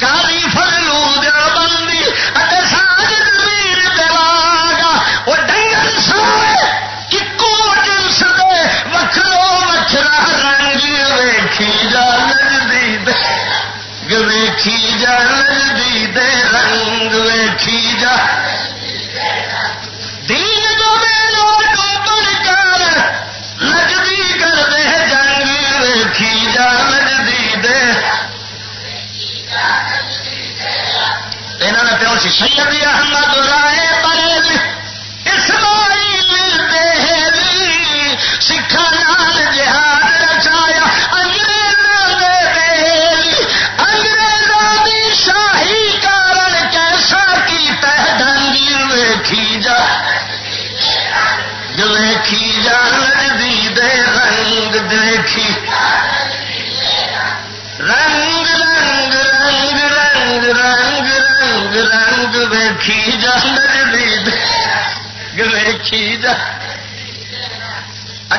کالی فضلو دو بندی ساجد میر بیواگا وہ ڈنگر سارے ککو جنس دے وکھرو وکھرا رنگ ویکھی جا لجدی دے ویکھی جا لجدی دے رنگ ویکھی جا۔ سید احمد رائے بریلی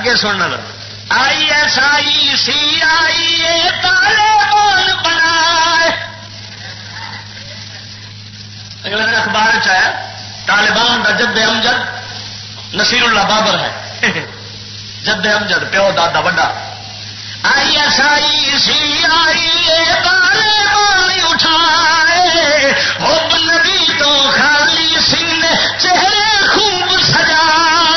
اگے سننا آئی ایس آئی سی آئی اے تالے بول بنا اگلے دن اخبار چیا طالبان کا جد امجد نصیر اللہ بابر ہے۔ [LAUGHS] جد امجد، پیو دادا وڈا۔ آئی ایس آئی سی آئی اے طالبان اٹھائے؟ حب نبی تو خالی سنگھ چہرے خوب سجائے۔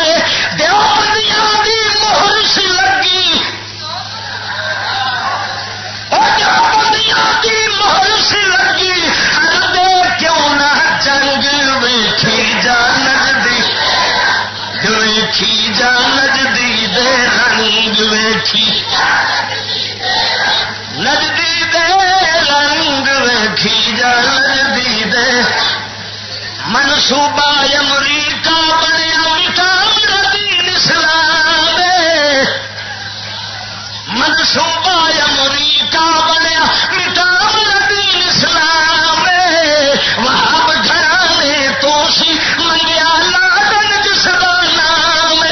منصوبہ امریکہ بنیا مٹا دین اسلام منصوبہ امریکہ بنیا مٹا دین اسلام وہاں گھرانے تو سی منگیا لاڈن جس کا نام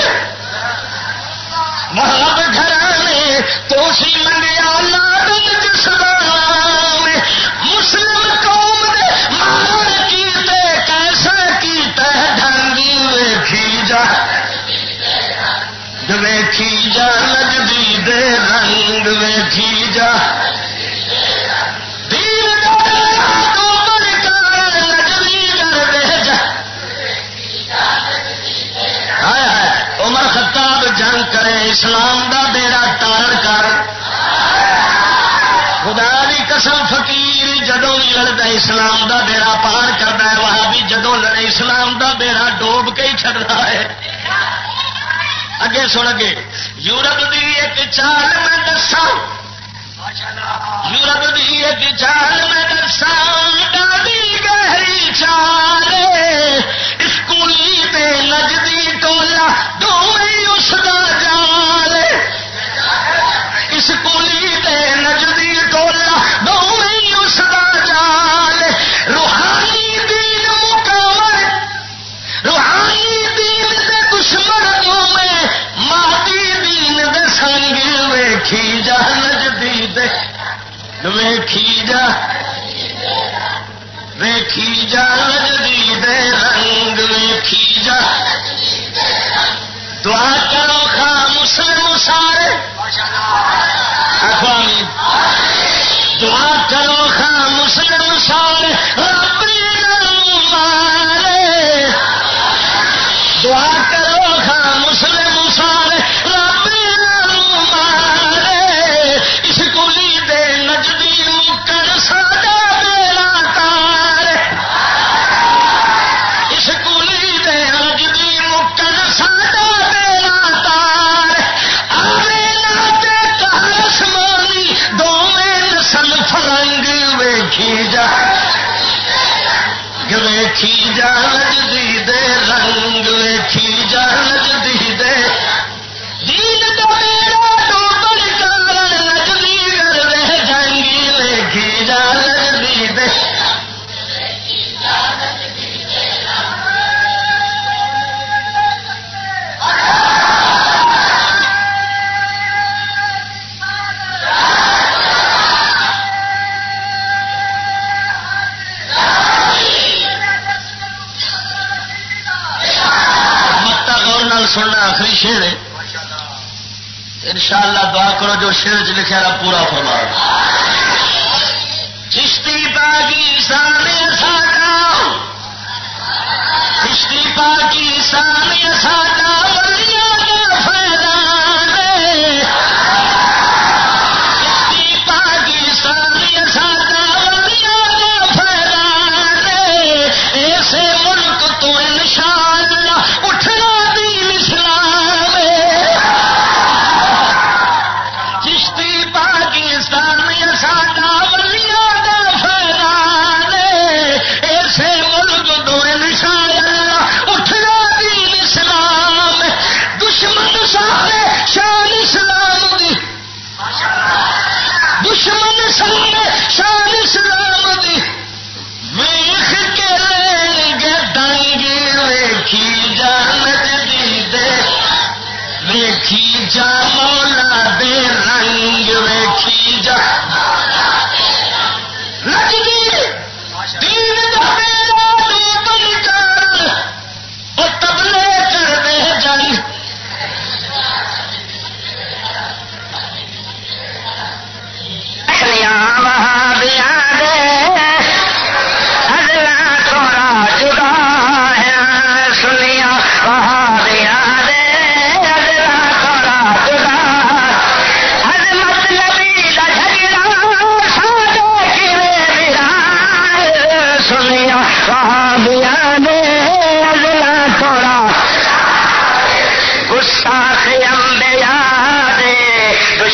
وہاں گھرانے تو سی منگیا لاڈن جس کا نام مسلم قوم نے مارن کیتے، کیسا کیتا ڈھنگی ویکھی جا۔ ویکھی جا لجدی دے اسلام دا بیڑا تار کر۔ خدا دی قسم فقیر جدو بھی لڑتا اسلام دا بیڑا پار کرتا ہے وہاں بھی جدو لڑے، اسلام دا بیڑا ڈوب کے ہی چڑھتا ہے۔ اگے سن اگے، یورپ دی ایک چال میں دسا یورپ دی ایک چال میں دسا گہری چال۔ اسکولی تے نجدی ٹولا، دونوں اس کا جال اسکولی تے نجدی ٹولا، دونوں اس کا جال روحانی دین مکمل روحانی دین دے دشمن میں مادی دین دے سنگ ویکھی جا نجدی دے، ویکھی جا۔ ویکھی جا، جدید رنگ ویکھی جا۔ دعا کرو خاں مسلم سارے اخوامی دعا کرو خاں مسلم سارے ربی مارے۔ دعا کرو ویکھی شیر چ لکھا پورا فرما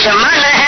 دشمن